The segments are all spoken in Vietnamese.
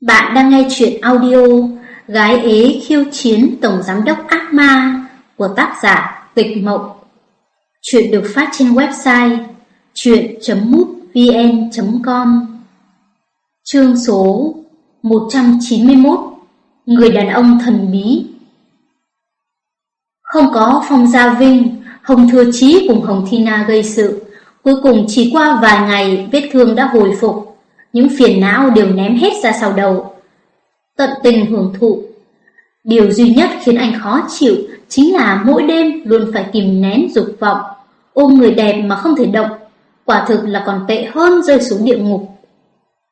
Bạn đang nghe chuyện audio Gái ế khiêu chiến Tổng Giám đốc ác ma của tác giả Tịch Mộng. Chuyện được phát trên website chuyện.mútvn.com Chương số 191 Người đàn ông thần bí. Không có Phong Gia Vinh, Hồng Thừa Chí cùng Hồng thina gây sự, cuối cùng chỉ qua vài ngày vết thương đã hồi phục những phiền não đều ném hết ra sau đầu. Tận tình hưởng thụ. Điều duy nhất khiến anh khó chịu chính là mỗi đêm luôn phải kìm nén dục vọng, ôm người đẹp mà không thể động, quả thực là còn tệ hơn rơi xuống địa ngục.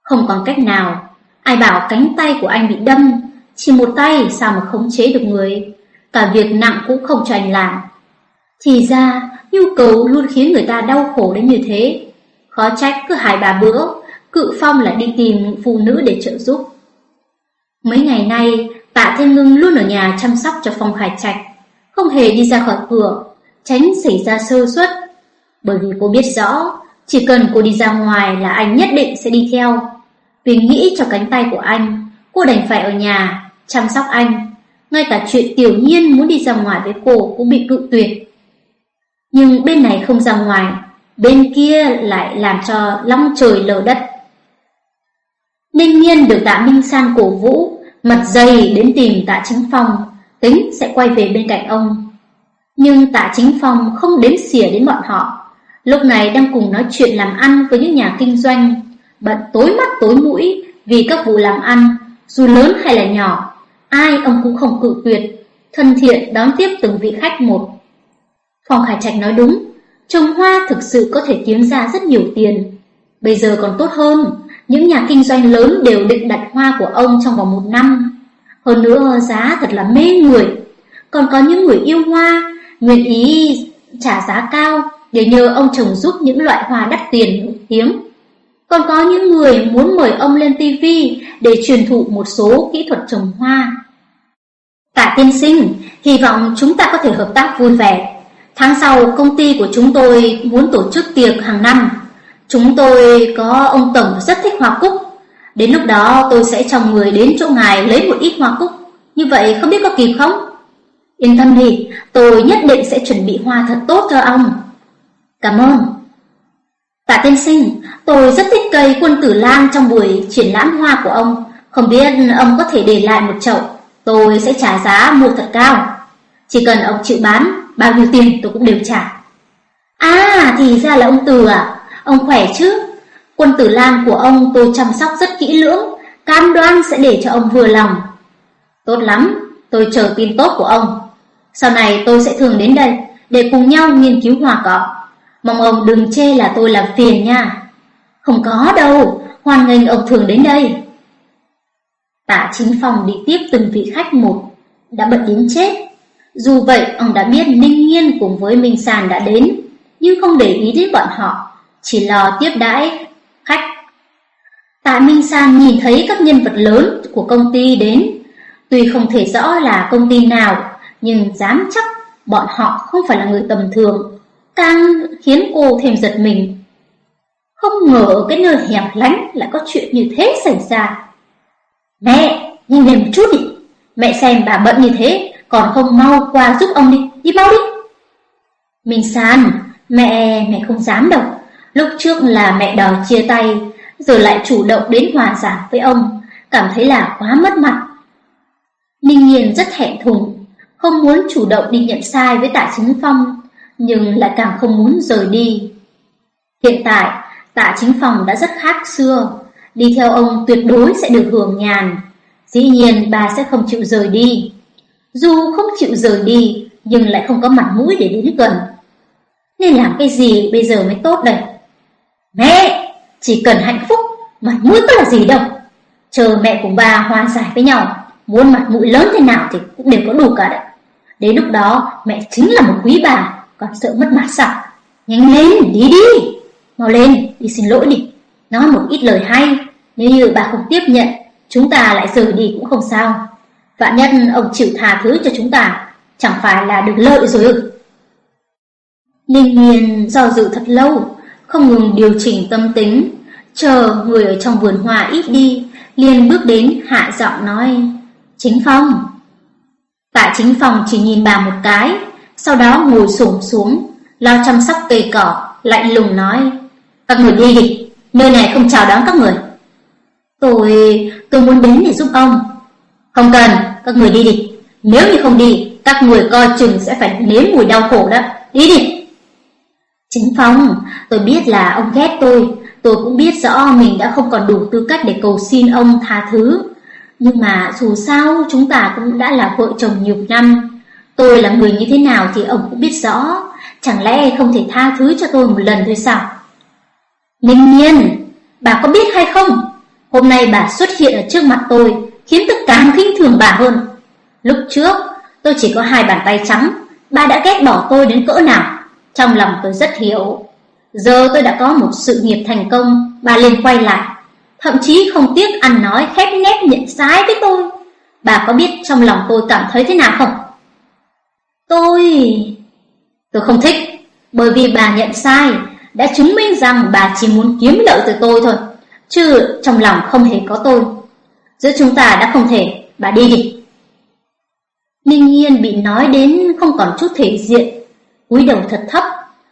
Không còn cách nào, ai bảo cánh tay của anh bị đâm, chỉ một tay sao mà khống chế được người, cả việc nặng cũng không cho anh làm. Thì ra, nhu cầu luôn khiến người ta đau khổ đến như thế. Khó trách cứ hai ba bữa Cự Phong lại đi tìm phụ nữ để trợ giúp. Mấy ngày nay, Tạ Thiên Ngưng luôn ở nhà chăm sóc cho Phong Khải Trạch, không hề đi ra khỏi cửa, tránh xảy ra sơ suất. Bởi vì cô biết rõ, chỉ cần cô đi ra ngoài là anh nhất định sẽ đi theo. Vì nghĩ cho cánh tay của anh, cô đành phải ở nhà, chăm sóc anh. Ngay cả chuyện tiểu nhiên muốn đi ra ngoài với cô cũng bị cự tuyệt. Nhưng bên này không ra ngoài, bên kia lại làm cho long trời lở đất. Ninh Nhiên được tạ Minh San cổ vũ, mặt dày đến tìm tạ Chính Phong, tính sẽ quay về bên cạnh ông. Nhưng tạ Chính Phong không đến xỉa đến bọn họ, lúc này đang cùng nói chuyện làm ăn với những nhà kinh doanh, bận tối mắt tối mũi vì các vụ làm ăn, dù lớn hay là nhỏ, ai ông cũng không cự tuyệt, thân thiện đón tiếp từng vị khách một. Phong Khải Trạch nói đúng, trồng hoa thực sự có thể kiếm ra rất nhiều tiền, bây giờ còn tốt hơn những nhà kinh doanh lớn đều định đặt hoa của ông trong vòng một năm. Hơn nữa giá thật là mê người. Còn có những người yêu hoa, nguyện ý trả giá cao để nhờ ông trồng giúp những loại hoa đắt tiền nổi tiếng. Còn có những người muốn mời ông lên TV để truyền thụ một số kỹ thuật trồng hoa. Tạ tiên sinh, hy vọng chúng ta có thể hợp tác vui vẻ. Tháng sau, công ty của chúng tôi muốn tổ chức tiệc hàng năm Chúng tôi có ông Tổng rất thích hoa cúc. Đến lúc đó tôi sẽ cho người đến chỗ ngài lấy một ít hoa cúc. Như vậy không biết có kịp không? Yên tâm đi, tôi nhất định sẽ chuẩn bị hoa thật tốt cho ông. Cảm ơn. Tạ tiên sinh, tôi rất thích cây quân tử lang trong buổi triển lãm hoa của ông. Không biết ông có thể để lại một chậu Tôi sẽ trả giá mua thật cao. Chỉ cần ông chịu bán, bao nhiêu tiền tôi cũng đều trả. À, thì ra là ông Từ à Ông khỏe chứ? Quân tử lang của ông tôi chăm sóc rất kỹ lưỡng, cam đoan sẽ để cho ông vừa lòng. Tốt lắm, tôi chờ tin tốt của ông. Sau này tôi sẽ thường đến đây để cùng nhau nghiên cứu hòa cỏ. Mong ông đừng chê là tôi làm phiền nha. Không có đâu, hoan nghênh ông thường đến đây. Tạ chính phòng đi tiếp từng vị khách một, đã bận đến chết. Dù vậy, ông đã biết Ninh Nhiên cùng với Minh Sàn đã đến, nhưng không để ý đến bọn họ chỉ lo tiếp đãi khách. Tạ Minh San nhìn thấy các nhân vật lớn của công ty đến, tuy không thể rõ là công ty nào, nhưng dám chắc bọn họ không phải là người tầm thường, càng khiến cô thêm giật mình. Không ngờ ở cái nơi hẹp lánh lại có chuyện như thế xảy ra. Mẹ, nhìn lên một chút đi, mẹ xem bà bận như thế, còn không mau qua giúp ông đi, đi mau đi. Minh San, mẹ, mẹ không dám đâu, Lúc trước là mẹ đòi chia tay, rồi lại chủ động đến hòa giải với ông, cảm thấy là quá mất mặt. Ninh Nhiên rất thẹn thùng, không muốn chủ động đi nhận sai với Tạ Chính Phong, nhưng lại càng không muốn rời đi. Hiện tại, Tạ Chính Phong đã rất khác xưa, đi theo ông tuyệt đối sẽ được hưởng nhàn. Dĩ nhiên bà sẽ không chịu rời đi. Dù không chịu rời đi, nhưng lại không có mặt mũi để đến gần. Nên làm cái gì bây giờ mới tốt đây? Mẹ, chỉ cần hạnh phúc, mặt mũi có là gì đâu. Chờ mẹ cùng bà hòa giải với nhau, muốn mặt mũi lớn thế nào thì cũng đều có đủ cả đấy. Đến lúc đó, mẹ chính là một quý bà, còn sợ mất mặt sao? Nhanh lên, đi đi. Mau lên, đi xin lỗi đi. Nói một ít lời hay, nếu như bà không tiếp nhận, chúng ta lại rời đi cũng không sao. Vạn nhân ông chịu tha thứ cho chúng ta, chẳng phải là được lợi rồi ư. Ninh Nhiên do dự thật lâu, không ngừng điều chỉnh tâm tính, chờ người ở trong vườn hoa ít đi, liền bước đến hạ giọng nói, Chính Phong. Tạ Chính Phong chỉ nhìn bà một cái, sau đó ngồi xổm xuống, lao chăm sóc cây cỏ, lạnh lùng nói, các người đi đi, nơi này không chào đón các người. Tôi, tôi muốn đến để giúp ông. Không cần, các người đi đi. Nếu như không đi, các người coi chừng sẽ phải nếm mùi đau khổ đó. Đi đi. Chính Phong, tôi biết là ông ghét tôi, tôi cũng biết rõ mình đã không còn đủ tư cách để cầu xin ông tha thứ. Nhưng mà dù sao chúng ta cũng đã là vợ chồng nhiều năm. Tôi là người như thế nào thì ông cũng biết rõ. Chẳng lẽ không thể tha thứ cho tôi một lần thôi sao? Ninh nhiên, bà có biết hay không? Hôm nay bà xuất hiện ở trước mặt tôi, khiến tôi càng khinh thường bà hơn. Lúc trước, tôi chỉ có hai bàn tay trắng, bà đã ghét bỏ tôi đến cỡ nào. Trong lòng tôi rất hiểu. Giờ tôi đã có một sự nghiệp thành công, bà liền quay lại. Thậm chí không tiếc ăn nói khép nép nhận sai với tôi. Bà có biết trong lòng tôi cảm thấy thế nào không? Tôi... Tôi không thích, bởi vì bà nhận sai, đã chứng minh rằng bà chỉ muốn kiếm lợi từ tôi thôi, chứ trong lòng không hề có tôi. Giữa chúng ta đã không thể, bà đi đi. Ninh Nhiên bị nói đến không còn chút thể diện, cúi đầu thật thấp,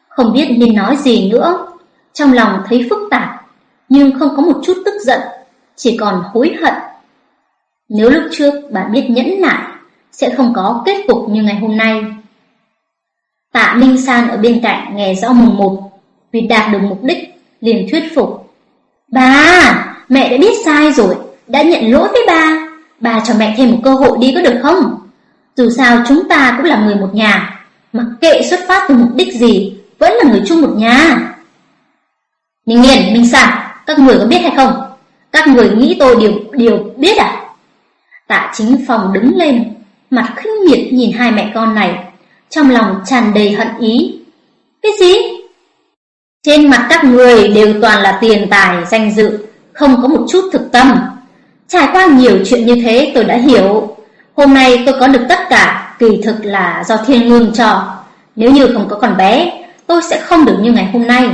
không biết nên nói gì nữa. Trong lòng thấy phức tạp, nhưng không có một chút tức giận, chỉ còn hối hận. Nếu lúc trước bà biết nhẫn nại, sẽ không có kết cục như ngày hôm nay. Tạ Minh San ở bên cạnh nghe rõ mùng một, vì đạt được mục đích, liền thuyết phục. Bà, mẹ đã biết sai rồi, đã nhận lỗi với bà, bà cho mẹ thêm một cơ hội đi có được không? Dù sao chúng ta cũng là người một nhà, mặc kệ xuất phát từ mục đích gì, vẫn là người chung một nhà. Ninh Nghiền, Minh sản các người có biết hay không? Các người nghĩ tôi điều điều biết à? Tạ chính phòng đứng lên, mặt khinh miệt nhìn hai mẹ con này, trong lòng tràn đầy hận ý. Cái gì? Trên mặt các người đều toàn là tiền tài, danh dự, không có một chút thực tâm. Trải qua nhiều chuyện như thế tôi đã hiểu. Hôm nay tôi có được tất cả, kỳ thực là do thiên ngương cho. Nếu như không có con bé, tôi sẽ không được như ngày hôm nay.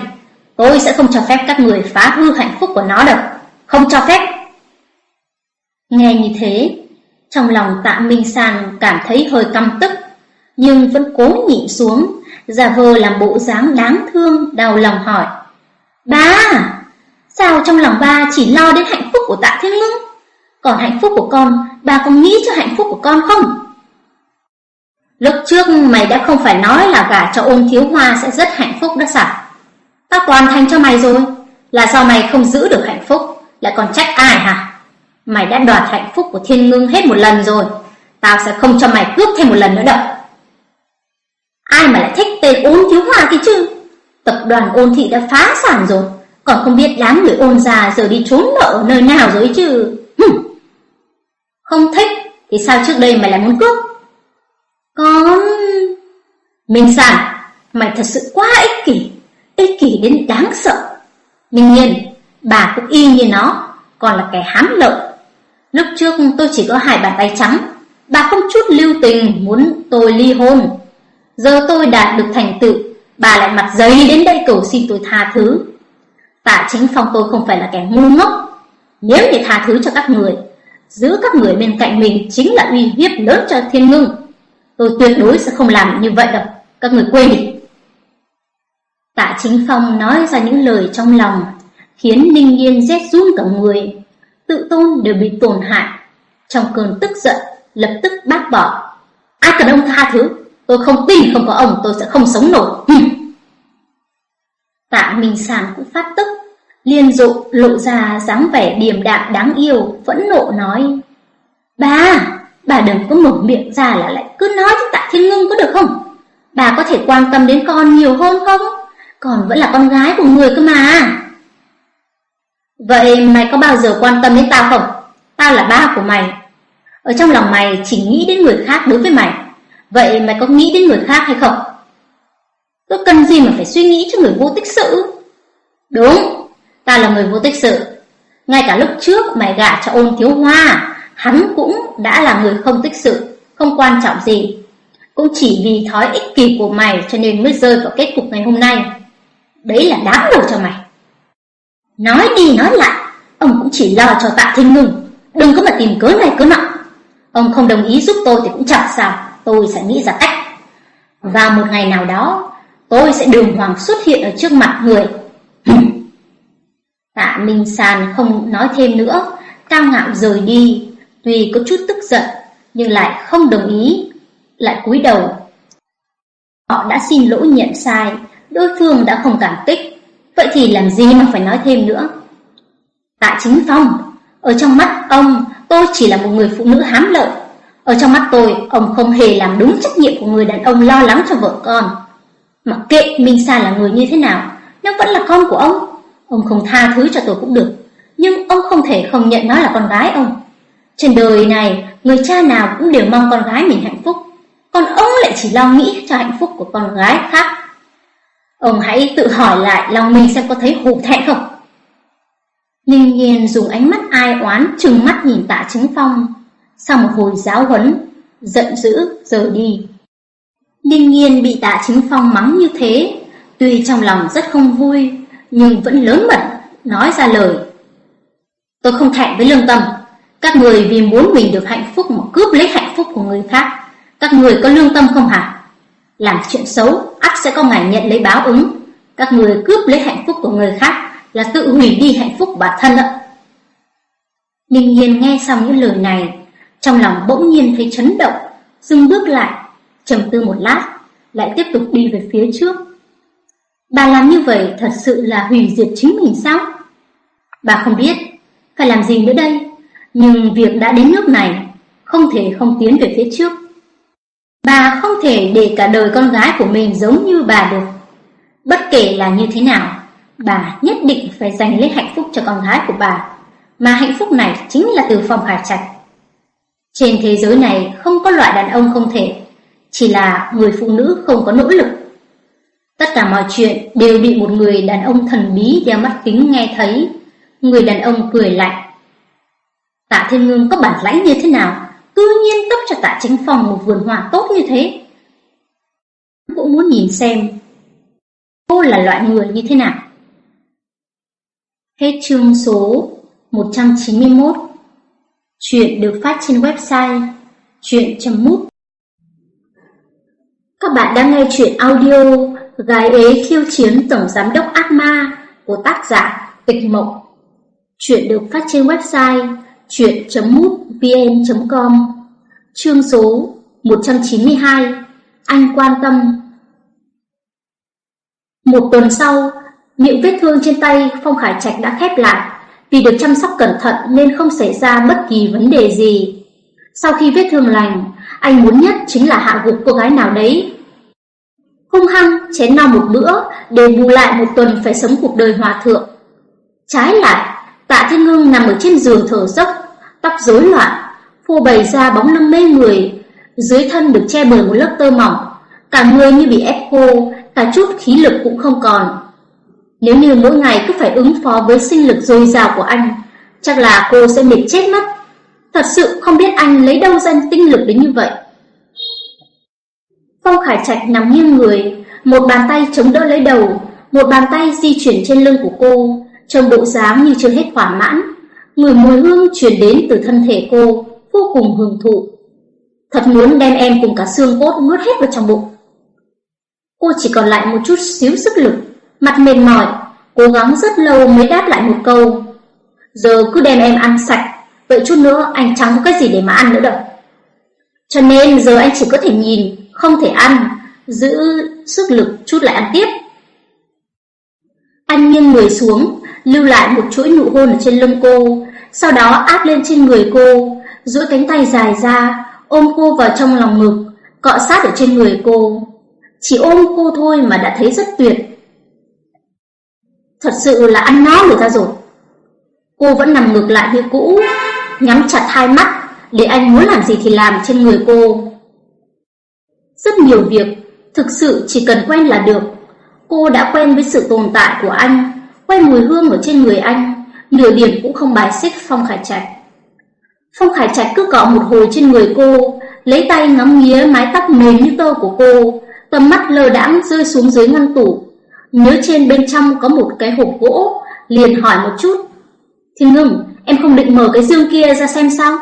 Tôi sẽ không cho phép các người phá hư hạnh phúc của nó được. Không cho phép. Nghe như thế, trong lòng tạ Minh San cảm thấy hơi căm tức, nhưng vẫn cố nhịn xuống, giả vờ làm bộ dáng đáng thương, đau lòng hỏi. Ba, sao trong lòng ba chỉ lo đến hạnh phúc của tạ Thiên Lương Còn hạnh phúc của con, ba có nghĩ cho hạnh phúc của con không? Lúc trước mày đã không phải nói là gả cho ôn thiếu hoa sẽ rất hạnh phúc đó sao? tao toàn thành cho mày rồi, là sao mày không giữ được hạnh phúc, lại còn trách ai hả? Mày đã đoạt hạnh phúc của thiên ngưng hết một lần rồi, tao sẽ không cho mày cướp thêm một lần nữa đâu. Ai mà lại thích tên ôn thiếu hoa kia chứ? Tập đoàn ôn thị đã phá sản rồi, còn không biết đám người ôn già giờ đi trốn nợ ở nơi nào rồi chứ. Hừm. Không thích thì sao trước đây mày lại muốn cướp? Con... Minh Sản, mày thật sự quá ích kỷ, ích kỷ đến đáng sợ. Minh Nhiên, bà cũng y như nó, còn là kẻ hám lợi. Lúc trước tôi chỉ có hai bàn tay trắng, bà không chút lưu tình muốn tôi ly hôn. Giờ tôi đạt được thành tựu, bà lại mặt giấy đến đây cầu xin tôi tha thứ. Tạ chính phong tôi không phải là kẻ ngu ngốc. Nếu để tha thứ cho các người, giữ các người bên cạnh mình chính là uy hiếp lớn cho thiên ngưng. Tôi tuyệt đối sẽ không làm như vậy đâu, các người quên đi. Tạ Chính Phong nói ra những lời trong lòng, khiến Ninh Nhiên rét run cả người, tự tôn đều bị tổn hại. Trong cơn tức giận, lập tức bác bỏ. Ai cần ông tha thứ, tôi không tin không có ông tôi sẽ không sống nổi. Tạ Minh Sàn cũng phát tức, liên dụ lộ ra dáng vẻ điềm đạm đáng yêu, phẫn nộ nói. ba bà đừng có mở miệng ra là lại cứ nói với tạ thiên ngưng có được không? Bà có thể quan tâm đến con nhiều hơn không? Còn vẫn là con gái của người cơ mà. Vậy mày có bao giờ quan tâm đến tao không? Tao là ba của mày. Ở trong lòng mày chỉ nghĩ đến người khác đối với mày. Vậy mày có nghĩ đến người khác hay không? Tôi cần gì mà phải suy nghĩ cho người vô tích sự? Đúng, ta là người vô tích sự. Ngay cả lúc trước mày gả cho ôn thiếu hoa, hắn cũng đã là người không tích sự, không quan trọng gì. Cũng chỉ vì thói ích kỷ của mày cho nên mới rơi vào kết cục ngày hôm nay. Đấy là đáng đầu cho mày. Nói đi nói lại, Ông cũng chỉ lo cho tạ thiên ngừng Đừng có mà tìm cớ này cớ nọ Ông không đồng ý giúp tôi thì cũng chẳng sao Tôi sẽ nghĩ ra cách Và một ngày nào đó Tôi sẽ đường hoàng xuất hiện ở trước mặt người Tạ Minh Sàn không nói thêm nữa Cao ngạo rời đi Tuy có chút tức giận, Nhưng lại không đồng ý, Lại cúi đầu. Họ đã xin lỗi nhận sai, Đối phương đã không cảm kích. Vậy thì làm gì mà phải nói thêm nữa? Tạ Chính Phong, Ở trong mắt ông, Tôi chỉ là một người phụ nữ hám lợi. Ở trong mắt tôi, Ông không hề làm đúng trách nhiệm của người đàn ông lo lắng cho vợ con. Mặc kệ Minh Sa là người như thế nào, nó vẫn là con của ông. Ông không tha thứ cho tôi cũng được, Nhưng ông không thể không nhận nó là con gái ông. Trên đời này, Người cha nào cũng đều mong con gái mình hạnh phúc. Còn ông lại chỉ lo nghĩ cho hạnh phúc của con gái khác. Ông hãy tự hỏi lại lòng mình xem có thấy hổ thẹn không? Ninh Nhiên dùng ánh mắt ai oán, trừng mắt nhìn tạ chứng phong. Sau một hồi giáo huấn, Giận dữ, rời đi. Ninh Nhiên bị tạ chứng phong mắng như thế, Tuy trong lòng rất không vui, Nhưng vẫn lớn mật Nói ra lời. Tôi không thẹn với lương tâm. Các người vì muốn mình được hạnh phúc Mà cướp lấy hạnh phúc của người khác. Các người có lương tâm không hả? Làm chuyện xấu ắt sẽ có ngày nhận lấy báo ứng. Các người cướp lấy hạnh phúc của người khác Là tự hủy đi hạnh phúc bản thân ạ. Ninh Nhiên nghe xong những lời này Trong lòng bỗng nhiên thấy chấn động Dừng bước lại trầm tư một lát Lại tiếp tục đi về phía trước. Bà làm như vậy thật sự là hủy diệt chính mình sao? Bà không biết phải làm gì nữa đây, nhưng việc đã đến nước này, không thể không tiến về phía trước. Bà không thể để cả đời con gái của mình giống như bà được. Bất kể là như thế nào, bà nhất định phải giành lấy hạnh phúc cho con gái của bà, mà hạnh phúc này chính là từ phòng hải Trạch. Trên thế giới này không có loại đàn ông không thể, chỉ là người phụ nữ không có nỗ lực. Tất cả mọi chuyện đều bị một người đàn ông thần bí đeo mắt kính nghe thấy. Người đàn ông cười lạnh. Tạ Thiên Ngương có bản lãnh như thế nào, Cứ nhiên cấp cho Tạ Chính Phong một vườn hoa tốt như thế. Cũng muốn nhìn xem cô là loại người như thế nào. Hết chương số 191 Chuyện được phát trên website chuyện.mút Các bạn đang nghe chuyện audio Gái ế khiêu chiến tổng giám đốc ác ma của tác giả Tịch Mộng Chuyện được phát trên website chuyện.mútvn.com Chương số 192 Anh quan tâm. Một tuần sau, miệng vết thương trên tay Phong Khải Trạch đã khép lại Vì được chăm sóc cẩn thận nên không xảy ra bất kỳ vấn đề gì. Sau khi vết thương lành, anh muốn nhất chính là hạ gục cô gái nào đấy. Hung hăng chén no một bữa để bù lại một tuần phải sống cuộc đời hòa thượng. Trái lại, Tạ Thiên Ngưng nằm ở trên giường thở dốc, tóc rối loạn, phô bày ra bóng lưng mê người, dưới thân được che bởi một lớp tơ mỏng, cả người như bị ép khô, cả chút khí lực cũng không còn. Nếu như mỗi ngày cứ phải ứng phó với sinh lực dồi dào của anh, chắc là cô sẽ mệt chết mất. Thật sự không biết anh lấy đâu ra tinh lực đến như vậy. Phong Khải Trạch nằm nghiêng người, một bàn tay chống đỡ lấy đầu, một bàn tay di chuyển trên lưng của cô, trông bộ dáng như chưa hết thỏa mãn. Người mùi hương truyền đến từ thân thể cô, vô cùng hưởng thụ. Thật muốn đem em cùng cả xương cốt nuốt hết vào trong bụng. Cô chỉ còn lại một chút xíu sức lực, mặt mệt mỏi, cố gắng rất lâu mới đáp lại một câu. Giờ cứ đem em ăn sạch, vậy chút nữa anh chẳng có cái gì để mà ăn nữa đâu. Cho nên giờ anh chỉ có thể nhìn, không thể ăn, giữ sức lực chút lại ăn tiếp. Anh nghiêng người xuống, lưu lại một chuỗi nụ hôn ở trên lưng cô, sau đó áp lên trên người cô, duỗi cánh tay dài ra, ôm cô vào trong lòng ngực, cọ sát ở trên người cô. Chỉ ôm cô thôi mà đã thấy rất tuyệt. Thật sự là ăn nó người ta rồi. Cô vẫn nằm ngược lại như cũ, nhắm chặt hai mắt, để anh muốn làm gì thì làm trên người cô. Rất nhiều việc, thực sự chỉ cần quen là được. Cô đã quen với sự tồn tại của anh, quen mùi hương ở trên người anh, nửa điểm cũng không bài xích Phong Khải Trạch. Phong Khải Trạch cứ cọ một hồi trên người cô, lấy tay ngắm nghía mái tóc mềm như tơ của cô, tầm mắt lờ đãng rơi xuống dưới ngăn tủ. Nhớ trên bên trong có một cái hộp gỗ, liền hỏi một chút. Thiên ngưng, em không định mở cái dương kia ra xem sao?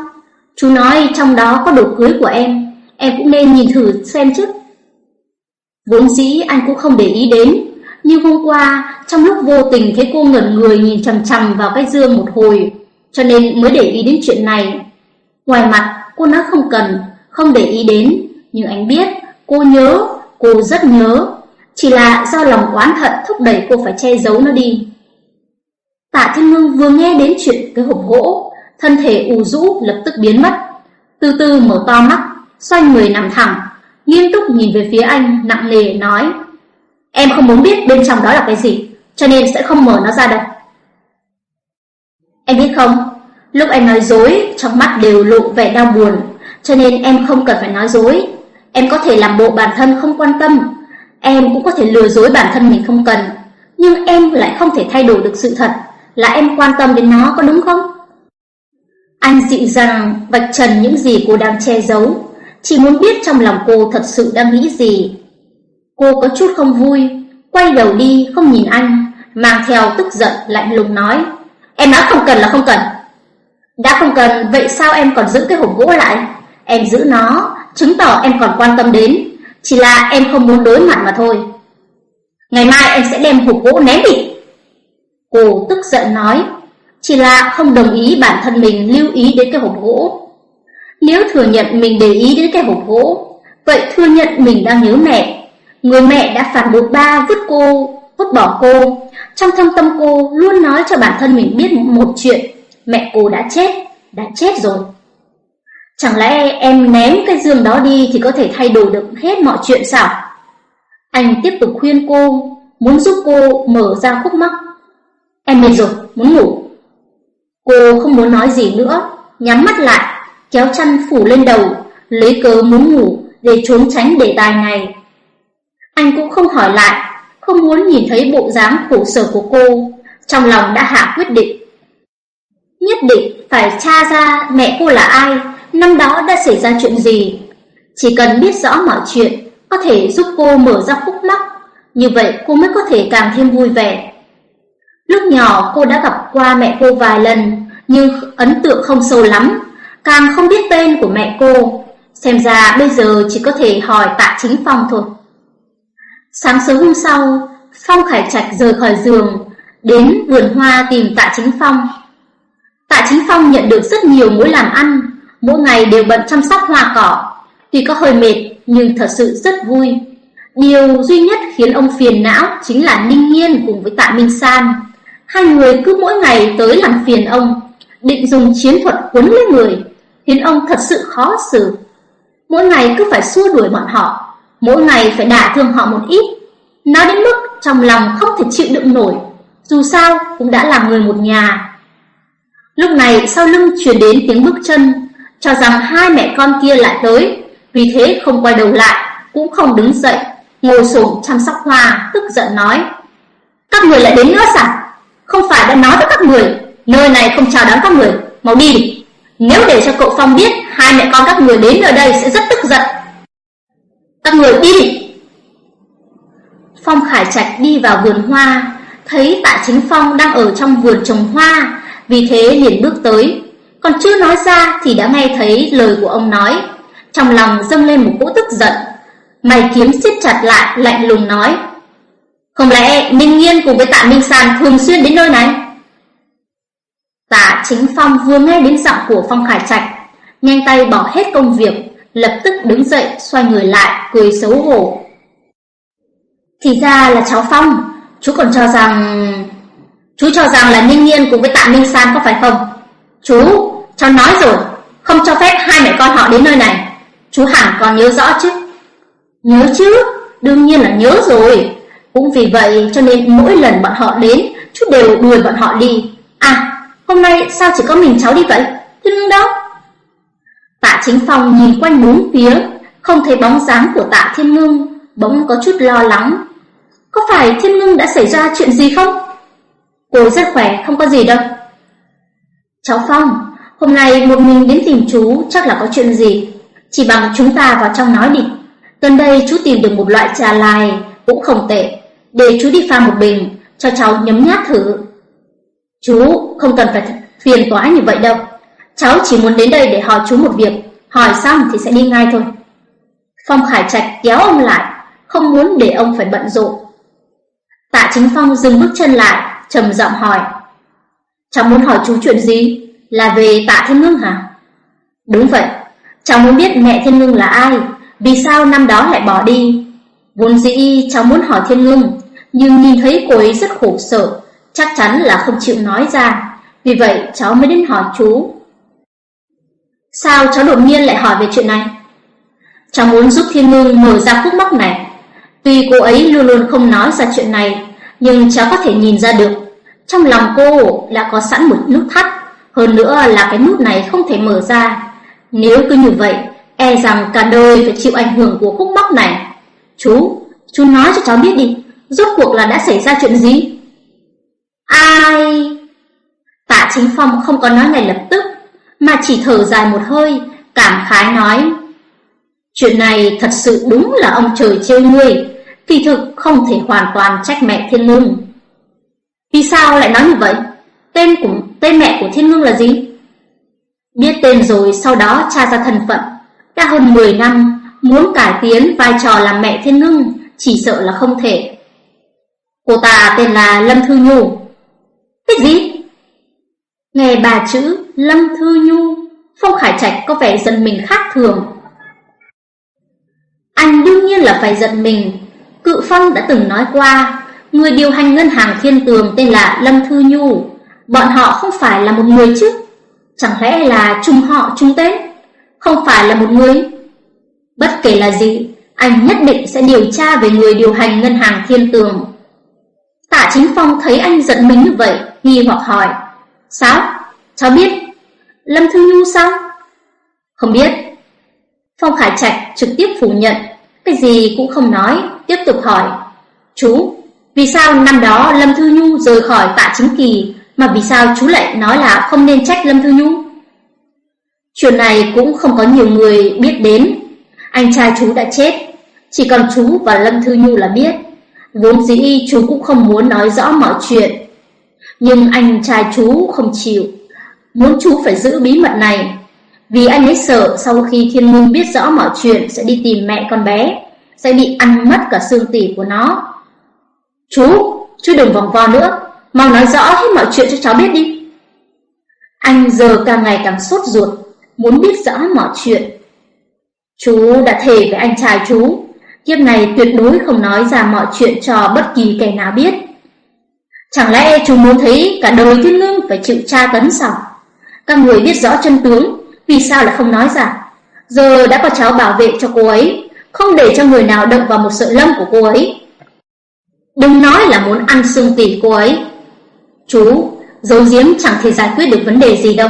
Chú nói trong đó có đồ cưới của em, em cũng nên nhìn thử xem chứ. Vốn dĩ anh cũng không để ý đến, nhưng hôm qua trong lúc vô tình thấy cô ngẩn người nhìn chằm chằm vào cái dương một hồi, cho nên mới để ý đến chuyện này. Ngoài mặt cô nói không cần, không để ý đến, nhưng anh biết cô nhớ, cô rất nhớ, chỉ là do lòng oán hận thúc đẩy cô phải che giấu nó đi. Tạ Thiên Ngưng vừa nghe đến chuyện cái hộp gỗ, thân thể u rũ lập tức biến mất, từ từ mở to mắt, xoay người nằm thẳng, nghiêm túc nhìn về phía anh, nặng nề nói: "Em không muốn biết bên trong đó là cái gì, cho nên sẽ không mở nó ra đâu." Em biết không, lúc em nói dối, trong mắt đều lộ vẻ đau buồn, cho nên em không cần phải nói dối. Em có thể làm bộ bản thân không quan tâm, em cũng có thể lừa dối bản thân mình không cần, nhưng em lại không thể thay đổi được sự thật là em quan tâm đến nó có đúng không? Anh dịu dàng vạch trần những gì cô đang che giấu, chỉ muốn biết trong lòng cô thật sự đang nghĩ gì. Cô có chút không vui, quay đầu đi không nhìn anh, mang theo tức giận lạnh lùng nói: "Em nói không cần là không cần." "Đã không cần, vậy sao em còn giữ cái hộp gỗ lại? Em giữ nó, chứng tỏ em còn quan tâm đến, chỉ là em không muốn đối mặt mà thôi." "Ngày mai em sẽ đem hộp gỗ ném đi." Cô tức giận nói, chỉ là không đồng ý bản thân mình lưu ý đến cái hộp gỗ. Nếu thừa nhận mình để ý đến cái hộp gỗ, vậy thừa nhận mình đang nhớ mẹ. Người mẹ đã phản bội ba vứt cô, vứt bỏ cô. Trong thâm tâm cô luôn nói cho bản thân mình biết một chuyện, mẹ cô đã chết, đã chết rồi. Chẳng lẽ em ném cái giường đó đi thì có thể thay đổi được hết mọi chuyện sao? Anh tiếp tục khuyên cô, muốn giúp cô mở ra khúc mắc Em mệt rồi, muốn ngủ. Cô không muốn nói gì nữa, nhắm mắt lại, kéo chăn phủ lên đầu, lấy cớ muốn ngủ để trốn tránh đề tài này. Anh cũng không hỏi lại, không muốn nhìn thấy bộ dáng khổ sở của cô, trong lòng đã hạ quyết định. Nhất định phải tra ra mẹ cô là ai, năm đó đã xảy ra chuyện gì. Chỉ cần biết rõ mọi chuyện, có thể giúp cô mở ra khúc mắc, như vậy cô mới có thể càng thêm vui vẻ. Lúc nhỏ cô đã gặp qua mẹ cô vài lần, nhưng ấn tượng không sâu lắm, càng không biết tên của mẹ cô. Xem ra bây giờ chỉ có thể hỏi Tạ Chính Phong thôi. Sáng sớm hôm sau, Phong Khải Trạch rời khỏi giường, đến vườn hoa tìm Tạ Chính Phong. Tạ Chính Phong nhận được rất nhiều mối làm ăn, mỗi ngày đều bận chăm sóc hoa cỏ. Tuy có hơi mệt, nhưng thật sự rất vui. Điều duy nhất khiến ông phiền não chính là Ninh Nhiên cùng với Tạ Minh San. Hai người cứ mỗi ngày tới làm phiền ông, định dùng chiến thuật quấn lấy người, khiến ông thật sự khó xử. Mỗi ngày cứ phải xua đuổi bọn họ, mỗi ngày phải đả thương họ một ít, nói đến mức trong lòng không thể chịu đựng nổi, dù sao cũng đã là người một nhà. Lúc này sau lưng truyền đến tiếng bước chân, cho rằng hai mẹ con kia lại tới, vì thế không quay đầu lại, cũng không đứng dậy, ngồi xổm chăm sóc hoa, tức giận nói: "Các người lại đến nữa sao?" Không phải đã nói với các người Nơi này không chào đón các người Mau đi đi Nếu để cho cậu Phong biết Hai mẹ con các người đến ở đây sẽ rất tức giận các người đi Phong Khải Trạch đi vào vườn hoa Thấy tạ chính Phong đang ở trong vườn trồng hoa Vì thế liền bước tới. Còn chưa nói ra thì đã nghe thấy lời của ông nói. Trong lòng dâng lên một cỗ tức giận. Mày kiếm siết chặt lại lạnh lùng nói không lẽ Minh Nghiên cùng với Tạ Minh San thường xuyên đến nơi này? Tạ Chính Phong vừa nghe đến giọng của Phong Khải Trạch, nhanh tay bỏ hết công việc, lập tức đứng dậy xoay người lại, cười xấu hổ. Thì ra là cháu Phong, chú còn cho rằng... Chú cho rằng là Ninh Nghiên cùng với Tạ Minh San có phải không? Chú, cháu nói rồi, không cho phép hai mẹ con họ đến nơi này. Chú hẳn còn nhớ rõ chứ? Nhớ chứ, đương nhiên là nhớ rồi. Cũng vì vậy cho nên mỗi lần bọn họ đến, chú đều đuổi bọn họ đi. À, hôm nay sao chỉ có mình cháu đi vậy? Thiên đâu? Tạ Chính Phong nhìn quanh bốn phía, không thấy bóng dáng của Tạ Thiên Ngưng, bỗng có chút lo lắng. Có phải Thiên Ngưng đã xảy ra chuyện gì không? Cô rất khỏe, không có gì đâu. Cháu Phong, hôm nay một mình đến tìm chú chắc là có chuyện gì. Chỉ bằng chúng ta vào trong nói đi. Gần đây chú tìm được một loại trà lai cũng không tệ, để chú đi pha một bình, cho cháu nhấm nháp thử. Chú không cần phải phiền toái như vậy đâu. Cháu chỉ muốn đến đây để hỏi chú một việc, hỏi xong thì sẽ đi ngay thôi. Phong Khải Trạch kéo ông lại, không muốn để ông phải bận rộn. Tạ Chính Phong dừng bước chân lại, trầm giọng hỏi. Cháu muốn hỏi chú chuyện gì? Là về Tạ Thiên Ngưng hả? Đúng vậy, cháu muốn biết mẹ Thiên Ngưng là ai, vì sao năm đó lại bỏ đi. Vốn dĩ cháu muốn hỏi Thiên Ngưng, nhưng nhìn thấy cô ấy rất khổ sở, chắc chắn là không chịu nói ra. Vì vậy cháu mới đến hỏi chú. Sao cháu đột nhiên lại hỏi về chuyện này? Cháu muốn giúp Thiên Ngưng mở ra khúc mắc này. Tuy cô ấy luôn luôn không nói ra chuyện này, nhưng cháu có thể nhìn ra được. Trong lòng cô đã có sẵn một nút thắt, hơn nữa là cái nút này không thể mở ra. Nếu cứ như vậy, e rằng cả đời phải chịu ảnh hưởng của khúc mắc này. Chú, chú nói cho cháu biết đi, rốt cuộc là đã xảy ra chuyện gì? Ai? Tạ Chính Phong không có nói ngay lập tức, mà chỉ thở dài một hơi, cảm khái nói. Chuyện này thật sự đúng là ông trời trêu ngươi, kỳ thực không thể hoàn toàn trách mẹ Thiên lương. Vì sao lại nói như vậy? Tên của tên mẹ của Thiên lương là gì? Biết tên rồi sau đó tra ra thân phận, đã hơn 10 năm muốn cải tiến vai trò làm mẹ Thiên lương chỉ sợ là không thể. Cô ta tên là Lâm Thư Nhu. Cái gì? Nghe bà chữ Lâm Thư Nhu, Phong Khải Trạch có vẻ giận mình khác thường. Anh đương nhiên là phải giận mình. Cự Phong đã từng nói qua, người điều hành ngân hàng thiên tường tên là Lâm Thư Nhu. Bọn họ không phải là một người chứ? Chẳng lẽ là chung họ chung tên? Không phải là một người? Bất kể là gì, anh nhất định sẽ điều tra về người điều hành ngân hàng thiên tường. Tạ Chính Phong thấy anh giận mình như vậy, nghi hoặc hỏi. Sao? Cháu biết. Lâm Thư Nhu sao? Không biết. Phong Khải Trạch trực tiếp phủ nhận, cái gì cũng không nói, tiếp tục hỏi. Chú, vì sao năm đó Lâm Thư Nhu rời khỏi tạ chính kỳ, mà vì sao chú lại nói là không nên trách Lâm Thư Nhu? Chuyện này cũng không có nhiều người biết đến. Anh trai chú đã chết, chỉ còn chú và Lâm Thư Nhu là biết. Vốn dĩ chú cũng không muốn nói rõ mọi chuyện. Nhưng anh trai chú không chịu, muốn chú phải giữ bí mật này. Vì anh ấy sợ sau khi Thiên Môn biết rõ mọi chuyện sẽ đi tìm mẹ con bé, sẽ bị ăn mất cả xương tỉ của nó. Chú, chú đừng vòng vo nữa, mau nói rõ hết mọi chuyện cho cháu biết đi. Anh giờ càng ngày càng sốt ruột, muốn biết rõ mọi chuyện. Chú đã thề với anh trai chú, kiếp này tuyệt đối không nói ra mọi chuyện cho bất kỳ kẻ nào biết. Chẳng lẽ chú muốn thấy cả đời thiên ngưng phải chịu tra tấn sao? Các người biết rõ chân tướng, vì sao lại không nói ra? Giờ đã có cháu bảo vệ cho cô ấy, không để cho người nào động vào một sợi lông của cô ấy. Đừng nói là muốn ăn xương tỉ cô ấy. Chú, giấu giếm chẳng thể giải quyết được vấn đề gì đâu.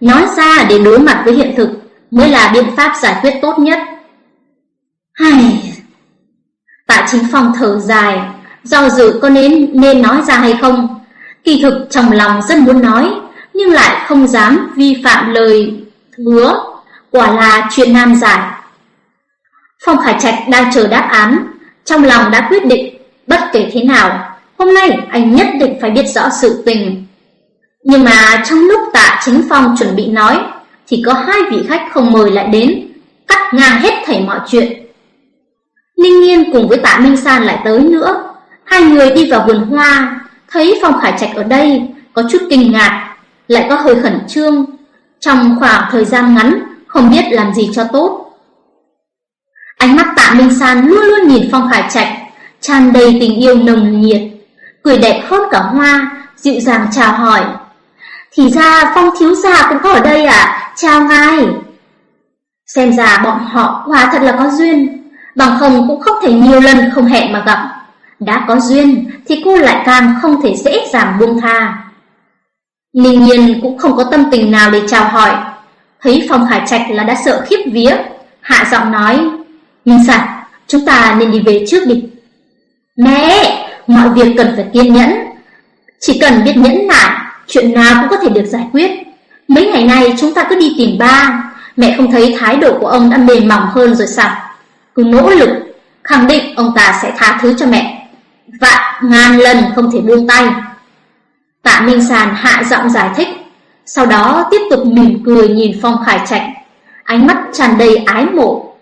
Nói ra để đối mặt với hiện thực mới là biện pháp giải quyết tốt nhất. Hay... Tạ Chính Phong thở dài, do dự có nên nên nói ra hay không. Kỳ thực trong lòng rất muốn nói, nhưng lại không dám vi phạm lời hứa, quả là chuyện nan giải. Phong Khải Trạch đang chờ đáp án, trong lòng đã quyết định, bất kể thế nào, hôm nay anh nhất định phải biết rõ sự tình. Nhưng mà trong lúc tạ chính phong chuẩn bị nói, thì có hai vị khách không mời lại đến, cắt ngang hết thảy mọi chuyện. Ninh Nhiên cùng với tạ Minh San lại tới nữa, hai người đi vào vườn hoa, thấy Phong Khải Trạch ở đây, có chút kinh ngạc, lại có hơi khẩn trương. Trong khoảng thời gian ngắn, không biết làm gì cho tốt. Ánh mắt tạ Minh San luôn luôn nhìn Phong Khải Trạch, tràn đầy tình yêu nồng nhiệt, cười đẹp hơn cả hoa, dịu dàng chào hỏi. Thì ra Phong thiếu gia cũng có ở đây à, chào ngài. Xem ra bọn họ quả thật là có duyên, bằng không cũng không thể nhiều lần không hẹn mà gặp. Đã có duyên thì cô lại càng không thể dễ dàng buông tha. Ninh nhiên cũng không có tâm tình nào để chào hỏi. Thấy Phong Hải Trạch là đã sợ khiếp vía, hạ giọng nói, Minh Sạch, chúng ta nên đi về trước đi. Mẹ, mọi việc cần phải kiên nhẫn. Chỉ cần biết nhẫn nại, chuyện nào cũng có thể được giải quyết. Mấy ngày nay chúng ta cứ đi tìm ba, mẹ không thấy thái độ của ông đã mềm mỏng hơn rồi sao? Cứ nỗ lực, khẳng định ông ta sẽ tha thứ cho mẹ. Vạn ngàn lần không thể buông tay. Tạ Minh Sàn hạ giọng giải thích, Sau đó tiếp tục mỉm cười nhìn Phong Khải Trạch, ánh mắt tràn đầy ái mộ.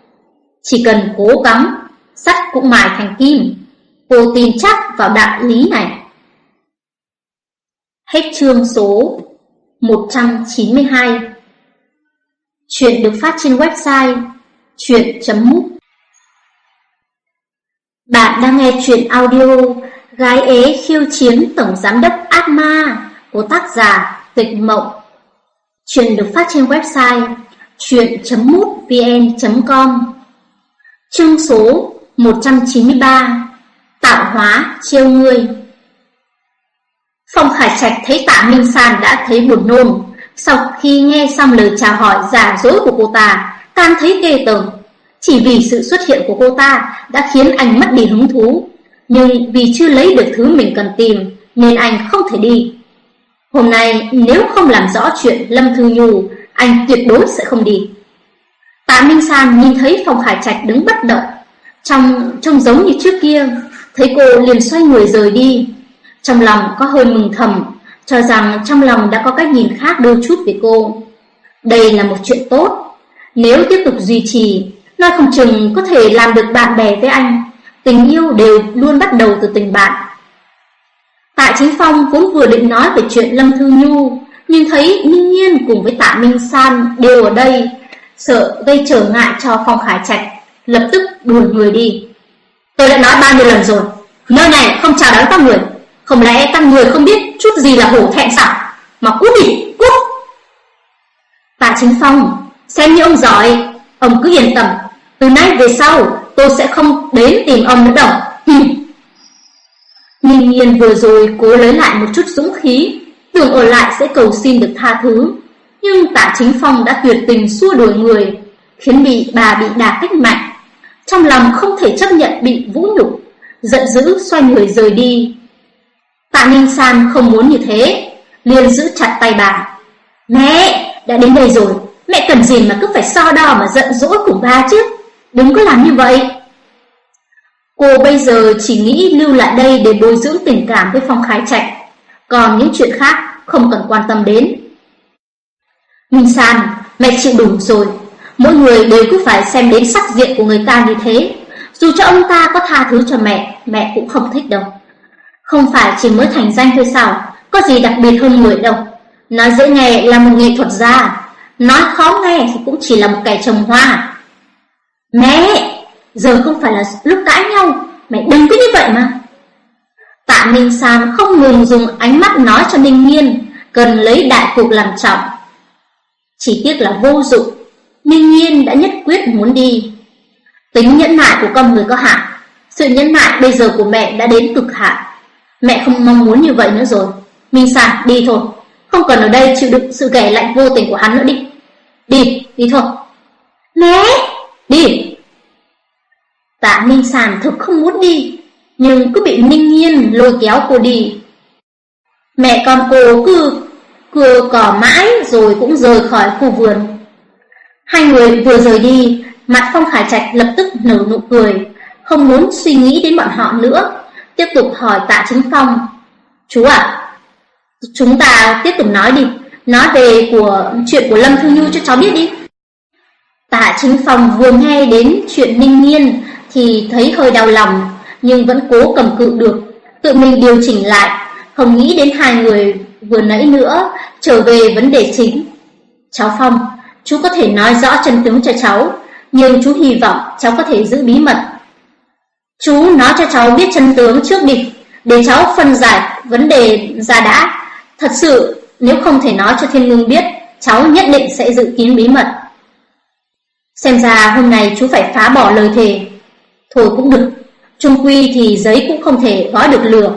Chỉ cần cố gắng, sắt cũng mài thành kim. Cô tin chắc vào đạo lý này. Hết chương số 192 Chuyện được phát trên website chuyện.múc bạn đang nghe chuyện audio Gái ế khiêu chiến Tổng Giám đốc Ác Ma của tác giả Tịch Mộng. Chuyện được phát trên website chuyện.mútvn.com Chương số 193 Tạo hóa chiêu ngươi Phong Khải Trạch thấy tạ Minh San đã thấy buồn nôn. Sau khi nghe xong lời chào hỏi giả dối của cô ta Càng thấy ghê tởm. Chỉ vì sự xuất hiện của cô ta Đã khiến anh mất đi hứng thú. Nhưng vì chưa lấy được thứ mình cần tìm, Nên anh không thể đi. Hôm nay, nếu không làm rõ chuyện Lâm Thư Nhu, Anh tuyệt đối sẽ không đi. Tạ Minh San nhìn thấy Phong Khải Trạch đứng bất động. Trong, trông giống như trước kia, Thấy cô liền xoay người rời đi. Trong lòng có hơi mừng thầm, Cho rằng trong lòng đã có cách nhìn khác đôi chút về cô. Đây là một chuyện tốt. Nếu tiếp tục duy trì Nói không chừng có thể làm được bạn bè với anh. Tình yêu đều luôn bắt đầu từ tình bạn. Tạ Chính Phong vốn vừa định nói về chuyện Lâm Thư Nhu Nhưng thấy Minh Nhiên cùng với Tạ Minh San đều ở đây Sợ gây trở ngại cho Phong Khải Trạch Lập tức đuổi người đi. Tôi đã nói bao nhiêu lần rồi Nơi này không chào đón các người. Không lẽ các người không biết chút gì là hổ thẹn sao? Mà cút đi, cút! Tạ Chính Phong Xem như ông giỏi Ông cứ yên tâm. Từ nay về sau tôi sẽ không đến tìm ông nữa đâu. Ninh nhiên vừa rồi cố lấy lại một chút dũng khí. Tưởng ở lại sẽ cầu xin được tha thứ. Nhưng tạ chính phong đã tuyệt tình xua đuổi người Khiến bị bà bị đả kích mạnh Trong lòng không thể chấp nhận bị vũ nhục Giận dữ xoay người rời đi. Tạ Ninh San không muốn như thế liền giữ chặt tay bà. Mẹ, đã đến đây rồi. Mẹ cần gì mà cứ phải so đo mà giận dỗi cùng ba chứ? Đừng có làm như vậy. Cô bây giờ chỉ nghĩ lưu lại đây để bồi dưỡng tình cảm với Phong Khái Trạch. Còn những chuyện khác không cần quan tâm đến. Minh San, mẹ chịu đủ rồi. Mỗi người đều cứ phải xem đến sắc diện của người ta như thế. Dù cho ông ta có tha thứ cho mẹ, mẹ cũng không thích đâu. Không phải chỉ mới thành danh thôi sao? Có gì đặc biệt hơn người đâu. Nói dễ nghe là một nghệ thuật gia. Nói khó nghe thì cũng chỉ là một kẻ trồng hoa. Mẹ, giờ không phải là lúc cãi nhau, mẹ đừng có như vậy mà. Tạ Minh San không ngừng dùng ánh mắt nói cho Ninh Nhiên, cần lấy đại cục làm trọng. Chỉ tiếc là vô dụng, Ninh Nhiên đã nhất quyết muốn đi. Tính nhẫn nại của con người có hạn, sự nhẫn nại bây giờ của mẹ đã đến cực hạn. Mẹ không mong muốn như vậy nữa rồi. Minh San, đi thôi. Không cần ở đây chịu đựng sự ghẻ lạnh vô tình của hắn nữa đi. Đi, đi thôi. Mẹ! Đi! Tạ Minh Sàn thực không muốn đi, nhưng cứ bị Ninh Nhiên lôi kéo cô đi. Mẹ con cô cứ cưa cỏ mãi rồi cũng rời khỏi khu vườn. Hai người vừa rời đi, mặt Phong Khải Trạch lập tức nở nụ cười, không muốn suy nghĩ đến bọn họ nữa, tiếp tục hỏi Tạ Chính Phong. Chú à, chúng ta tiếp tục nói đi, nói về của chuyện của Lâm Thư Nhu cho cháu biết đi. Tạ Chính Phong vừa nghe đến chuyện Ninh Nhiên thì thấy hơi đau lòng, nhưng vẫn cố cầm cự được, tự mình điều chỉnh lại, không nghĩ đến hai người vừa nãy nữa, trở về vấn đề chính. Cháu Phong, chú có thể nói rõ chân tướng cho cháu, nhưng chú hy vọng cháu có thể giữ bí mật. Chú nói cho cháu biết chân tướng trước đi, để cháu phân giải vấn đề ra đã. Thật sự, nếu không thể nói cho Thiên Ngưng biết, cháu nhất định sẽ giữ kín bí mật. Xem ra hôm nay chú phải phá bỏ lời thề. Thôi cũng được, trung quy thì giấy cũng không thể gói được lửa.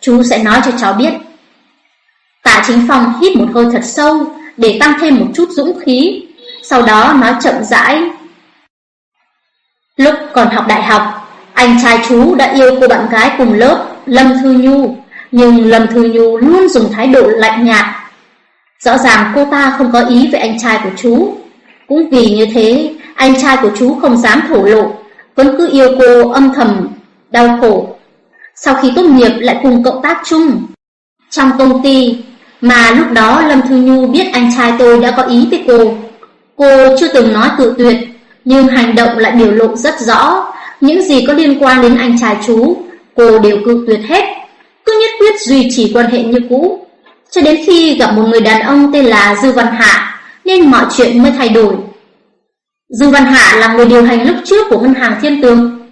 Chú sẽ nói cho cháu biết. Tạ Chính Phong hít một hơi thật sâu để tăng thêm một chút dũng khí, sau đó nói chậm rãi. Lúc còn học đại học, anh trai chú đã yêu cô bạn gái cùng lớp Lâm Thư Nhu, nhưng Lâm Thư Nhu luôn dùng thái độ lạnh nhạt. Rõ ràng cô ta không có ý với anh trai của chú. Cũng vì như thế, anh trai của chú không dám thổ lộ, vẫn cứ yêu cô âm thầm, đau khổ. Sau khi tốt nghiệp lại cùng cộng tác chung. Trong công ty, Mà lúc đó Lâm Thư Nhu biết anh trai tôi đã có ý với cô. Cô chưa từng nói tự tuyệt, nhưng hành động lại biểu lộ rất rõ. Những gì có liên quan đến anh trai chú, cô đều cự tuyệt hết. Cứ nhất quyết duy trì quan hệ như cũ. Cho đến khi gặp một người đàn ông tên là Dư Văn Hạ, nên mọi chuyện mới thay đổi. Dư Văn Hạ là người điều hành lúc trước của ngân hàng Thiên Tường.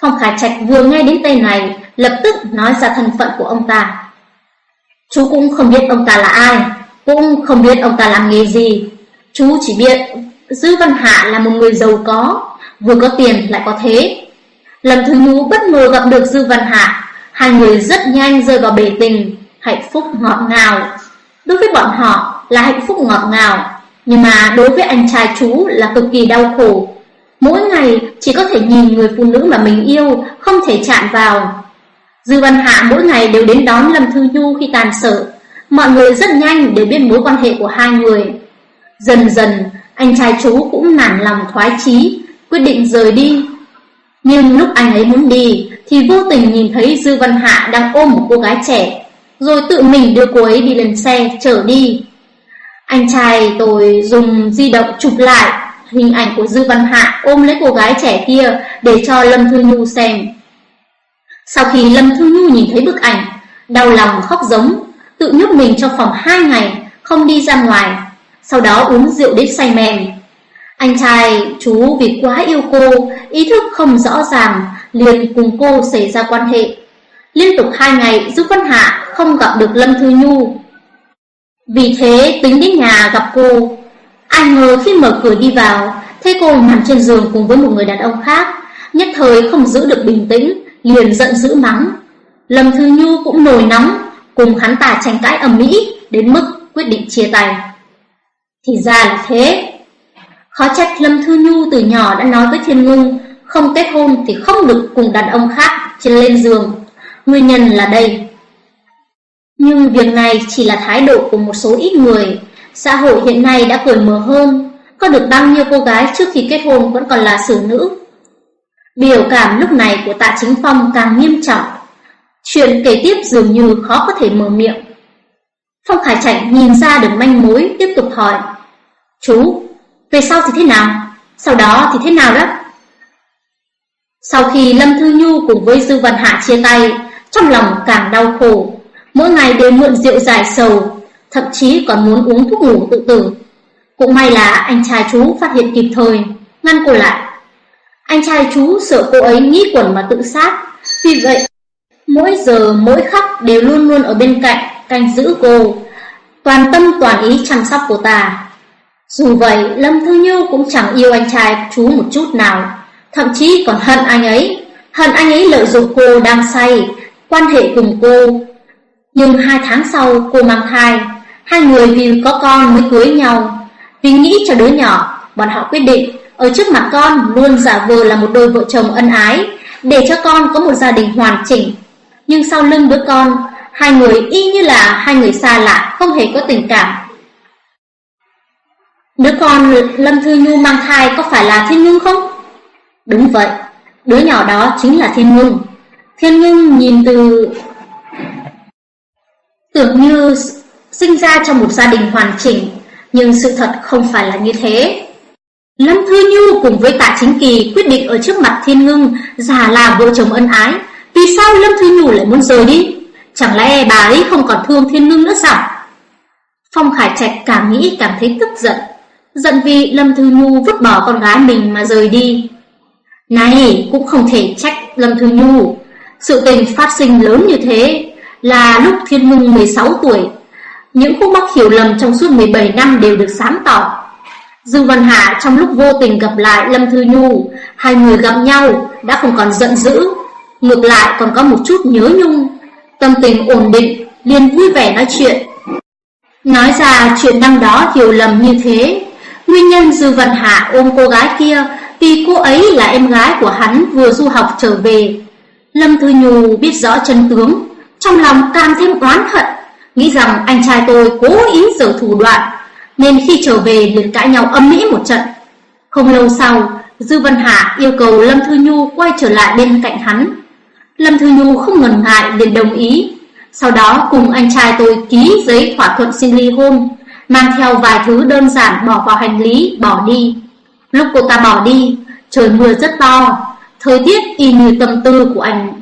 Phong Khải Trạch vừa nghe đến tên này, lập tức nói ra thân phận của ông ta. Chú cũng không biết ông ta là ai, cũng không biết ông ta làm nghề gì. Chú chỉ biết Dư Văn Hạ là một người giàu có, vừa có tiền lại có thế. Lâm Thứ Ngũ bất ngờ gặp được Dư Văn Hạ, hai người rất nhanh rơi vào bể tình, hạnh phúc ngọt ngào. Đối với bọn họ là hạnh phúc ngọt ngào, nhưng mà đối với anh trai chú là cực kỳ đau khổ. Mỗi ngày chỉ có thể nhìn người phụ nữ mà mình yêu, không thể chạm vào. Dư Văn Hạ mỗi ngày đều đến đón Lâm Thư Nhu khi tàn sở. Mọi người rất nhanh để biết mối quan hệ của hai người. Dần dần, anh trai chú cũng nản lòng thoái chí, quyết định rời đi. Nhưng lúc anh ấy muốn đi, thì vô tình nhìn thấy Dư Văn Hạ đang ôm một cô gái trẻ, rồi tự mình đưa cô ấy đi lên xe, chở đi. Anh trai tôi dùng di động chụp lại hình ảnh của Dư Văn Hạ ôm lấy cô gái trẻ kia để cho Lâm Thư Nhu xem. Sau khi Lâm Thư Nhu nhìn thấy bức ảnh, đau lòng khóc giống, tự nhốt mình trong phòng hai ngày, không đi ra ngoài, sau đó uống rượu đến say mềm. Anh trai chú vì quá yêu cô, ý thức không rõ ràng, liền cùng cô xảy ra quan hệ. Liên tục hai ngày Dư Văn Hạ không gặp được Lâm Thư Nhu. Vì thế tính đến nhà gặp cô, ai ngờ khi mở cửa đi vào, thấy cô nằm trên giường cùng với một người đàn ông khác, nhất thời không giữ được bình tĩnh, liền giận dữ mắng. Lâm Thư Nhu cũng nổi nóng, cùng hắn ta tranh cãi ầm ĩ đến mức quyết định chia tay. Thì ra là thế. Khó trách Lâm Thư Nhu từ nhỏ đã nói với Thiên Ngưng, không kết hôn thì không được cùng đàn ông khác trên lên giường. Nguyên nhân là đây. Nhưng việc này chỉ là thái độ của một số ít người. Xã hội hiện nay đã cởi mở hơn, có được bao nhiêu cô gái trước khi kết hôn vẫn còn là xử nữ. Biểu cảm lúc này của tạ chính phong càng nghiêm trọng. Chuyện kể tiếp dường như khó có thể mở miệng. Phong Khải Trạch nhìn ra được manh mối, tiếp tục hỏi. Chú, về sau thì thế nào? Sau đó thì thế nào đó? Sau khi Lâm Thư Nhu cùng với Dư Văn Hạ chia tay, trong lòng càng đau khổ. Mỗi ngày đều mượn rượu giải sầu, thậm chí còn muốn uống thuốc ngủ tự tử. Cũng may là anh trai chú phát hiện kịp thời, ngăn cô lại. Anh trai chú sợ cô ấy nghĩ quẩn mà tự sát, vì vậy mỗi giờ mỗi khắc đều luôn luôn ở bên cạnh canh giữ cô, toàn tâm toàn ý chăm sóc cô ta. Dù vậy, Lâm Thư Như cũng chẳng yêu anh trai chú một chút nào, thậm chí còn hận anh ấy, hận anh ấy lợi dụng cô đang say, quan hệ cùng cô. Nhưng hai tháng sau cô mang thai, hai người vì có con mới cưới nhau. Vì nghĩ cho đứa nhỏ, bọn họ quyết định ở trước mặt con luôn giả vờ là một đôi vợ chồng ân ái, để cho con có một gia đình hoàn chỉnh. Nhưng sau lưng đứa con, hai người y như là hai người xa lạ, không hề có tình cảm. Đứa con Lâm Thư Nhu mang thai có phải là Thiên Ngưng không? Đúng vậy, đứa nhỏ đó chính là Thiên Ngưng. Thiên Ngưng nhìn từ... Tưởng như sinh ra trong một gia đình hoàn chỉnh, nhưng sự thật không phải là như thế. Lâm Thư Nhu cùng với Tạ Chính Kỳ quyết định ở trước mặt Thiên Ngưng giả là vợ chồng ân ái. Vì sao Lâm Thư Nhu lại muốn rời đi? Chẳng lẽ bà ấy không còn thương Thiên Ngưng nữa sao? Phong Khải Trạch càng nghĩ cảm thấy tức giận. Giận vì Lâm Thư Nhu vứt bỏ con gái mình mà rời đi. Này, cũng không thể trách Lâm Thư Nhu. Sự tình phát sinh lớn như thế là lúc Thiên Hưng 16 tuổi. Những khúc mắc hiểu lầm trong suốt 17 năm đều được sáng tỏ. Dương Văn Hạ trong lúc vô tình gặp lại Lâm Thư Nhu, hai người gặp nhau đã không còn giận dữ, ngược lại còn có một chút nhớ nhung, tâm tình ổn định, liền vui vẻ nói chuyện. Nói ra chuyện năm đó hiểu lầm như thế, nguyên nhân Dư Văn Hạ ôm cô gái kia vì cô ấy là em gái của hắn vừa du học trở về. Lâm Thư Nhu biết rõ chân tướng, trong lòng càng thêm oán hận, nghĩ rằng anh trai tôi cố ý giở thủ đoạn nên khi trở về liền cãi nhau âm mỹ một trận. Không lâu sau, Dư Văn Hạ yêu cầu Lâm Thư Nhu quay trở lại bên cạnh hắn. Lâm Thư Nhu không ngần ngại liền đồng ý. Sau đó cùng anh trai tôi ký giấy thỏa thuận xin ly hôn, mang theo vài thứ đơn giản bỏ vào hành lý, bỏ đi. Lúc cô ta bỏ đi, trời mưa rất to, thời tiết y như tâm tư của anh.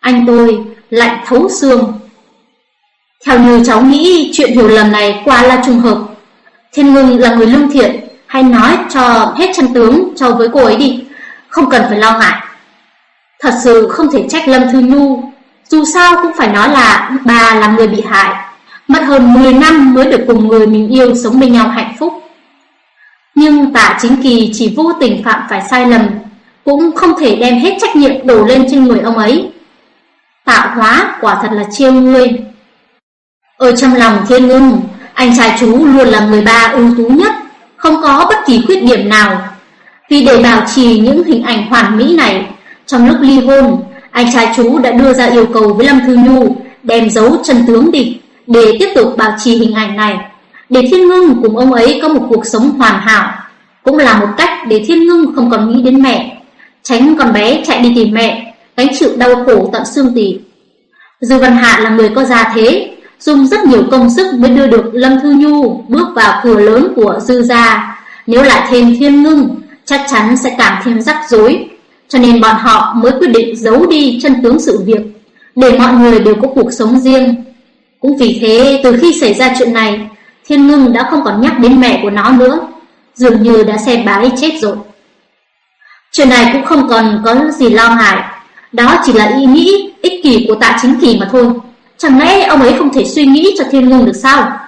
Anh tôi lạnh thấu xương. Theo như cháu nghĩ chuyện hiểu lầm này quả là trùng hợp. Thiên Ngưng là người lương thiện, hay nói cho hết chân tướng cho với cô ấy đi, không cần phải lo ngại. Thật sự không thể trách Lâm Thư Nhu, dù sao cũng phải nói là bà là người bị hại, mất hơn 10 năm mới được cùng người mình yêu sống bên nhau hạnh phúc. Nhưng tạ chính kỳ chỉ vô tình phạm phải sai lầm, cũng không thể đem hết trách nhiệm đổ lên trên người ông ấy. Tạo hóa quả thật là chiêu ngươi. Ở trong lòng thiên ngưng, anh trai chú luôn là người ba ưu tú nhất, không có bất kỳ khuyết điểm nào. Vì để bảo trì những hình ảnh hoàn mỹ này, trong lúc ly hôn, anh trai chú đã đưa ra yêu cầu với Lâm Thư Nhu đem giấu chân tướng địch để tiếp tục bảo trì hình ảnh này, để Thiên Ngưng cùng ông ấy có một cuộc sống hoàn hảo, cũng là một cách để Thiên Ngưng không còn nghĩ đến mẹ, tránh con bé chạy đi tìm mẹ, gánh chịu đau khổ tận xương tủy. Dư Văn Hạ là người có gia thế, dùng rất nhiều công sức mới đưa được Lâm Thư Nhu bước vào cửa lớn của Dư gia. Nếu lại thêm Thiên Ngưng, chắc chắn sẽ càng thêm rắc rối. Cho nên bọn họ mới quyết định giấu đi chân tướng sự việc, để mọi người đều có cuộc sống riêng. Cũng vì thế, từ khi xảy ra chuyện này, Thiên Ngưng đã không còn nhắc đến mẹ của nó nữa, dường như đã xem bà ấy chết rồi. Chuyện này cũng không còn có gì lo ngại, đó chỉ là ý nghĩ ích kỷ của tạ chính kỳ mà thôi. Chẳng lẽ ông ấy không thể suy nghĩ cho Thiên Ngưng được sao?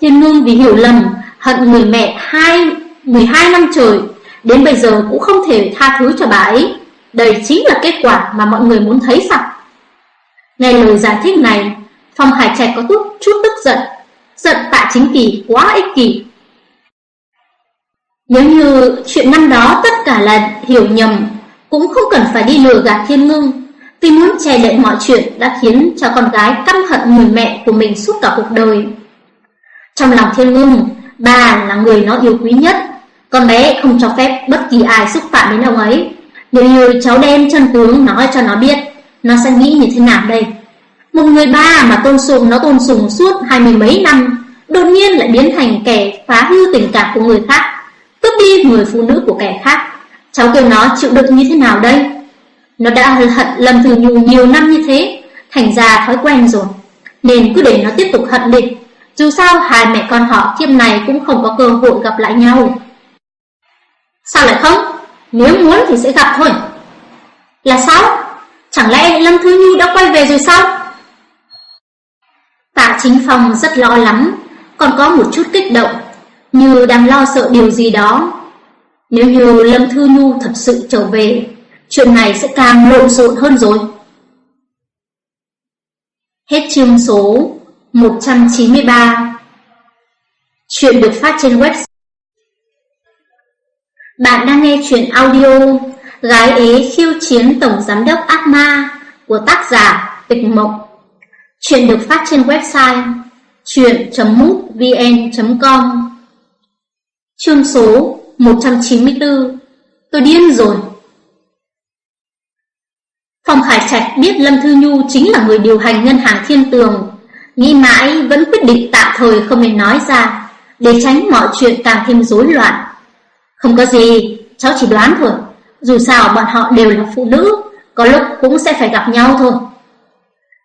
Thiên Ngưng vì hiểu lầm, hận người mẹ hai 12 năm trời, đến bây giờ cũng không thể tha thứ cho bà ấy. Đây chính là kết quả mà mọi người muốn thấy sao? Nghe lời giải thích này, Phong Hải Trạch có chút, chút tức giận, giận tạ chính kỳ quá ích kỷ. Nếu như chuyện năm đó tất cả là hiểu nhầm, cũng không cần phải đi lừa gạt thiên ngưng, vì muốn che đậy mọi chuyện đã khiến cho con gái căm hận người mẹ của mình suốt cả cuộc đời. Trong lòng thiên ngưng, bà là người nó yêu quý nhất, con bé không cho phép bất kỳ ai xúc phạm đến ông ấy. Nếu như cháu đem chân tướng nói cho nó biết, nó sẽ nghĩ như thế nào đây? Một người ba mà tôn sùng nó tôn sùng suốt hai mươi mấy năm, đột nhiên lại biến thành kẻ phá hư tình cảm của người khác, cướp đi người phụ nữ của kẻ khác. Cháu kêu nó chịu đựng như thế nào đây? Nó đã hận Lâm Thư Nhu nhiều năm như thế, thành ra thói quen rồi, nên cứ để nó tiếp tục hận đi. Dù sao hai mẹ con họ kiếp này cũng không có cơ hội gặp lại nhau. Sao lại không? Nếu muốn thì sẽ gặp thôi. Là sao? Chẳng lẽ Lâm Thứ Nhu đã quay về rồi sao? Tạ Chính Phong rất lo lắng, còn có một chút kích động, như đang lo sợ điều gì đó. Nếu như Lâm Thư Nhu thật sự trở về, chuyện này sẽ càng lộn xộn hơn rồi. Hết chương số 193 Chuyện được phát trên website Bạn đang nghe chuyện audio Gái ế khiêu chiến tổng giám đốc ác ma của tác giả Tịch Mộng. Chuyện được phát trên website chuyện.mútvn.com Chương số 194 Tôi điên rồi. Phòng Khải Trạch biết Lâm Thư Nhu chính là người điều hành ngân hàng thiên tường. Nghĩ mãi vẫn quyết định tạm thời không nên nói ra Để tránh mọi chuyện càng thêm rối loạn. Không có gì, cháu chỉ đoán thôi. Dù sao bọn họ đều là phụ nữ Có lúc cũng sẽ phải gặp nhau thôi.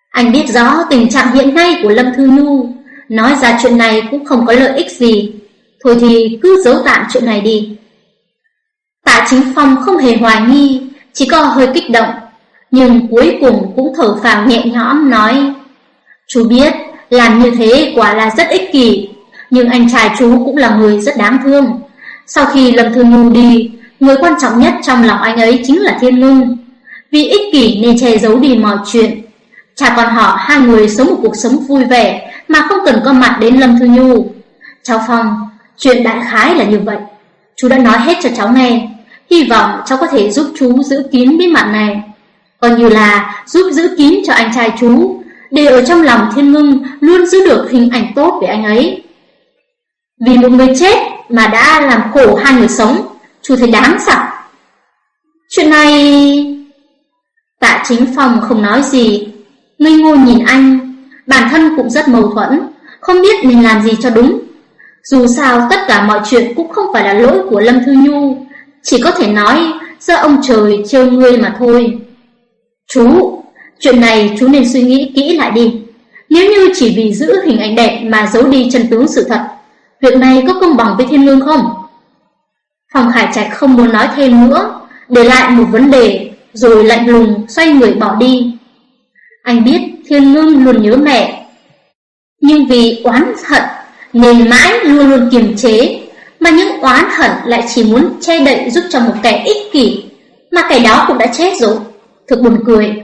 Anh biết rõ tình trạng hiện nay của Lâm Thư Nhu, nói ra chuyện này cũng không có lợi ích gì, thôi thì cứ giấu tạm chuyện này đi. Tạ Chính Phong không hề hoài nghi, chỉ có hơi kích động, nhưng cuối cùng cũng thở phào nhẹ nhõm nói, chú biết, làm như thế quả là rất ích kỷ, nhưng anh trai chú cũng là người rất đáng thương. Sau khi Lâm Thư Nhu đi, người quan trọng nhất trong lòng anh ấy chính là Thiên Lương Vì ích kỷ nên che giấu đi mọi chuyện, Cha con họ hai người sống một cuộc sống vui vẻ mà không cần có mặt đến Lâm Thư Nhu. Cháu Phong, chuyện đại khái là như vậy. Chú đã nói hết cho cháu nghe. Hy vọng cháu có thể giúp chú giữ kín bí mật này. Còn như là giúp giữ kín cho anh trai chú, để ở trong lòng thiên ngưng luôn giữ được hình ảnh tốt về anh ấy. Vì một người chết mà đã làm khổ hai người sống, chú thấy đáng sao? Chuyện này... Tạ chính phòng không nói gì, ngây ngô nhìn anh, Bản thân cũng rất mâu thuẫn, không biết mình làm gì cho đúng. Dù sao tất cả mọi chuyện cũng không phải là lỗi của Lâm Thư Nhu, chỉ có thể nói do ông trời trêu ngươi mà thôi. Chú, chuyện này chú nên suy nghĩ kỹ lại đi. Nếu như chỉ vì giữ hình ảnh đẹp mà giấu đi chân tướng sự thật, việc này có công bằng với Thiên Lương không? Phòng Khải Trạch không muốn nói thêm nữa, để lại một vấn đề, rồi lạnh lùng xoay người bỏ đi. Anh biết Thiên Lương luôn nhớ mẹ, nhưng vì oán hận nên mãi luôn luôn kiềm chế, mà những oán hận lại chỉ muốn che đậy giúp cho một kẻ ích kỷ, mà kẻ đó cũng đã chết rồi. Thực buồn cười.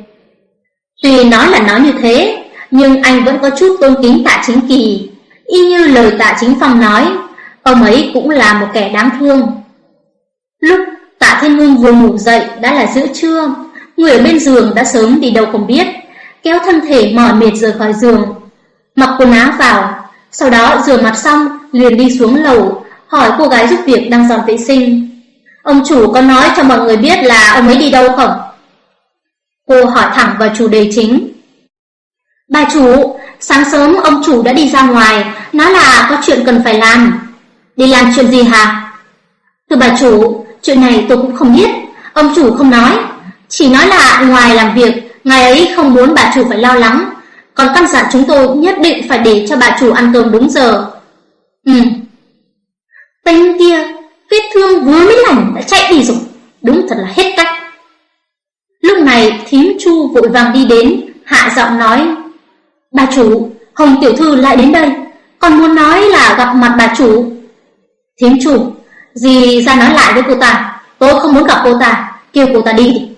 Tuy nói là nói như thế, nhưng anh vẫn có chút tôn kính tạ chính kỳ. Y như lời tạ chính phong nói, ông ấy cũng là một kẻ đáng thương. Lúc tạ thiên Hương vừa ngủ dậy đã là giữa trưa, người ở bên giường đã sớm đi đâu không biết, kéo thân thể mỏi mệt rời khỏi giường. Mặc quần áo vào, sau đó rửa mặt xong liền đi xuống lầu, hỏi cô gái giúp việc đang dọn vệ sinh. Ông chủ có nói cho mọi người biết là ông ấy đi đâu không? Cô hỏi thẳng vào chủ đề chính. Bà chủ, sáng sớm ông chủ đã đi ra ngoài, nói là có chuyện cần phải làm. Đi làm chuyện gì hả? Thưa bà chủ, chuyện này tôi cũng không biết, ông chủ không nói. Chỉ nói là ngoài làm việc, ngài ấy không muốn bà chủ phải lo lắng, còn căn dặn chúng tôi nhất định phải để cho bà chủ ăn cơm đúng giờ. Ừ. Tên kia, vết thương vừa mới lành đã chạy đi rồi, đúng thật là hết cách. Lúc này thím chu vội vàng đi đến, hạ giọng nói, Bà chủ, Hồng Tiểu Thư lại đến đây, còn muốn nói là gặp mặt bà chủ. Thím chủ, gì ra nói lại với cô ta, tôi không muốn gặp cô ta, kêu cô ta đi đi.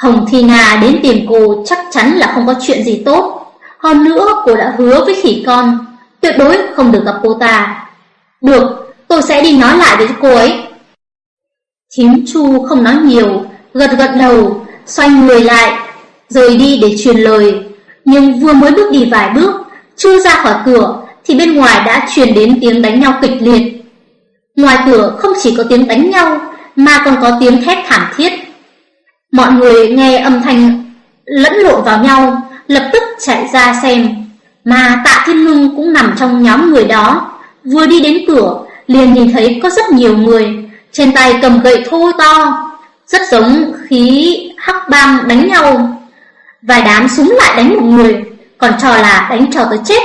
Hồng Thi Na đến tìm cô chắc chắn là không có chuyện gì tốt. Hơn nữa cô đã hứa với khỉ con, tuyệt đối không được gặp cô ta. Được, tôi sẽ đi nói lại với cô ấy. Thím Chu không nói nhiều, gật gật đầu, xoay người lại, rời đi để truyền lời. Nhưng vừa mới bước đi vài bước, chưa ra khỏi cửa, thì bên ngoài đã truyền đến tiếng đánh nhau kịch liệt. Ngoài cửa không chỉ có tiếng đánh nhau, mà còn có tiếng thét thảm thiết. Mọi người nghe âm thanh lẫn lộn vào nhau, lập tức chạy ra xem. Mà tạ thiên ngưng cũng nằm trong nhóm người đó. Vừa đi đến cửa, liền nhìn thấy có rất nhiều người, trên tay cầm gậy thô to, rất giống khí hắc bang đánh nhau. Vài đám súng lại đánh một người, còn trò là đánh trò tới chết.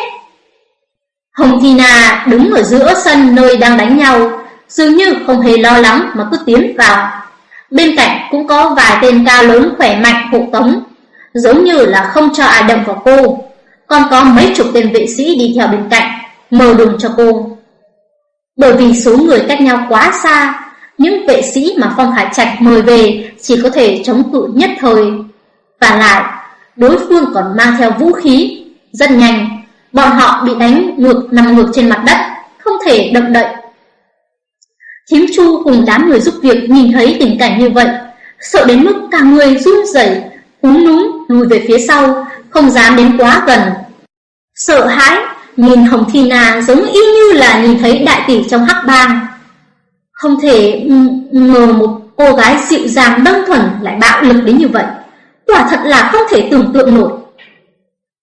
Hồng Thi Na đứng ở giữa sân nơi đang đánh nhau, dường như không hề lo lắng mà cứ tiến vào. Bên cạnh cũng có vài tên cao lớn khỏe mạnh hộ tống, giống như là không cho ai động vào cô. Còn có mấy chục tên vệ sĩ đi theo bên cạnh, mở đường cho cô. Bởi vì số người cách nhau quá xa, những vệ sĩ mà Phong Hải Trạch mời về chỉ có thể chống cự nhất thời. Và lại, đối phương còn mang theo vũ khí, rất nhanh, bọn họ bị đánh ngược nằm ngược trên mặt đất, không thể động đậy. Thiếm Chu cùng đám người giúp việc nhìn thấy tình cảnh như vậy, sợ đến mức cả người run rẩy, cúm núm lùi về phía sau, không dám đến quá gần. Sợ hãi, nhìn Hồng Thi Na giống y như là nhìn thấy đại tỷ trong hắc bang. Không thể ngờ một cô gái dịu dàng đơn thuần lại bạo lực đến như vậy. Quả thật là không thể tưởng tượng nổi.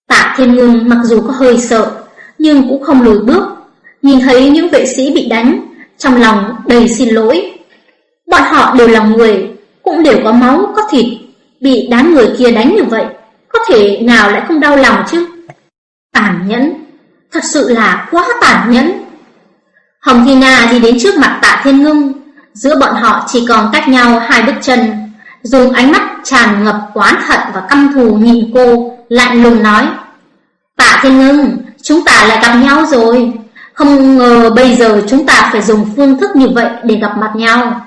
Tạ Thiên Ngưng mặc dù có hơi sợ, nhưng cũng không lùi bước. Nhìn thấy những vệ sĩ bị đánh, trong lòng đầy xin lỗi. Bọn họ đều là người, cũng đều có máu, có thịt, bị đám người kia đánh như vậy, có thể nào lại không đau lòng chứ? Tàn nhẫn, thật sự là quá tàn nhẫn. Hồng Thi Nga đi đến trước mặt tạ thiên ngưng, giữa bọn họ chỉ còn cách nhau hai bước chân, dùng ánh mắt tràn ngập oán hận và căm thù nhìn cô, lạnh lùng nói. Tạ thiên ngưng, chúng ta lại gặp nhau rồi. Không ngờ bây giờ chúng ta phải dùng phương thức như vậy để gặp mặt nhau.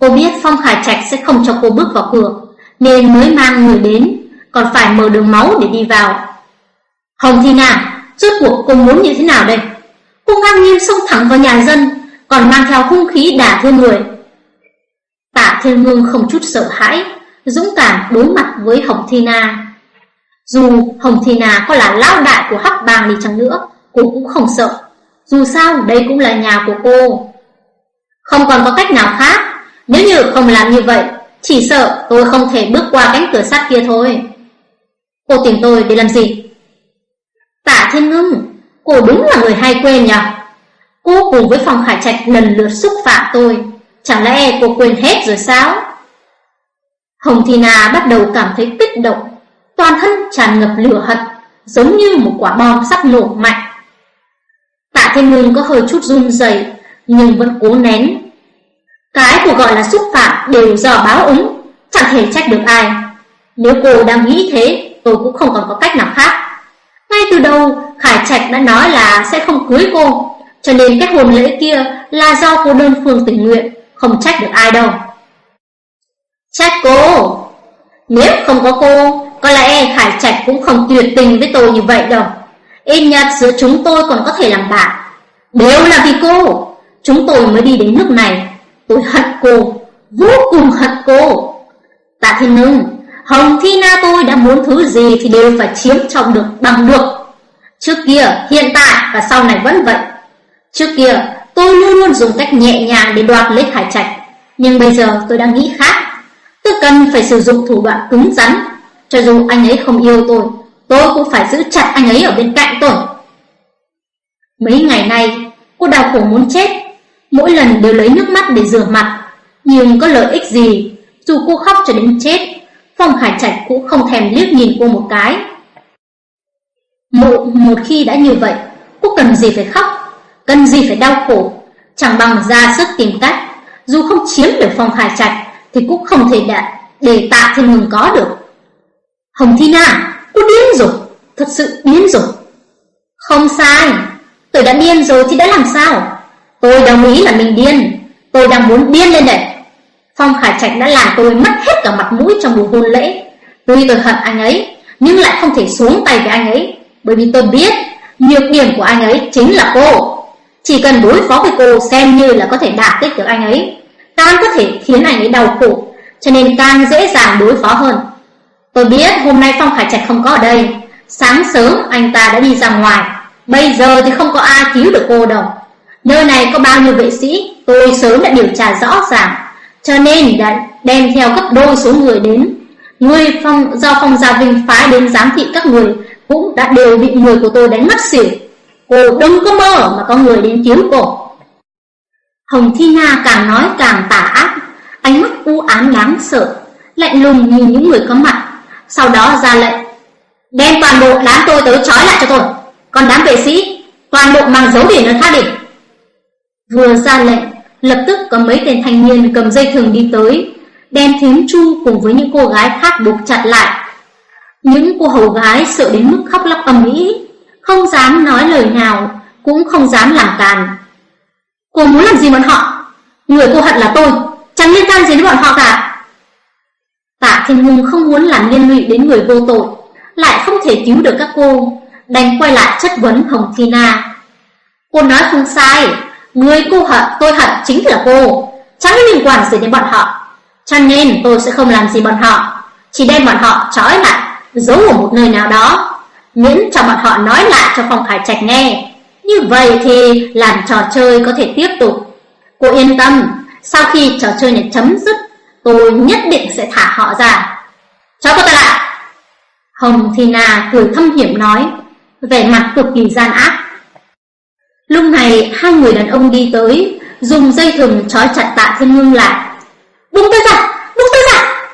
Cô biết Phong Khải Trạch sẽ không cho cô bước vào cửa, nên mới mang người đến, còn phải mở đường máu để đi vào. Hồng Thi Na, rốt cuộc cô muốn như thế nào đây? Cô ngang nhiên xông thẳng vào nhà dân, còn mang theo hung khí đả thương người. Tạ Thiên Ngương không chút sợ hãi, dũng cảm đối mặt với Hồng Thi Na. Dù Hồng Thi Na có là lão đại của Hắc Bang đi chăng nữa, cô cũng không sợ. Dù sao, đây cũng là nhà của cô. Không còn có cách nào khác. Nếu như không làm như vậy, chỉ sợ tôi không thể bước qua cánh cửa sắt kia thôi. Cô tìm tôi để làm gì? Tạ Thiên Ngưng, cô đúng là người hay quên nhỉ? Cô cùng với Phong Khải Trạch lần lượt xúc phạm tôi, chẳng lẽ cô quên hết rồi sao? Hồng Thi Na bắt đầu cảm thấy kích động, toàn thân tràn ngập lửa hận, giống như một quả bom sắp nổ mạnh. Tạ Thiên Ngưng có hơi chút run rẩy, nhưng vẫn cố nén. Cái của gọi là xúc phạm đều do báo ứng, chẳng thể trách được ai. Nếu cô đang nghĩ thế, tôi cũng không còn có cách nào khác. Ngay từ đầu, Khải Trạch đã nói là sẽ không cưới cô, cho nên cái hôn lễ kia là do cô đơn phương tình nguyện, không trách được ai đâu. Trách cô! Nếu không có cô, có lẽ Khải Trạch cũng không tuyệt tình với tôi như vậy đâu. Ít nhất giữa chúng tôi còn có thể làm bạn. Đều là vì cô, chúng tôi mới đi đến nước này. Tôi hận cô, vô cùng hận cô. Tạ Thiên Ngưng, Hồng Thi Na tôi đã muốn thứ gì thì đều phải chiếm trong được bằng được. Trước kia, hiện tại và sau này vẫn vậy. Trước kia, tôi luôn luôn dùng cách nhẹ nhàng để đoạt lấy hải Trạch. Nhưng bây giờ tôi đang nghĩ khác. Tôi cần phải sử dụng thủ đoạn cứng rắn. Cho dù anh ấy không yêu tôi, tôi cũng phải giữ chặt anh ấy ở bên cạnh tôi. Mấy ngày nay, cô đau khổ muốn chết. Mỗi lần đều lấy nước mắt để rửa mặt. Nhưng có lợi ích gì, dù cô khóc cho đến chết, Phong Khải Trạch cũng không thèm liếc nhìn cô một cái. Một, một khi đã như vậy, cô cần gì phải khóc, cần gì phải đau khổ, chẳng bằng ra sức tìm cách, dù không chiếm được Phong Khải Trạch thì cũng không thể đạt để tạ thêm ngừng có được. Hồng Thi Na, cô điên rồi, thật sự điên rồi. Không sai, tôi đã điên rồi thì đã làm sao? Tôi đồng ý là mình điên, tôi đang muốn điên lên đây. Phong Khải Trạch đã làm tôi mất hết cả mặt mũi trong buổi hôn lễ. Tuy tôi hận anh ấy, nhưng lại không thể xuống tay với anh ấy, bởi vì tôi biết nhược điểm của anh ấy chính là cô. Chỉ cần đối phó với cô xem như là có thể đạt kích được anh ấy, càng có thể khiến anh ấy đau khổ, cho nên càng dễ dàng đối phó hơn. Tôi biết hôm nay Phong Khải Trạch không có ở đây, sáng sớm anh ta đã đi ra ngoài, bây giờ thì không có ai cứu được cô đâu. Nơi này có bao nhiêu vệ sĩ, tôi sớm đã điều tra rõ ràng, cho nên đã đem theo gấp đôi số người đến. Người phong do Phong Gia Vinh phái đến giám thị các người cũng đã đều bị người của tôi đánh mất xỉu. Cô đừng có mơ mà có người đến cứu cô. Hồng Thi Na càng nói càng tà ác, ánh mắt u ám đáng sợ, lạnh lùng nhìn những người có mặt, sau đó ra lệnh. Đem toàn bộ đám tôi tới trói lại cho tôi, còn đám vệ sĩ, toàn bộ mang dấu để nơi khác đi. Vừa ra lệnh, lập tức có mấy tên thanh niên cầm dây thừng đi tới, đem thím chu cùng với những cô gái khác buộc chặt lại. Những cô hầu gái sợ đến mức khóc lóc ầm ĩ, không dám nói lời nào, cũng không dám làm càn. Cô muốn làm gì bọn họ? Người cô hận là tôi, chẳng liên can gì đến bọn họ cả. Tạ Thiên Hùng không muốn làm liên lụy đến người vô tội, lại không thể cứu được các cô, đành quay lại chất vấn Hồng Thi Na. Cô nói không sai, người cô hận, tôi hận chính là cô, chẳng liên quan gì đến bọn họ. Cho nên tôi sẽ không làm gì bọn họ, chỉ đem bọn họ trói lại, giấu ở một nơi nào đó, miễn cho bọn họ nói lại cho phòng Khải Trạch nghe. Như vậy thì làm trò chơi có thể tiếp tục. Cô yên tâm, sau khi trò chơi này chấm dứt, tôi nhất định sẽ thả họ ra. Cho cô ta lại. Hồng Thi Na cười thâm hiểm nói, vẻ mặt cực kỳ gian ác. Lúc này hai người đàn ông đi tới, dùng dây thừng trói chặt tạ thiên ngưng lại. Buông tôi ra, buông tôi ra.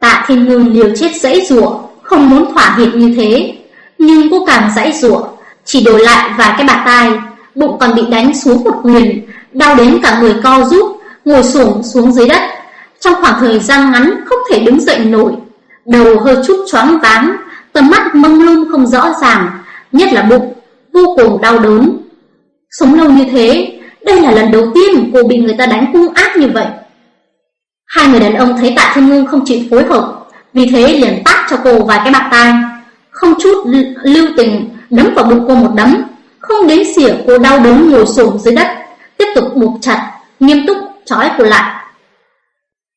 Tạ thiên ngưng liều chết dãy rủa không muốn thỏa hiệp như thế. Nhưng cô càng dãy rủa chỉ đổi lại vài cái bạt tai, bụng còn bị đánh xuống một quyền, đau đến cả người co rút, ngồi xổm xuống dưới đất. Trong khoảng thời gian ngắn không thể đứng dậy nổi, đầu hơi chút choáng váng, tầm mắt mông lung không rõ ràng, nhất là bụng, vô cùng đau đớn. Sống lâu như thế, đây là lần đầu tiên cô bị người ta đánh hung ác như vậy. Hai người đàn ông thấy Tạ Thiên Ngưng không chịu phối hợp, vì thế liền tát cho cô vài cái bạc tai, không chút lưu tình đấm vào bụng cô một đấm, không đến xỉa cô đau đớn ngồi sụp dưới đất, tiếp tục buộc chặt, nghiêm túc trói cô lại.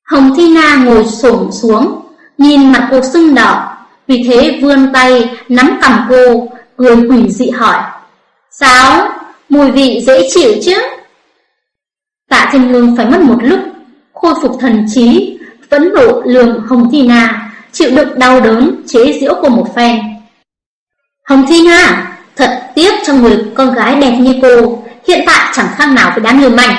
Hồng Thi Na ngồi xổm xuống, nhìn mặt cô sưng đỏ, vì thế vươn tay nắm cầm cô, cười quỷ dị hỏi: "Sao? Mùi vị dễ chịu chứ?" Tạ Thiên Lương phải mất một lúc khôi phục thần trí, vẫn nộ lường Hồng Thi Na, chịu đựng đau đớn chế giễu cô một phen. Hồng Thi Na, thật tiếc cho người con gái đẹp như cô, hiện tại chẳng khác nào với đám lưu manh.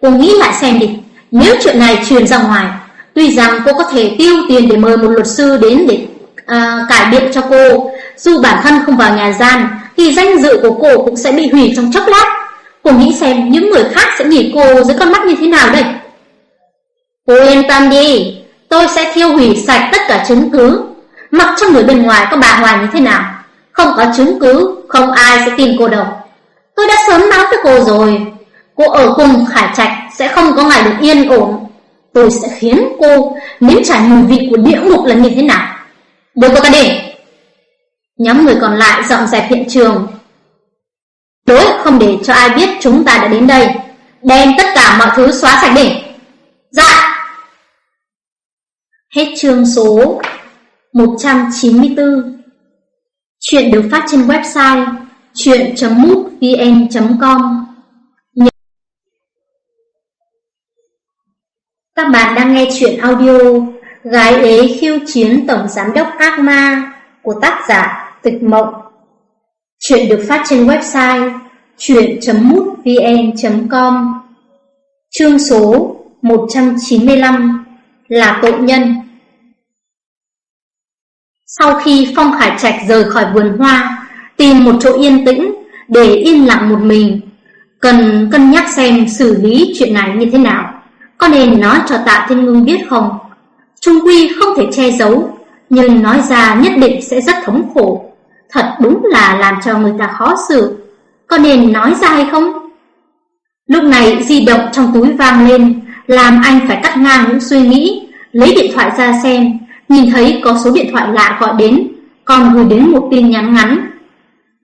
Cô nghĩ lại xem đi, nếu chuyện này truyền ra ngoài, tuy rằng cô có thể tiêu tiền để mời một luật sư đến để à, cải biện cho cô, dù bản thân không vào nhà gian, thì danh dự của cô cũng sẽ bị hủy trong chốc lát. Cô nghĩ xem những người khác sẽ nhìn cô dưới con mắt như thế nào đây? Cô yên tâm đi, tôi sẽ thiêu hủy sạch tất cả chứng cứ. Mặc cho người bên ngoài có bà Hoài như thế nào, không có chứng cứ, không ai sẽ tin cô đâu. Tôi đã sớm báo với cô rồi, cô ở cùng Khải Trạch sẽ không có ngày được yên ổn. Tôi sẽ khiến cô nếm trải mùi vị của địa ngục là như thế nào. Đưa cô ta đi. Nhóm người còn lại dọn dẹp hiện trường. Đối không để cho ai biết chúng ta đã đến đây. Đem tất cả mọi thứ xóa sạch đi. Dạ. Hết chương số 194 Chuyện được phát trên website chuyện.mútvn.com Các bạn đang nghe chuyện audio Gái ế khiêu chiến Tổng Giám đốc Ác Ma của tác giả Tịch Mộng. Chuyện được phát trên website chuyện.mútvn.com Chương số 195 Là tội nhân. Sau khi Phong Khải Trạch rời khỏi vườn hoa, Tìm một chỗ yên tĩnh Để yên lặng một mình, Cần cân nhắc xem xử lý chuyện này như thế nào. Có nên nói cho tạ thiên ngưng biết không? Trung Quy không thể che giấu, Nhưng nói ra nhất định sẽ rất thống khổ. Thật đúng là làm cho người ta khó xử. Có nên nói ra hay không? Lúc này di động trong túi vang lên, Làm anh phải cắt ngang những suy nghĩ, Lấy điện thoại ra xem, Nhìn thấy có số điện thoại lạ gọi đến, Còn gửi đến một tin nhắn ngắn.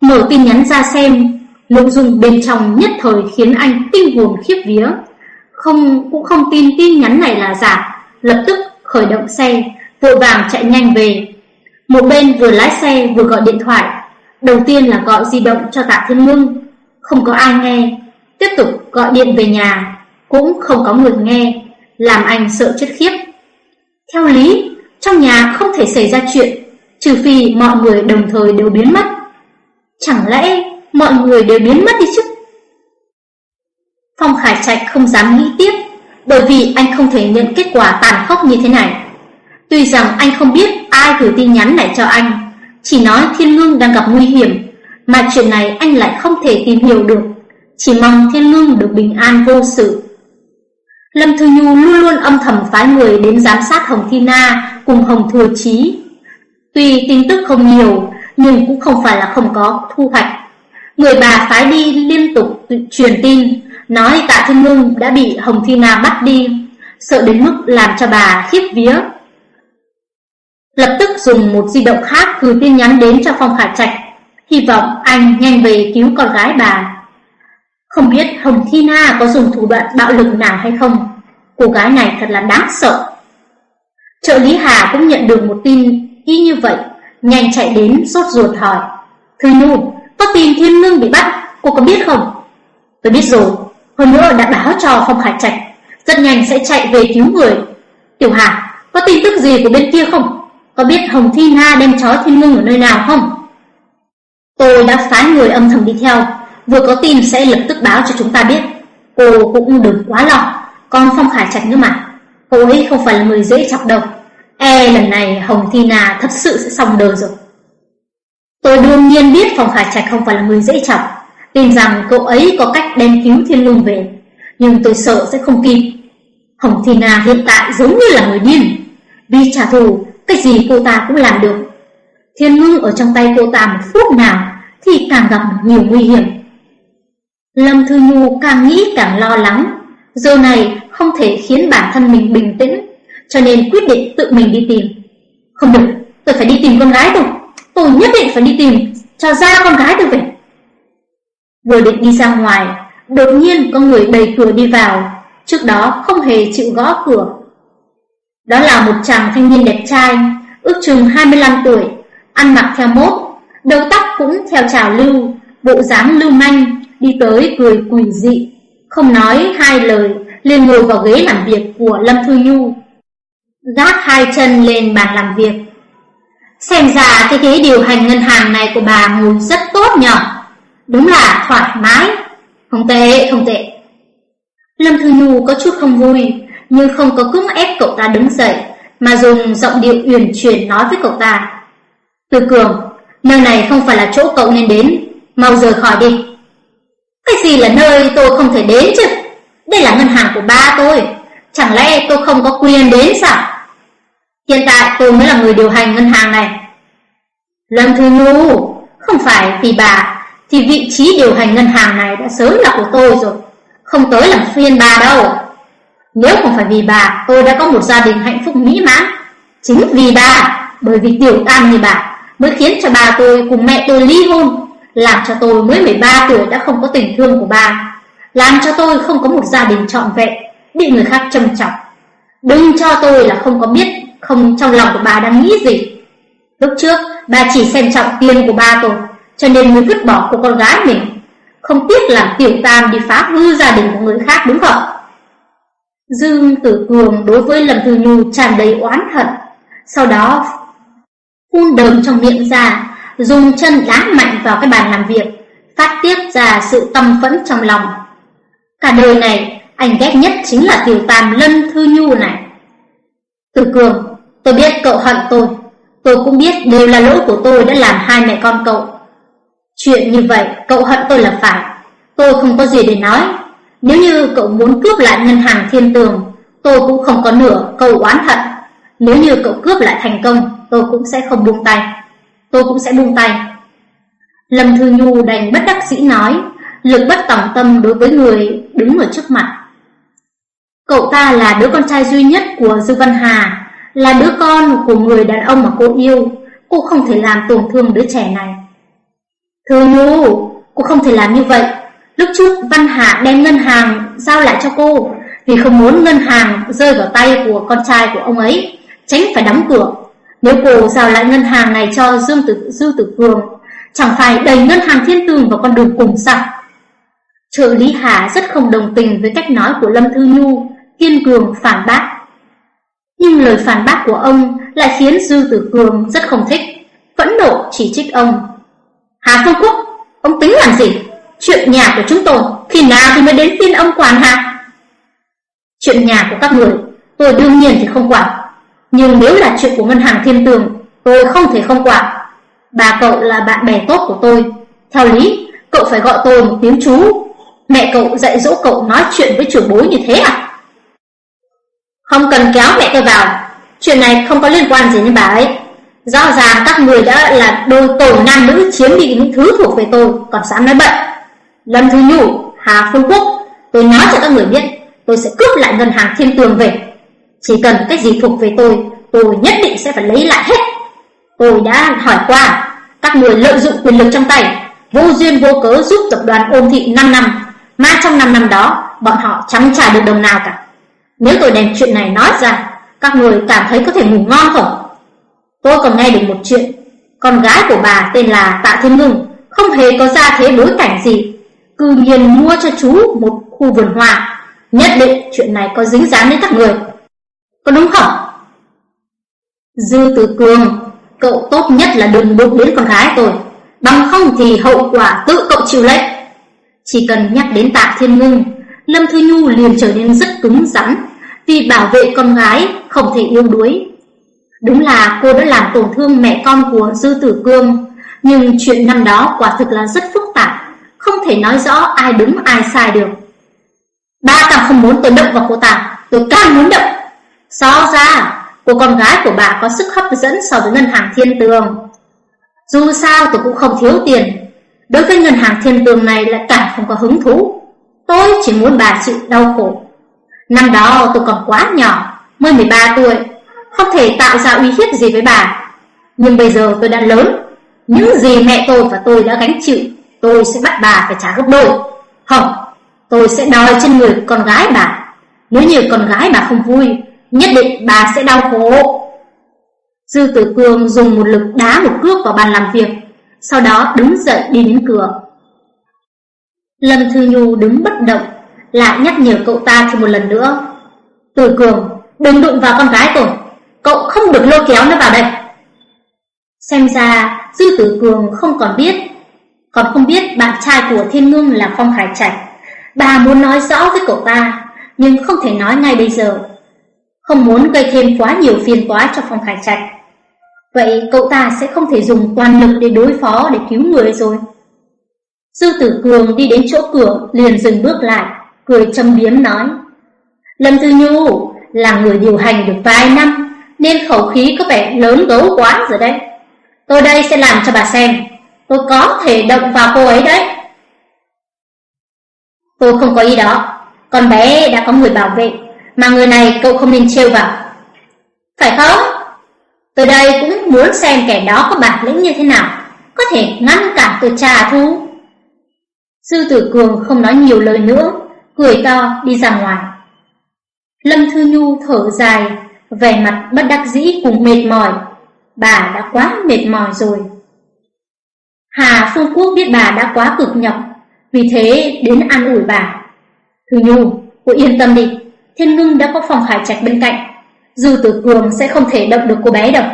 Mở tin nhắn ra xem, Nội dung bên trong nhất thời khiến anh kinh hồn khiếp vía. Không, cũng không tin tin nhắn này là giả. Lập tức khởi động xe, Vội vàng chạy nhanh về. Một bên vừa lái xe vừa gọi điện thoại. Đầu tiên là gọi di động cho Tạ Thiên Ngưng Không có ai nghe. Tiếp tục gọi điện về nhà. Cũng không có người nghe. Làm anh sợ chết khiếp. Theo lý, Trong nhà không thể xảy ra chuyện, Trừ phi mọi người đồng thời đều biến mất. Chẳng lẽ mọi người đều biến mất đi chứ? Phong Khải Trạch không dám nghĩ tiếp Bởi vì anh không thể nhận kết quả tàn khốc như thế này. Tuy rằng anh không biết ai gửi tin nhắn này cho anh Chỉ nói Thiên Lương đang gặp nguy hiểm Mà chuyện này anh lại không thể tìm hiểu được Chỉ mong Thiên Lương được bình an vô sự. Lâm Thư Nhu luôn luôn âm thầm phái người đến giám sát Hồng Thi Na cùng Hồng Thừa Chí. Tuy tin tức không nhiều nhưng cũng không phải là không có thu hoạch. Người bà phái đi liên tục truyền tin, nói tạ Thiên Ngưng đã bị Hồng Thi Na bắt đi, sợ đến mức làm cho bà khiếp vía. Lập tức dùng một di động khác gửi tin nhắn đến cho Phong khả Trạch, hy vọng anh nhanh về cứu con gái bà. Không biết Hồng Thi Na có dùng thủ đoạn bạo lực nào hay không, cô gái này thật là đáng sợ. Trợ lý Hà cũng nhận được một tin y như vậy, nhanh chạy đến sốt ruột hỏi. Thư Nhu, có tin Thiên Ngưng bị bắt, cô có biết không? Tôi biết rồi, hơn nữa đã báo cho Phong hải Trạch, rất nhanh sẽ chạy về cứu người. Tiểu Hà, có tin tức gì của bên kia không? Có biết Hồng Thi Na đem chó Thiên Ngưng ở nơi nào không? Tôi đã phái người âm thầm đi theo, vừa có tin sẽ lập tức báo cho chúng ta biết. Cô cũng đừng quá lo, con Phong hải Trạch nữa mà. Cô ấy không phải là người dễ chọc đâu. E lần này Hồng Thi Na thật sự sẽ xong đời rồi. Tôi đương nhiên biết Phong Khải Trạch không phải là người dễ chọc, tin rằng cậu ấy có cách đem cứu Thiên Lung về, nhưng tôi sợ sẽ không kịp. Hồng Thi Na hiện tại giống như là người điên, vì trả thù, cái gì cô ta cũng làm được. Thiên Ngưng ở trong tay cô ta một phút nào thì càng gặp nhiều nguy hiểm. Lâm Thư Nhu càng nghĩ càng lo lắng, giờ này không thể khiến bản thân mình bình tĩnh, cho nên quyết định tự mình đi tìm. Không được, tôi phải đi tìm con gái tôi. Tôi nhất định phải đi tìm cho ra con gái tôi về. Vừa định đi ra ngoài, đột nhiên có người đẩy cửa đi vào, trước đó không hề chịu gõ cửa. Đó là một chàng thanh niên đẹp trai, ước chừng 25 tuổi, ăn mặc theo mốt, đầu tóc cũng theo trào lưu, bộ dáng lưu manh, đi tới cười quỷ dị, không nói hai lời, liền ngồi vào ghế làm việc của Lâm Thư Nhu, gác hai chân lên bàn làm việc. Xem ra cái ghế điều hành ngân hàng này của bà ngồi rất tốt nhỉ Đúng là thoải mái. Không tệ, không tệ. Lâm Thư Nhu có chút không vui Nhưng không có cưỡng ép cậu ta đứng dậy Mà dùng giọng điệu uyển chuyển nói với cậu ta. Từ cường Nơi này không phải là chỗ cậu nên đến Mau rời khỏi đi. Cái gì là nơi tôi không thể đến chứ? Đây là ngân hàng của ba tôi. Chẳng lẽ tôi không có quyền đến sao? Hiện tại tôi mới là người điều hành ngân hàng này. Lâm Thư Nhu Không phải vì bà thì vị trí điều hành ngân hàng này đã sớm là của tôi rồi. Không tới làm phiên bà đâu. Nếu không phải vì bà, Tôi đã có một gia đình hạnh phúc mỹ mãn. Chính vì bà, Bởi vì tiểu tam như bà, Mới khiến cho bà tôi cùng mẹ tôi ly hôn, Làm cho tôi mới 13 tuổi đã không có tình thương của bà, Làm cho tôi không có một gia đình trọn vẹn, Bị người khác châm chọc. Đừng cho tôi là không có biết, Không trong lòng của bà đang nghĩ gì. Lúc trước, bà chỉ xem trọng tiền của ba tôi. Cho nên mới vứt bỏ cô con gái mình, Không tiếc làm tiểu tam đi phá hư gia đình của người khác, đúng không? Dương Tử Cường đối với Lâm Thư Nhu tràn đầy oán hận. Sau đó, phun đờm trong miệng ra, Dùng chân đá mạnh vào cái bàn làm việc, Phát tiết ra sự tâm phẫn trong lòng. Cả đời này, Anh ghét nhất chính là tiểu tam Lâm Thư Nhu này. Tử Cường, Tôi biết cậu hận tôi. Tôi cũng biết đều là lỗi của tôi đã làm hai mẹ con cậu. Chuyện như vậy cậu hận tôi là phải. Tôi không có gì để nói. Nếu như cậu muốn cướp lại ngân hàng thiên tường Tôi cũng không có nửa câu oán hận. Nếu như cậu cướp lại thành công Tôi cũng sẽ không buông tay. Tôi cũng sẽ buông tay. Lâm Thư Nhu đành bất đắc dĩ nói Lực bất tòng tâm đối với người đứng ở trước mặt. Cậu ta là đứa con trai duy nhất của Dư Văn Hà là đứa con của người đàn ông mà cô yêu, cô không thể làm tổn thương đứa trẻ này. Thư Nhu, cô không thể làm như vậy. Lúc trước Văn Hạ đem ngân hàng giao lại cho cô, vì không muốn ngân hàng rơi vào tay của con trai của ông ấy, tránh phải đóng cửa. Nếu cô giao lại ngân hàng này cho Dương Tử Dư Tử Cường, chẳng phải đẩy ngân hàng thiên tường vào con đường cùng sao? Trợ lý Hà rất không đồng tình với cách nói của Lâm Thư Nhu, kiên cường phản bác. Nhưng lời phản bác của ông lại khiến Dư Tử Cường rất không thích, phẫn nộ chỉ trích ông. Hà Phương Quốc, ông tính làm gì? Chuyện nhà của chúng tôi, khi nào thì mới đến phiên ông quản hạt? Chuyện nhà của các người, tôi đương nhiên thì không quản. Nhưng nếu là chuyện của ngân hàng thiên tường, tôi không thể không quản. Bà cậu là bạn bè tốt của tôi. Theo lý, cậu phải gọi tôi một tiếng chú. Mẹ cậu dạy dỗ cậu nói chuyện với trưởng bối như thế à? Không cần kéo mẹ tôi vào Chuyện này không có liên quan gì đến bà ấy Rõ ràng các người đã là đôi tổ nam nữ chiếm đi những thứ thuộc về tôi Còn dám nói bậy. Lâm Thư Nhu, Hà Phương Quốc Tôi nói cho các người biết Tôi sẽ cướp lại ngân hàng thiên tường về. Chỉ cần cái gì thuộc về tôi Tôi nhất định sẽ phải lấy lại hết. Tôi đã hỏi qua Các người lợi dụng quyền lực trong tay Vô duyên vô cớ giúp tập đoàn ôn thị 5 năm Mà trong 5 năm đó Bọn họ chẳng trả được đồng nào cả. Nếu tôi đem chuyện này nói ra Các người cảm thấy có thể ngủ ngon không? Tôi còn nghe được một chuyện. Con gái của bà tên là Tạ Thiên Ngưng Không hề có gia thế bối cảnh gì. Cư nhiên mua cho chú một khu vườn hoa. Nhất định chuyện này có dính dáng đến các người. Có đúng không? Dư Tử Cường, Cậu tốt nhất là đừng đụng đến con gái tôi. Bằng không thì hậu quả tự cậu chịu lấy. Chỉ cần nhắc đến Tạ Thiên Ngưng Lâm Thư Nhu liền trở nên rất cứng rắn. Vì bảo vệ con gái không thể yêu đuối. Đúng là cô đã làm tổn thương mẹ con của Dư Tử Cương, nhưng chuyện năm đó quả thực là rất phức tạp, không thể nói rõ ai đúng ai sai được. Ba càng không muốn tôi động vào cô ta, tôi càng muốn động. So ra, cô con gái của bà có sức hấp dẫn so với ngân hàng thiên tường. Dù sao tôi cũng không thiếu tiền, đối với ngân hàng thiên tường này lại càng không có hứng thú. Tôi chỉ muốn bà chịu đau khổ. Năm đó tôi còn quá nhỏ, mới 13 tuổi, không thể tạo ra uy hiếp gì với bà. Nhưng bây giờ tôi đã lớn, những gì mẹ tôi và tôi đã gánh chịu, tôi sẽ bắt bà phải trả gấp đôi. Không, tôi sẽ đòi trên người con gái bà. Nếu như con gái bà không vui, nhất định bà sẽ đau khổ. Dư Tử Cương dùng một lực đá một cước vào bàn làm việc, sau đó đứng dậy đi đến cửa. Lâm Thư Nhu đứng bất động, lại nhắc nhở cậu ta thêm một lần nữa. tử cường, đừng đụng vào con gái tôi, cậu không được lôi kéo nó vào đây. Xem ra, Dư Tử Cường không còn biết. Còn không biết bạn trai của Thiên Ngưng là Phong Hải Trạch. Bà muốn nói rõ với cậu ta, Nhưng không thể nói ngay bây giờ. Không muốn gây thêm quá nhiều phiền toái cho Phong Hải Trạch. Vậy cậu ta sẽ không thể dùng toàn lực để đối phó, để cứu người rồi. Dư Tử Cường đi đến chỗ cửa, liền dừng bước lại, Cười châm biếm nói, Lâm Tư Nhu là người điều hành được vài năm nên khẩu khí có vẻ lớn gấu quá rồi đấy. Tôi đây sẽ làm cho bà xem. Tôi có thể động vào cô ấy đấy. Tôi không có ý đó. Con bé đã có người bảo vệ, Mà người này cậu không nên trêu vào. Phải không? Tôi đây cũng muốn xem kẻ đó có bản lĩnh như thế nào, Có thể ngăn cản tôi trà thù Sư tử cường không nói nhiều lời nữa, Cười to đi ra ngoài. Lâm Thư Nhu thở dài Vẻ mặt bất đắc dĩ cùng mệt mỏi. Bà đã quá mệt mỏi rồi. Hà Phương Quốc biết bà đã quá cực nhọc Vì thế đến an ủi bà. Thư Nhu, cô yên tâm đi Thiên ngưng đã có phòng khải trạch bên cạnh. Dư Tử Cường sẽ không thể động được cô bé đâu.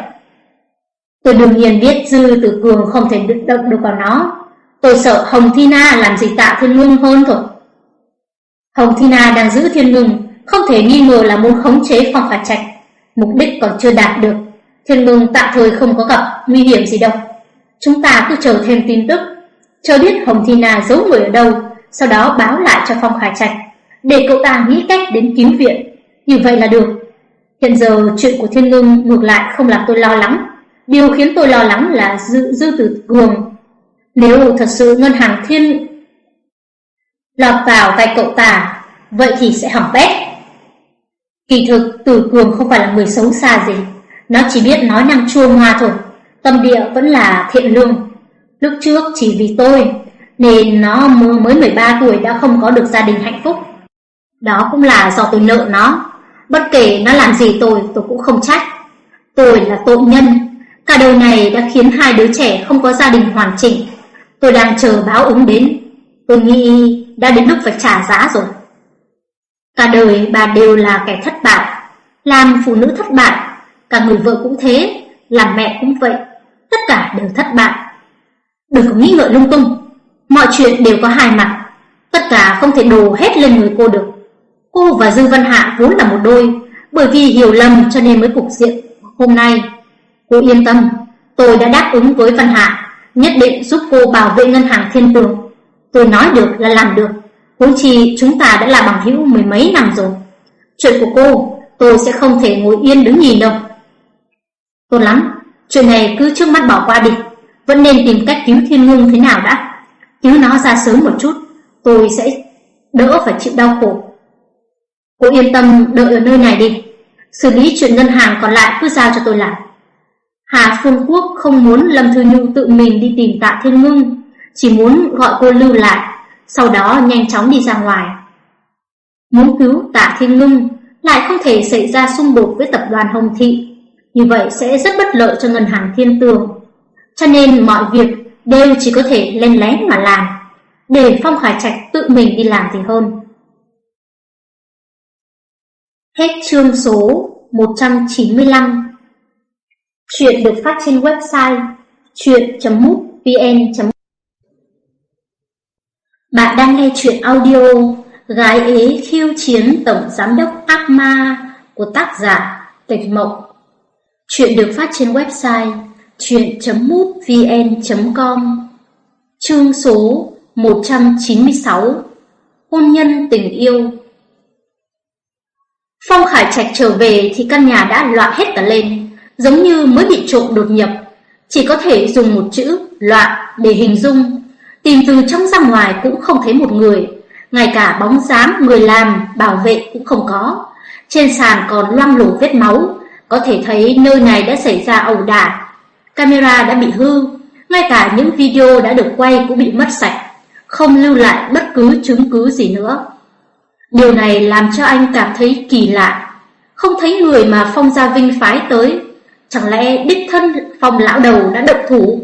Tôi đương nhiên biết Dư Tử Cường không thể động được vào nó. Tôi sợ Hồng Thi Na làm gì tạ thiên ngưng hơn thôi. Hồng Thi Na đang giữ thiên ngưng Không thể nghi ngờ là muốn khống chế phòng khải trạch. Mục đích còn chưa đạt được. Thiên ngưng tạm thời không có gặp nguy hiểm gì đâu. Chúng ta cứ chờ thêm tin tức. Chờ biết Hồng Thi Na giấu người ở đâu Sau đó báo lại cho Phong Khải Trạch Để cậu ta nghĩ cách đến cứu viện. Như vậy là được. Hiện giờ chuyện của Thiên Ngưng ngược lại không làm tôi lo lắng. Điều khiến tôi lo lắng là dư, dư tử cường. Nếu thật sự ngân hàng Thiên lọt vào tay cậu ta Vậy thì sẽ hỏng bét. Kỳ thực, Tử Cường không phải là người xấu xa gì. Nó chỉ biết nói năng chua ngoa thôi. Tâm địa vẫn là thiện lương. Lúc trước chỉ vì tôi, Nên nó mới 13 tuổi đã không có được gia đình hạnh phúc. Đó cũng là do tôi nợ nó. Bất kể nó làm gì tôi Tôi cũng không trách. Tôi là tội nhân. Cả đời này đã khiến hai đứa trẻ không có gia đình hoàn chỉnh. Tôi đang chờ báo ứng đến. Tôi nghĩ đã đến lúc phải trả giá rồi. Cả đời bà đều là kẻ thất bại Làm phụ nữ thất bại Cả người vợ cũng thế Làm mẹ cũng vậy tất cả đều thất bại. Đừng có nghĩ ngợi lung tung, mọi chuyện đều có hai mặt, tất cả không thể đổ hết lên người cô được. Cô và Dư Văn Hạ vốn là một đôi, bởi vì hiểu lầm cho nên mới cục diện hôm nay. Cô yên tâm, tôi đã đáp ứng với Văn Hạ, nhất định giúp cô bảo vệ ngân hàng thiên tường. Tôi nói được là làm được, huống chi chúng ta đã là bằng hữu mười mấy năm rồi. Chuyện của cô, tôi sẽ không thể ngồi yên đứng nhìn đâu. Tốt lắm, Chuyện này cứ trước mắt bỏ qua đi. Vẫn nên tìm cách cứu thiên ngưng thế nào đã. Cứu nó ra sớm một chút Tôi sẽ đỡ phải chịu đau khổ. Cô yên tâm đợi ở nơi này đi. Xử lý chuyện ngân hàng còn lại cứ giao cho tôi làm. Hà Phương Quốc không muốn Lâm Thư Nhu tự mình đi tìm tạ thiên ngưng Chỉ muốn gọi cô lưu lại. Sau đó nhanh chóng đi ra ngoài Muốn cứu tạ thiên Lung Lại không thể xảy ra xung đột với tập đoàn Hồng Thị như vậy sẽ rất bất lợi cho ngân hàng thiên tường. Cho nên mọi việc đều chỉ có thể lên lén mà làm, để Phong Khải Trạch tự mình đi làm thì hơn. Hết chương số 195 Chuyện được phát trên website chuyện.mútvn bạn đang nghe chuyện audio Gái ế khiêu chiến tổng giám đốc ác ma của tác giả Tịch Mộng. Chuyện được phát trên website chuyện.mútvn.com Chương số 196 Hôn nhân tình yêu. Phong Khải Trạch trở về thì căn nhà đã loạn hết cả lên, Giống như mới bị trộm đột nhập. Chỉ có thể dùng một chữ loạn để hình dung. Tìm từ trong ra ngoài cũng không thấy một người. Ngay cả bóng dáng người làm, bảo vệ cũng không có. Trên sàn còn loang lổ vết máu. Có thể thấy nơi này đã xảy ra ẩu đả. Camera đã bị hư, ngay cả những video đã được quay cũng bị mất sạch, không lưu lại bất cứ chứng cứ gì nữa. Điều này làm cho anh cảm thấy kỳ lạ, không thấy người mà Phong Gia Vinh phái tới, chẳng lẽ đích thân Phong lão đầu đã động thủ?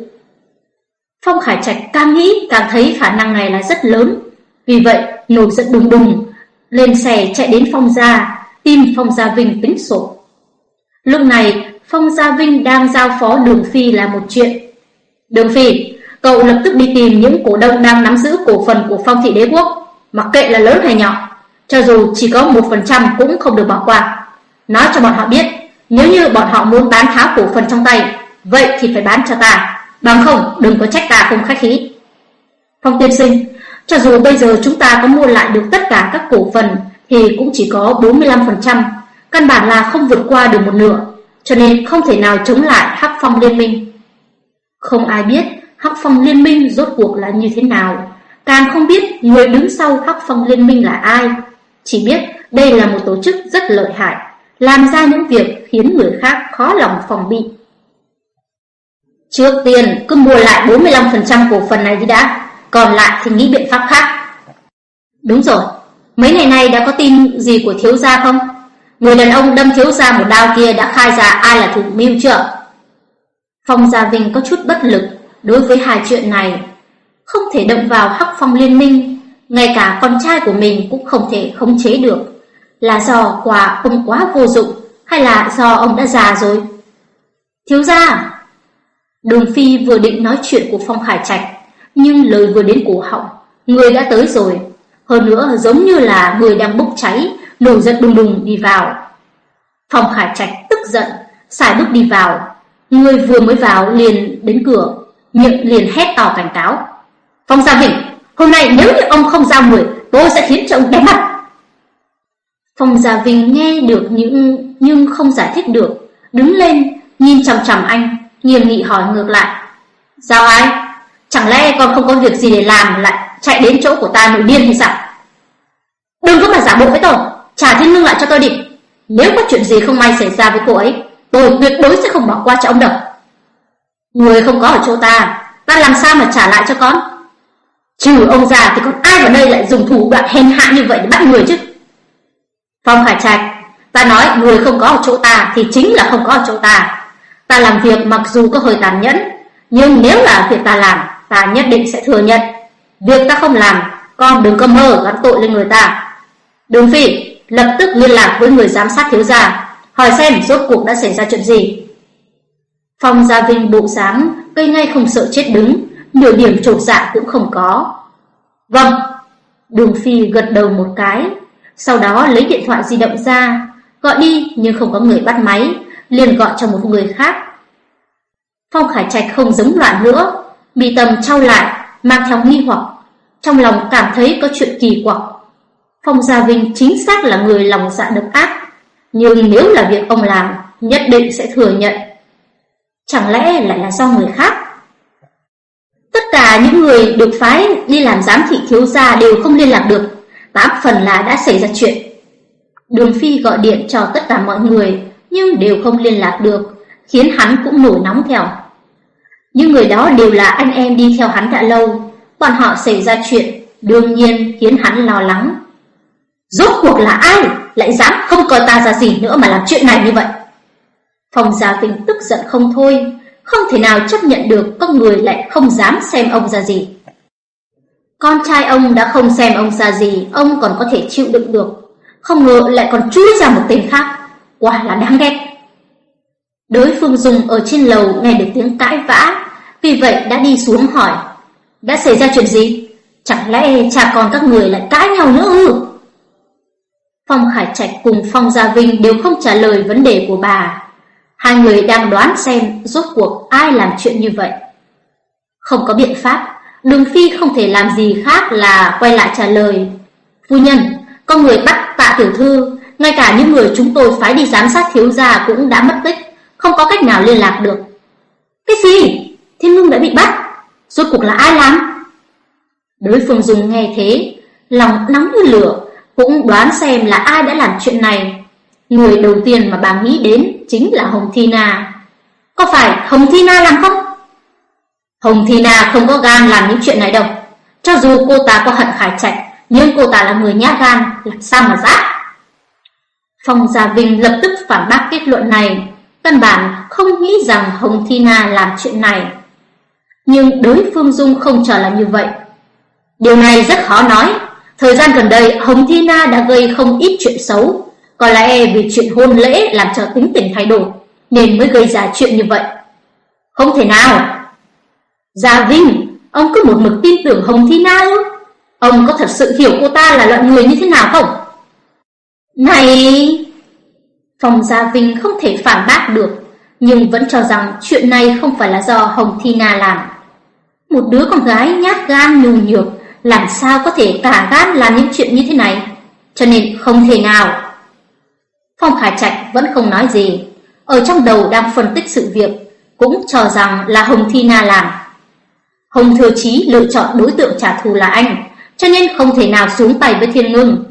Phong Khải Trạch càng nghĩ càng thấy khả năng này là rất lớn, vì vậy nổi giận đùng đùng, lên xe chạy đến Phong Gia, tìm Phong Gia Vinh tính sổ. Lúc này, Phong Gia Vinh đang giao phó Đường Phi là một chuyện. Đường Phi, cậu lập tức đi tìm những cổ đông đang nắm giữ cổ phần của Phong Thị Đế Quốc, mặc kệ là lớn hay nhỏ, cho dù chỉ có một phần trăm cũng không được bỏ qua. Nói cho bọn họ biết, nếu như bọn họ muốn bán tháo cổ phần trong tay, vậy thì phải bán cho ta, bằng không đừng có trách ta không khách khí. Phong tiên sinh, cho dù bây giờ chúng ta có mua lại được tất cả các cổ phần thì cũng chỉ có 45%, căn bản là không vượt qua được một nửa, cho nên không thể nào chống lại Hắc Phong Liên minh. Không ai biết Hắc Phong Liên minh rốt cuộc là như thế nào, càng không biết người đứng sau Hắc Phong Liên minh là ai, chỉ biết đây là một tổ chức rất lợi hại, làm ra những việc khiến người khác khó lòng phòng bị. Trước tiên cứ mua lại 45% cổ phần này đi đã, còn lại thì nghĩ biện pháp khác. Đúng rồi, mấy ngày nay đã có tin gì của thiếu gia không? Người đàn ông đâm thiếu gia một đao kia đã khai ra ai là thủ mưu chưa? Phong Gia Vinh có chút bất lực đối với hai chuyện này, không thể động vào Hắc Phong Liên Minh, ngay cả con trai của mình cũng không thể khống chế được. Là do quà ông quá vô dụng hay là do ông đã già rồi? Thiếu gia! Đường Phi vừa định nói chuyện của Phong hải Trạch, nhưng lời vừa đến cổ họng, người đã tới rồi. Hơn nữa giống như là người đang bốc cháy, nổi giận đùng đùng đi vào. Phong hải Trạch tức giận, xài bước đi vào. Người vừa mới vào liền đến cửa, miệng liền hét to cảnh cáo. Phong Gia Vĩnh, hôm nay nếu như ông không giao người, tôi sẽ khiến cho ông đánh mặt. Phong Gia Vinh nghe được những nhưng không giải thích được, đứng lên, nhìn chằm chằm anh, nghiêm nghị hỏi ngược lại. Giao ai? Chẳng lẽ con không có việc gì để làm lại chạy đến chỗ của ta nổi điên hay sao? Đừng có mà giả bộ với tôi, trả thiên lương lại cho tôi đi. Nếu có chuyện gì không may xảy ra với cô ấy, tôi tuyệt đối sẽ không bỏ qua cho ông đâu. Người không có ở chỗ ta, ta làm sao mà trả lại cho con? Trừ ông già thì còn ai vào đây lại dùng thủ đoạn hèn hạ như vậy để bắt người chứ? Phong Khải Trạch, ta nói người không có ở chỗ ta thì chính là không có ở chỗ ta. Ta làm việc mặc dù có hơi tàn nhẫn, nhưng nếu là việc ta làm, ta nhất định sẽ thừa nhận. Việc ta không làm, con đừng có mơ gắn tội lên người ta. Đường Phi, lập tức liên lạc với người giám sát thiếu gia, hỏi xem rốt cuộc đã xảy ra chuyện gì. Phong Gia Vinh bộ dáng cây ngay không sợ chết đứng, nửa điểm trột dạ cũng không có. Vâng, Đường Phi gật đầu một cái, sau đó lấy điện thoại di động ra, gọi đi nhưng không có người bắt máy, liền gọi cho một người khác. Phong Khải Trạch không giống loạn nữa, bị tầm trao lại, mang theo nghi hoặc, trong lòng cảm thấy có chuyện kỳ quặc. Phong Gia Vinh chính xác là người lòng dạ độc ác, nhưng nếu là việc ông làm, nhất định sẽ thừa nhận. Chẳng lẽ lại là do người khác? Tất cả những người được phái đi làm giám thị thiếu gia đều không liên lạc được, tám phần là đã xảy ra chuyện. Đường Phi gọi điện cho tất cả mọi người, nhưng đều không liên lạc được, khiến hắn cũng nổi nóng theo. Những người đó đều là anh em đi theo hắn đã lâu, bọn họ xảy ra chuyện, đương nhiên khiến hắn lo lắng. Rốt cuộc là ai lại dám không coi ta ra gì nữa mà làm chuyện này như vậy? Phòng Gia Vinh tức giận không thôi, không thể nào chấp nhận được con người lại không dám xem ông ra gì. Con trai ông đã không xem ông ra gì, ông còn có thể chịu đựng được. Không ngờ lại còn chui ra một tên khác, quả là đáng ghét. Đối phương Dung ở trên lầu nghe được tiếng cãi vã, vì vậy đã đi xuống hỏi. Đã xảy ra chuyện gì? Chẳng lẽ cha con các người lại cãi nhau nữa ư? Phong Khải Trạch cùng Phong Gia Vinh đều không trả lời vấn đề của bà. Hai người đang đoán xem rốt cuộc ai làm chuyện như vậy. Không có biện pháp, Đường Phi không thể làm gì khác là quay lại trả lời. Phu nhân, con người bắt tạ tiểu thư, ngay cả những người chúng tôi phái đi giám sát thiếu gia cũng đã mất tích, không có cách nào liên lạc được. Cái gì? Thiên Ngưng đã bị bắt? Rốt cuộc là ai làm? Đối phương dùng nghe thế, lòng nóng như lửa, cũng đoán xem là ai đã làm chuyện này. Người đầu tiên mà bà nghĩ đến chính là Hồng Thi Na. Có phải Hồng Thi Na làm không? Hồng Thi Na không có gan làm những chuyện này đâu. Cho dù cô ta có hận Khải Trạch, nhưng cô ta là người nhát gan, làm sao mà dám? Phong Gia Vinh lập tức phản bác kết luận này, căn bản không nghĩ rằng Hồng Thi Na làm chuyện này. Nhưng đối phương Dung không trở là như vậy. Điều này rất khó nói. Thời gian gần đây, Hồng Thi Na đã gây không ít chuyện xấu. Có lẽ vì chuyện hôn lễ làm cho tính tình thay đổi. nên mới gây ra chuyện như vậy. Không thể nào. Gia Vinh, ông cứ một mực tin tưởng Hồng Thi Na ư? Ông có thật sự hiểu cô ta là loại người như thế nào không? Này... Phòng Gia Vinh không thể phản bác được, nhưng vẫn cho rằng chuyện này không phải là do Hồng Thi Na làm. Một đứa con gái nhát gan nhu nhược, làm sao có thể cả gan làm những chuyện như thế này, cho nên không thể nào. Phong Khải Trạch vẫn không nói gì, ở trong đầu đang phân tích sự việc, cũng cho rằng là Hồng Thi Na làm. Hồng Thừa Chí lựa chọn đối tượng trả thù là anh, cho nên không thể nào xuống tay với Thiên Ngưng.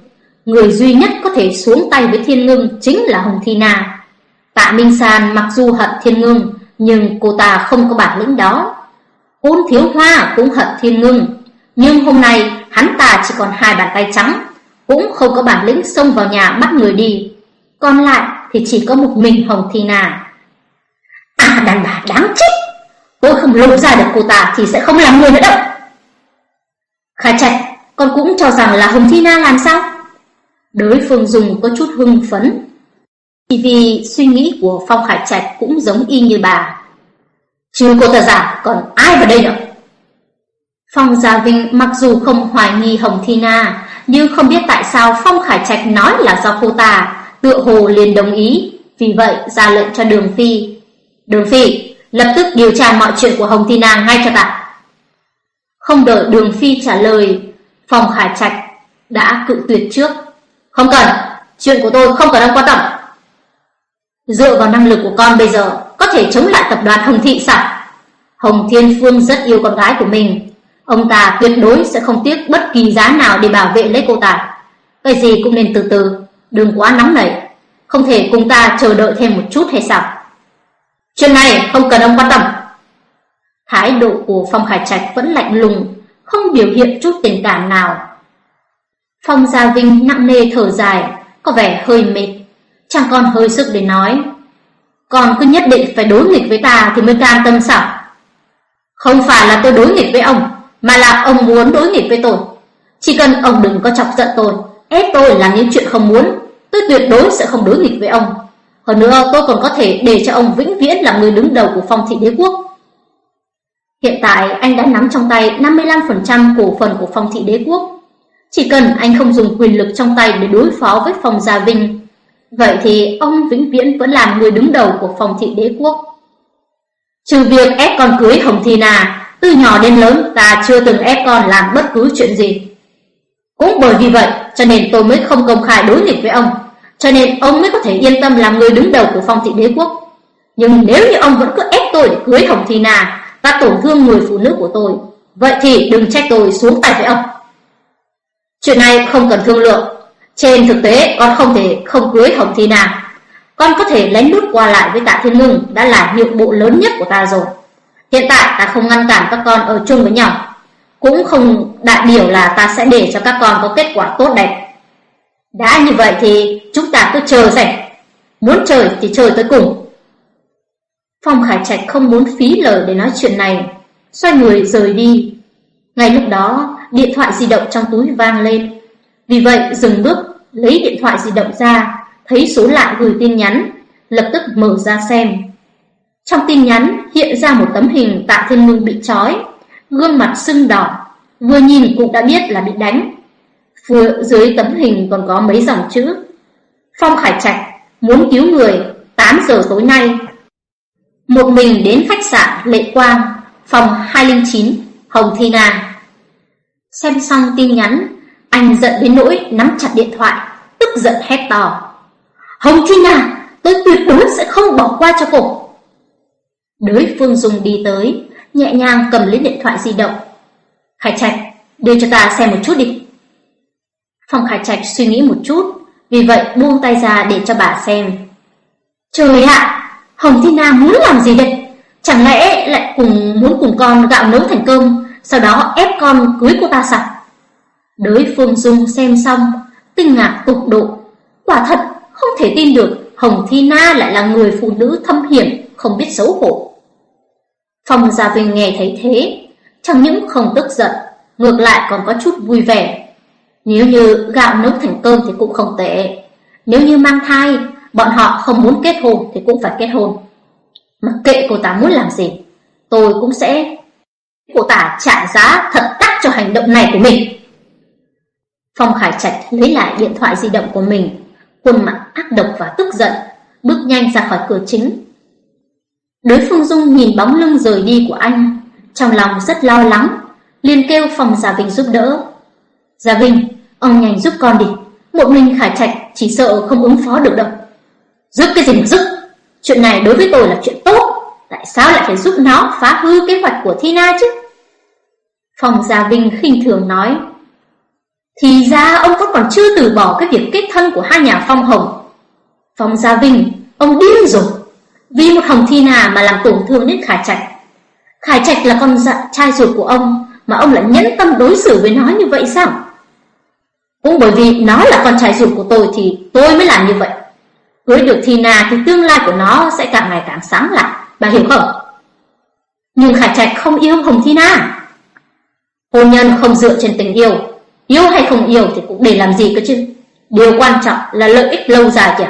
Người duy nhất có thể xuống tay với Thiên Ngưng chính là Hồng Thi Na. Tạ Minh San mặc dù hận Thiên Ngưng, nhưng cô ta không có bản lĩnh đó. Ôn Thiếu Hoa cũng hận Thiên Ngưng, nhưng hôm nay hắn ta chỉ còn hai bàn tay trắng, cũng không có bản lĩnh xông vào nhà bắt người đi. Còn lại thì chỉ có một mình Hồng Thi Na. À đàn bà đáng chết! Tôi không lột ra được cô ta thì sẽ không làm người nữa đâu. khai trạch, con cũng cho rằng là Hồng Thi Na làm sao? Đối phương dùng có chút hưng phấn. Chỉ vì suy nghĩ của Phong Khải Trạch cũng giống y như bà. Chứ cô ta giả, còn ai vào đây nữa? Phong Gia Vinh mặc dù không hoài nghi Hồng Thi Na, nhưng không biết tại sao Phong Khải Trạch nói là do cô ta, tựa hồ liền đồng ý, vì vậy ra lệnh cho Đường Phi. Đường Phi, lập tức điều tra mọi chuyện của Hồng Thi Na ngay cho ta. Không đợi Đường Phi trả lời, Phong Khải Trạch đã cự tuyệt trước. Không cần, chuyện của tôi không cần ông quan tâm. Dựa vào năng lực của con bây giờ, có thể chống lại tập đoàn Hồng Thị sao? Hồng Thiên Phương rất yêu con gái của mình. Ông ta tuyệt đối sẽ không tiếc bất kỳ giá nào để bảo vệ lấy cô ta. Cái gì cũng nên từ từ, đừng quá nóng nảy. Không thể cùng ta chờ đợi thêm một chút hay sao? Chuyện này không cần ông quan tâm. Thái độ của Phong Khải Trạch vẫn lạnh lùng, không biểu hiện chút tình cảm nào. Phong Gia Vinh nặng nề thở dài, có vẻ hơi mệt. Chẳng còn hơi sức để nói. Còn cứ nhất định phải đối nghịch với ta thì mới cam tâm sao? Không phải là tôi đối nghịch với ông, mà là ông muốn đối nghịch với tôi. Chỉ cần ông đừng có chọc giận tôi, ép tôi làm những chuyện không muốn, tôi tuyệt đối sẽ không đối nghịch với ông. Hơn nữa tôi còn có thể để cho ông vĩnh viễn là người đứng đầu của phong thị đế quốc. Hiện tại anh đã nắm trong tay 55% cổ phần của phong thị đế quốc. Chỉ cần anh không dùng quyền lực trong tay để đối phó với phòng gia Vinh, vậy thì ông vĩnh viễn vẫn làm người đứng đầu của phòng thị đế quốc. Trừ việc ép con cưới Hồng Thi Na, từ nhỏ đến lớn ta chưa từng ép con làm bất cứ chuyện gì. Cũng bởi vì vậy cho nên tôi mới không công khai đối nghịch với ông, cho nên ông mới có thể yên tâm làm người đứng đầu của phòng thị đế quốc. Nhưng nếu như ông vẫn cứ ép tôi để cưới Hồng Thi Na và tổn thương người phụ nữ của tôi, vậy thì đừng trách tôi xuống tay với ông. Chuyện này không cần thương lượng, trên thực tế con không thể không cưới Hồng Thi Na. Con có thể lén lút qua lại với Tạ Thiên Ngưng đã là nhượng bộ lớn nhất của ta rồi. Hiện tại ta không ngăn cản các con ở chung với nhau, cũng không đại biểu là ta sẽ để cho các con có kết quả tốt đẹp. Đã như vậy thì chúng ta cứ chờ rảnh muốn chơi thì chơi tới cùng. Phong Khải Trạch không muốn phí lời để nói chuyện này, xoay người rời đi. Ngay lúc đó, điện thoại di động trong túi vang lên. Vì vậy dừng bước, lấy điện thoại di động ra, thấy số lạ gửi tin nhắn, lập tức mở ra xem. Trong tin nhắn hiện ra một tấm hình Tạ Thiên Ngưng bị trói, gương mặt sưng đỏ, vừa nhìn cũng đã biết là bị đánh. Phía dưới tấm hình còn có mấy dòng chữ. Phong Khải Trạch muốn cứu người 8 giờ tối nay. Một mình đến khách sạn Lệ Quang, phòng 209, Hồng Thi Na. Xem xong tin nhắn, anh giận đến nỗi nắm chặt điện thoại, tức giận hét to. Hồng Thi Na, tôi tuyệt đối sẽ không bỏ qua cho cô. Đối phương dùng đi tới, nhẹ nhàng cầm lấy điện thoại di động. Khải Trạch, đưa cho ta xem một chút đi. Phòng Khải Trạch suy nghĩ một chút, vì vậy buông tay ra để cho bà xem. Trời ạ, Hồng Thi Na muốn làm gì đây? Chẳng lẽ lại cùng muốn cùng con gạo nấu thành cơm, sau đó ép con cưới cô ta sao? Đối phương Dung xem xong, kinh ngạc tột độ. Quả thật, không thể tin được Hồng Thi Na lại là người phụ nữ thâm hiểm, không biết xấu hổ. Phong Gia Vinh nghe thấy thế, chẳng những không tức giận, ngược lại còn có chút vui vẻ. Nếu như gạo nấu thành cơm thì cũng không tệ. Nếu như mang thai, bọn họ không muốn kết hôn thì cũng phải kết hôn. Mặc kệ cô ta muốn làm gì, tôi cũng sẽ cô ta trả giá thật đắt cho hành động này của mình. Phong Khải Trạch lấy lại điện thoại di động của mình, khuôn mặt ác độc và tức giận, bước nhanh ra khỏi cửa chính. Đối phương Dung nhìn bóng lưng rời đi của anh, trong lòng rất lo lắng, liền kêu phòng Gia Vinh giúp đỡ. Gia Vinh, ông nhanh giúp con đi, một mình Khải Trạch chỉ sợ không ứng phó được đâu. Giúp cái gì mà giúp? Chuyện này đối với tôi là chuyện tốt, tại sao lại phải giúp nó phá hư kế hoạch của Thina chứ? Phòng Gia Vinh khinh thường nói. Thì ra ông vẫn còn chưa từ bỏ cái việc kết thân của hai nhà Phong Hồng. Phong Gia Vinh, ông điên rồi. Vì một Hồng Thi Nà mà làm tổn thương đến Khải Trạch. Khải Trạch là con dạ, trai ruột của ông, mà ông lại nhẫn tâm đối xử với nó như vậy sao? Cũng bởi vì nó là con trai ruột của tôi thì tôi mới làm như vậy. Cưới được Thi Na thì tương lai của nó sẽ càng ngày càng sáng lại, bà hiểu không? Nhưng Khải Trạch không yêu Hồng Thi Na. Hôn nhân không dựa trên tình yêu, Yêu hay không yêu thì cũng để làm gì cơ chứ? Điều quan trọng là lợi ích lâu dài kìa.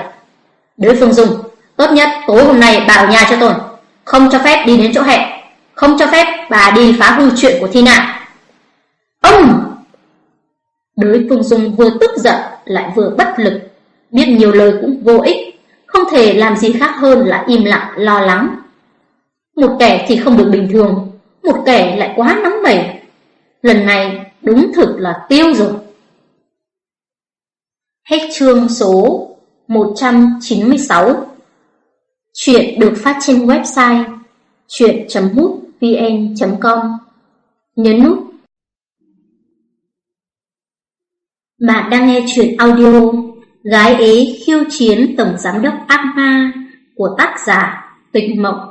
Đối phương Dung Tốt nhất tối hôm nay bà ở nhà cho tôi. Không cho phép đi đến chỗ hẹn. Không cho phép bà đi phá hư chuyện của Thi Nạn Ông! Đối phương Dung vừa tức giận Lại vừa bất lực. Biết nhiều lời cũng vô ích Không thể làm gì khác hơn là im lặng lo lắng. Một kẻ thì không được bình thường Một kẻ lại quá nóng mẩy Lần này đúng thực là tiêu rồi. Hết chương số 196 Chuyện được phát trên website chuyện.mútvn.com Nhấn nút. Bạn đang nghe chuyện audio Gái ế khiêu chiến Tổng Giám đốc ác ma của tác giả Tịch Mộng.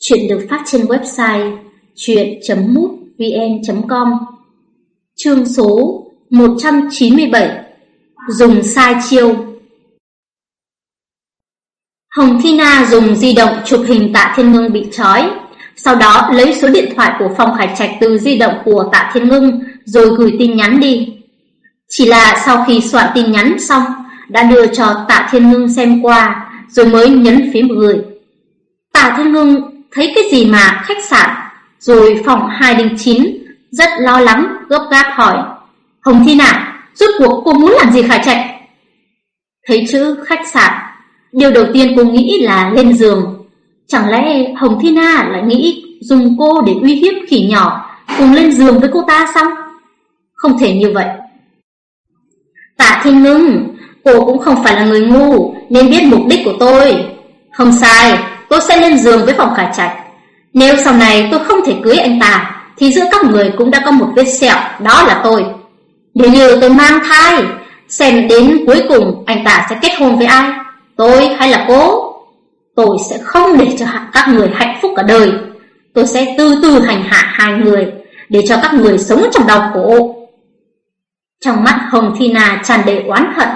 Chuyện được phát trên website chuyện.mútvn.com vn. com. Chương số 197 Dùng sai chiêu. Hồng Thi Na dùng di động chụp hình tạ thiên ngưng bị trói. Sau đó lấy số điện thoại của Phong Khải Trạch từ di động của tạ thiên ngưng Rồi gửi tin nhắn đi. Chỉ là sau khi soạn tin nhắn xong, Đã đưa cho tạ thiên ngưng xem qua Rồi mới nhấn phím gửi. Tạ thiên ngưng thấy cái gì mà khách sạn rồi phòng 209 rất lo lắng, gấp gáp hỏi. Hồng Thi Nả, rốt cuộc cô muốn làm gì Khải Trạch? Thấy chữ khách sạn, điều đầu tiên cô nghĩ là lên giường. Chẳng lẽ Hồng Thi Na lại nghĩ dùng cô để uy hiếp khỉ nhỏ cùng lên giường với cô ta sao? Không thể như vậy. Tạ Thiên Ngưng, cô cũng không phải là người ngu nên biết mục đích của tôi. Không sai, tôi sẽ lên giường với phòng Khải Trạch. Nếu sau này tôi không thể cưới anh ta thì giữa các người cũng đã có một vết sẹo, đó là tôi. Nếu như tôi mang thai, xem đến cuối cùng anh ta sẽ kết hôn với ai, tôi hay là cô? Tôi sẽ không để cho các người hạnh phúc cả đời. Tôi sẽ từ từ hành hạ hai người, để cho các người sống trong đau khổ. Trong mắt Hồng Thi Na tràn đầy oán hận,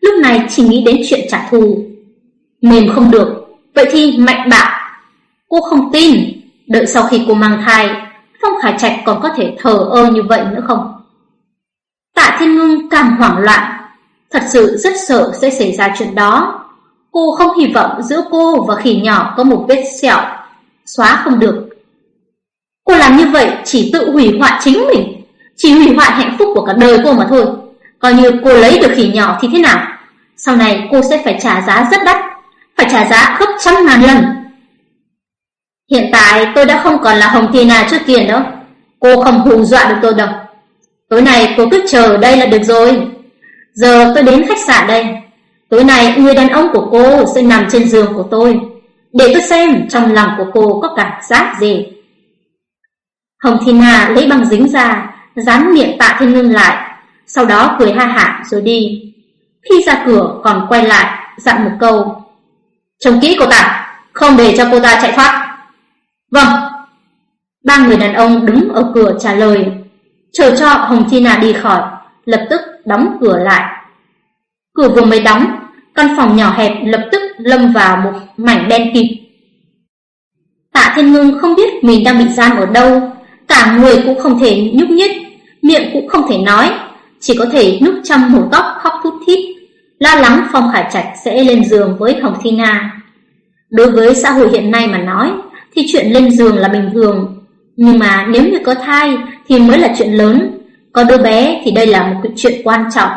lúc này chỉ nghĩ đến chuyện trả thù. Mềm không được, vậy thì mạnh bạo. Cô không tin, đợi sau khi cô mang thai, Phong Khải Trạch còn có thể thờ ơ như vậy nữa không? Tạ Thiên Ngưng càng hoảng loạn, thật sự rất sợ sẽ xảy ra chuyện đó. Cô không hy vọng giữa cô và khỉ nhỏ có một vết sẹo, xóa không được. Cô làm như vậy chỉ tự hủy hoại chính mình, chỉ hủy hoại hạnh phúc của cả đời cô mà thôi. Coi như cô lấy được khỉ nhỏ thì thế nào? Sau này cô sẽ phải trả giá rất đắt, phải trả giá gấp trăm ngàn lần. Hiện tại tôi đã không còn là Hồng Thi Na trước kia đâu. Cô không hù dọa được tôi đâu. Tối nay cô cứ chờ ở đây là được rồi. Giờ tôi đến khách sạn đây. Tối nay người đàn ông của cô sẽ nằm trên giường của tôi. Để tôi xem trong lòng của cô có cảm giác gì. Hồng Thi Na lấy băng dính ra, dán miệng tạ thiên ngưng lại. Sau đó cười ha hả rồi đi. Khi ra cửa còn quay lại, dặn một câu. Trông kỹ cô ta, không để cho cô ta chạy thoát. Vâng. Ba người đàn ông đứng ở cửa trả lời, chờ cho Hồng Chi Na đi khỏi, lập tức đóng cửa lại. Cửa vừa mới đóng, căn phòng nhỏ hẹp lập tức lâm vào một mảnh đen kịt. Tạ Thiên Ngưng không biết mình đang bị giam ở đâu, cả người cũng không thể nhúc nhích, miệng cũng không thể nói, chỉ có thể núp trong một góc khóc thút thít, lo lắng Phong Khải Trạch sẽ lên giường với Hồng Thi Na. Đối với xã hội hiện nay mà nói thì chuyện lên giường là bình thường, nhưng mà nếu như có thai thì mới là chuyện lớn, có đứa bé thì đây là một chuyện quan trọng.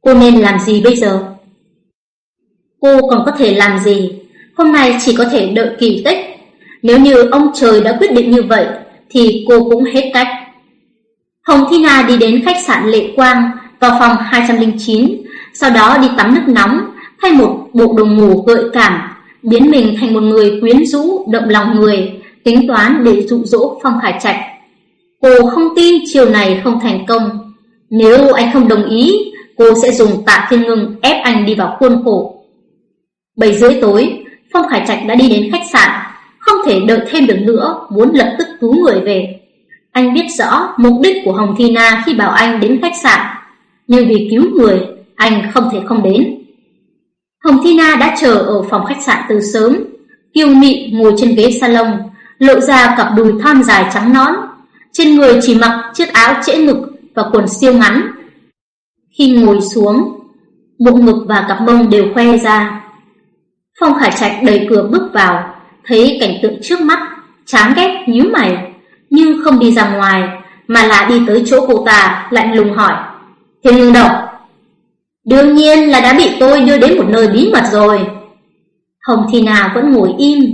Cô nên làm gì bây giờ? Cô còn có thể làm gì? Hôm nay chỉ có thể đợi kỳ tích. Nếu như ông trời đã quyết định như vậy thì cô cũng hết cách. Hồng Thi Na đi đến khách sạn Lệ Quang vào phòng 209, sau đó đi tắm nước nóng, thay một bộ đồ ngủ gợi cảm, biến mình thành một người quyến rũ, động lòng người, tính toán để dụ dỗ Phong Khải Trạch. Cô không tin chiều này không thành công. Nếu anh không đồng ý, cô sẽ dùng tạ thiên ngưng ép anh đi vào khuôn khổ. Bảy rưỡi tối, Phong Khải Trạch đã đi đến khách sạn, không thể đợi thêm được nữa, muốn lập tức cứu người về. Anh biết rõ mục đích của Hồng Thi Na khi bảo anh đến khách sạn, nhưng vì cứu người, anh không thể không đến. Hồng Thi Na đã chờ ở phòng khách sạn từ sớm, kiêu mị ngồi trên ghế salon, lộ ra cặp đùi thon dài trắng nõn, trên người chỉ mặc chiếc áo trễ ngực và quần siêu ngắn. Khi ngồi xuống, bộ ngực và cặp mông đều khoe ra. Phong Khải Trạch đẩy cửa bước vào, thấy cảnh tượng trước mắt, chán ghét nhíu mày, nhưng không đi ra ngoài, mà là đi tới chỗ cô ta, lạnh lùng hỏi: "Thiên Ngưng Độc. Đương nhiên là đã bị tôi đưa đến một nơi bí mật rồi. Hồng Thi Na vẫn ngồi im,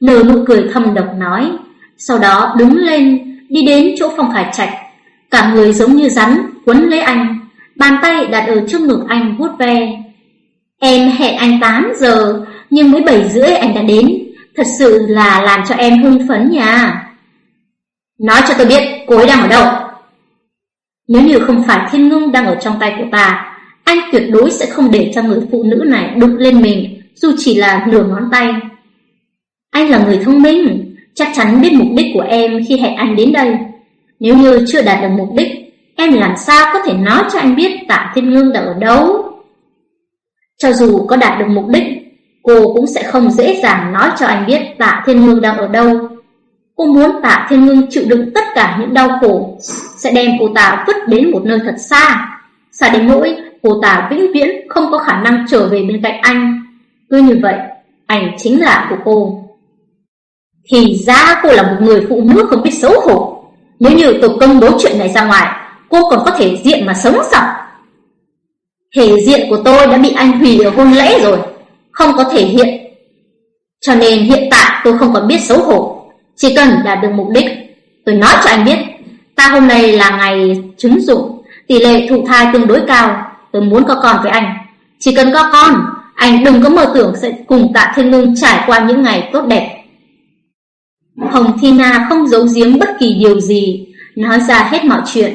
nở nụ cười thâm độc nói, sau đó đứng lên, đi đến chỗ Phong Khải Trạch, cả người giống như rắn quấn lấy anh, bàn tay đặt ở trước ngực anh vuốt ve. Em hẹn anh 8 giờ, nhưng mới 7 rưỡi anh đã đến, thật sự là làm cho em hưng phấn nha. Nói cho tôi biết cô ấy đang ở đâu. Nếu như không phải Thiên Ngưng đang ở trong tay của ta, anh tuyệt đối sẽ không để cho người phụ nữ này đụng lên mình, dù chỉ là nửa ngón tay. Anh là người thông minh, chắc chắn biết mục đích của em khi hẹn anh đến đây. Nếu như chưa đạt được mục đích, em làm sao có thể nói cho anh biết Tạ Thiên Ngưng đang ở đâu? Cho dù có đạt được mục đích, cô cũng sẽ không dễ dàng nói cho anh biết Tạ Thiên Ngưng đang ở đâu. Cô muốn Tạ Thiên Ngưng chịu đựng tất cả những đau khổ, sẽ đem cô ta vứt đến một nơi thật xa, xa đến nỗi cô ta vĩnh viễn không có khả năng trở về bên cạnh anh. Cứ như vậy, anh chính là của cô. Thì ra cô là một người phụ nữ không biết xấu hổ. Nếu như tôi công bố chuyện này ra ngoài, cô còn có thể diện mà sống sao? Thể diện của tôi đã bị anh hủy ở hôn lễ rồi, không có thể hiện. Cho nên hiện tại tôi không còn biết xấu hổ, chỉ cần đạt được mục đích. Tôi nói cho anh biết, ta hôm nay là ngày trứng dụng, tỷ lệ thụ thai tương đối cao, tôi muốn có con với anh. Chỉ cần có con, anh đừng có mơ tưởng sẽ cùng Tạ Thiên Ngưng trải qua những ngày tốt đẹp. Hồng Thi Na không giấu giếm bất kỳ điều gì, nói ra hết mọi chuyện,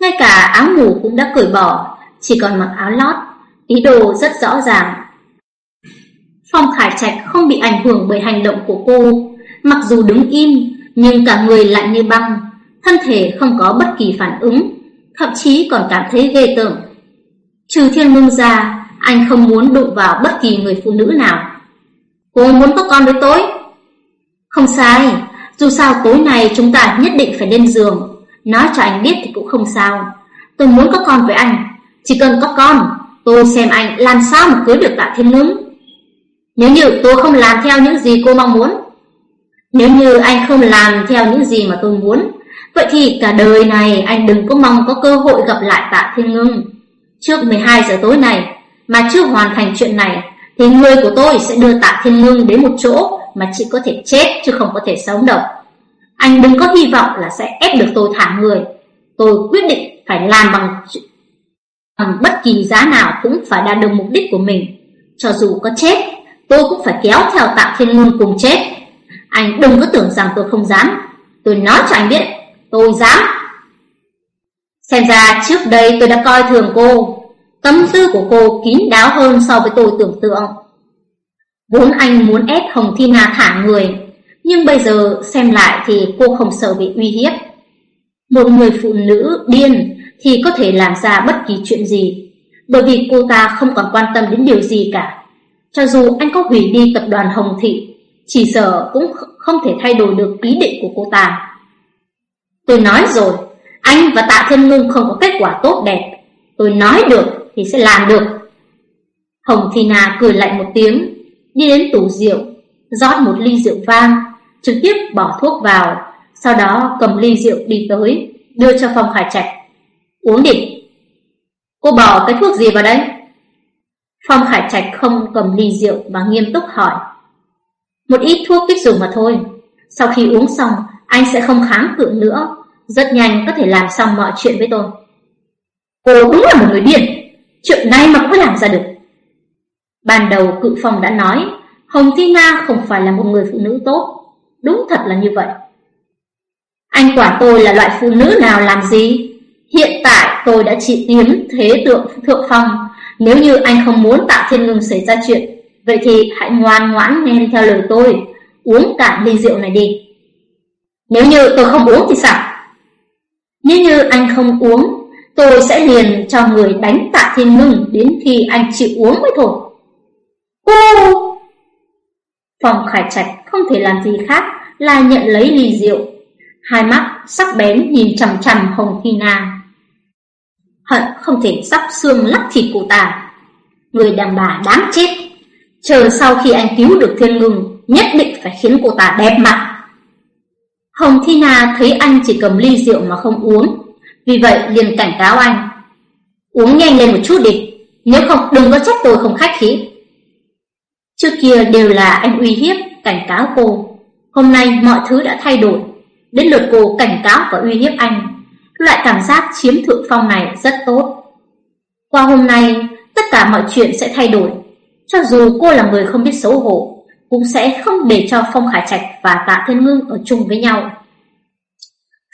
ngay cả áo ngủ cũng đã cởi bỏ, chỉ còn mặc áo lót, ý đồ rất rõ ràng. Phong Khải Trạch không bị ảnh hưởng bởi hành động của cô, mặc dù đứng im nhưng cả người lạnh như băng, thân thể không có bất kỳ phản ứng, thậm chí còn cảm thấy ghê tởm. Trừ Thiên Ngưng ra, anh không muốn đụng vào bất kỳ người phụ nữ nào. Cô muốn có con với tối Không sai, dù sao tối nay chúng ta nhất định phải lên giường. Nói cho anh biết thì cũng không sao. Tôi muốn có con với anh. Chỉ cần có con, tôi xem anh làm sao mà cưới được tạ thiên ngưng. Nếu như tôi không làm theo những gì cô mong muốn, nếu như anh không làm theo những gì mà tôi muốn, vậy thì cả đời này anh đừng có mong có cơ hội gặp lại tạ thiên ngưng. Trước 12 giờ tối này, mà chưa hoàn thành chuyện này, thì người của tôi sẽ đưa tạ thiên Lương đến một chỗ mà chỉ có thể chết chứ không có thể sống đâu. Anh đừng có hy vọng là sẽ ép được tôi thả người. Tôi quyết định phải làm bằng bằng bất kỳ giá nào cũng phải đạt được mục đích của mình. Cho dù có chết, tôi cũng phải kéo theo Tạ Thiên Lương cùng chết. Anh đừng có tưởng rằng tôi không dám. Tôi nói cho anh biết, tôi dám. Xem ra trước đây tôi đã coi thường cô. Tâm tư của cô kín đáo hơn so với tôi tưởng tượng. Vốn anh muốn ép Hồng Thi Na thả người, nhưng bây giờ xem lại thì cô không sợ bị uy hiếp. Một người phụ nữ điên thì có thể làm ra bất kỳ chuyện gì, bởi vì cô ta không còn quan tâm đến điều gì cả. Cho dù anh có hủy đi tập đoàn Hồng Thị, chỉ sợ cũng không thể thay đổi được ý định của cô ta. Tôi nói rồi, anh và Tạ Thiên Ngưng không có kết quả tốt đẹp. Tôi nói được thì sẽ làm được. Hồng Thi Na cười lạnh một tiếng, đi đến tủ rượu, rót một ly rượu vang, trực tiếp bỏ thuốc vào, sau đó cầm ly rượu đi tới, đưa cho Phong Khải Trạch. Uống đi. Cô bỏ cái thuốc gì vào đây? Phong Khải Trạch không cầm ly rượu mà nghiêm túc hỏi. Một ít thuốc kích dùng mà thôi. Sau khi uống xong, anh sẽ không kháng cự nữa, rất nhanh có thể làm xong mọi chuyện với tôi. Cô đúng là một người điên, chuyện này mà cũng làm ra được. Ban đầu cự phong đã nói, Hồng Thi Nga không phải là một người phụ nữ tốt, đúng thật là như vậy. Anh quả tôi là loại phụ nữ nào làm gì? Hiện tại tôi đã chỉ tiếm thế tượng thượng phong, nếu như anh không muốn tạo thiên ngừng xảy ra chuyện, vậy thì hãy ngoan ngoãn nghe theo lời tôi, uống cả ly rượu này đi. Nếu như tôi không uống thì sao? Nếu như anh không uống, tôi sẽ liền cho người đánh tạ thiên ngưng đến khi anh chịu uống mới thôi. Ô! Phòng khải trạch không thể làm gì khác là nhận lấy ly rượu. Hai mắt sắc bén nhìn chằm chằm Hồng Phi Na. Hận không thể sắp xương lắc thịt cô ta. Người đàn bà đáng chết. Chờ sau khi anh cứu được thiên ngưng, nhất định phải khiến cô ta đẹp mặt. Hồng Thi Na thấy anh chỉ cầm ly rượu mà không uống, vì vậy liền cảnh cáo anh. Uống nhanh lên một chút đi, nếu không đừng có trách tôi không khách khí. Trước kia đều là anh uy hiếp, cảnh cáo cô. Hôm nay mọi thứ đã thay đổi. Đến lượt cô cảnh cáo và uy hiếp anh. Loại cảm giác chiếm thượng phong này rất tốt. Qua hôm nay, tất cả mọi chuyện sẽ thay đổi. Cho dù cô là người không biết xấu hổ, cũng sẽ không để cho Phong Khải Trạch và Tạ Thiên Ngưng ở chung với nhau.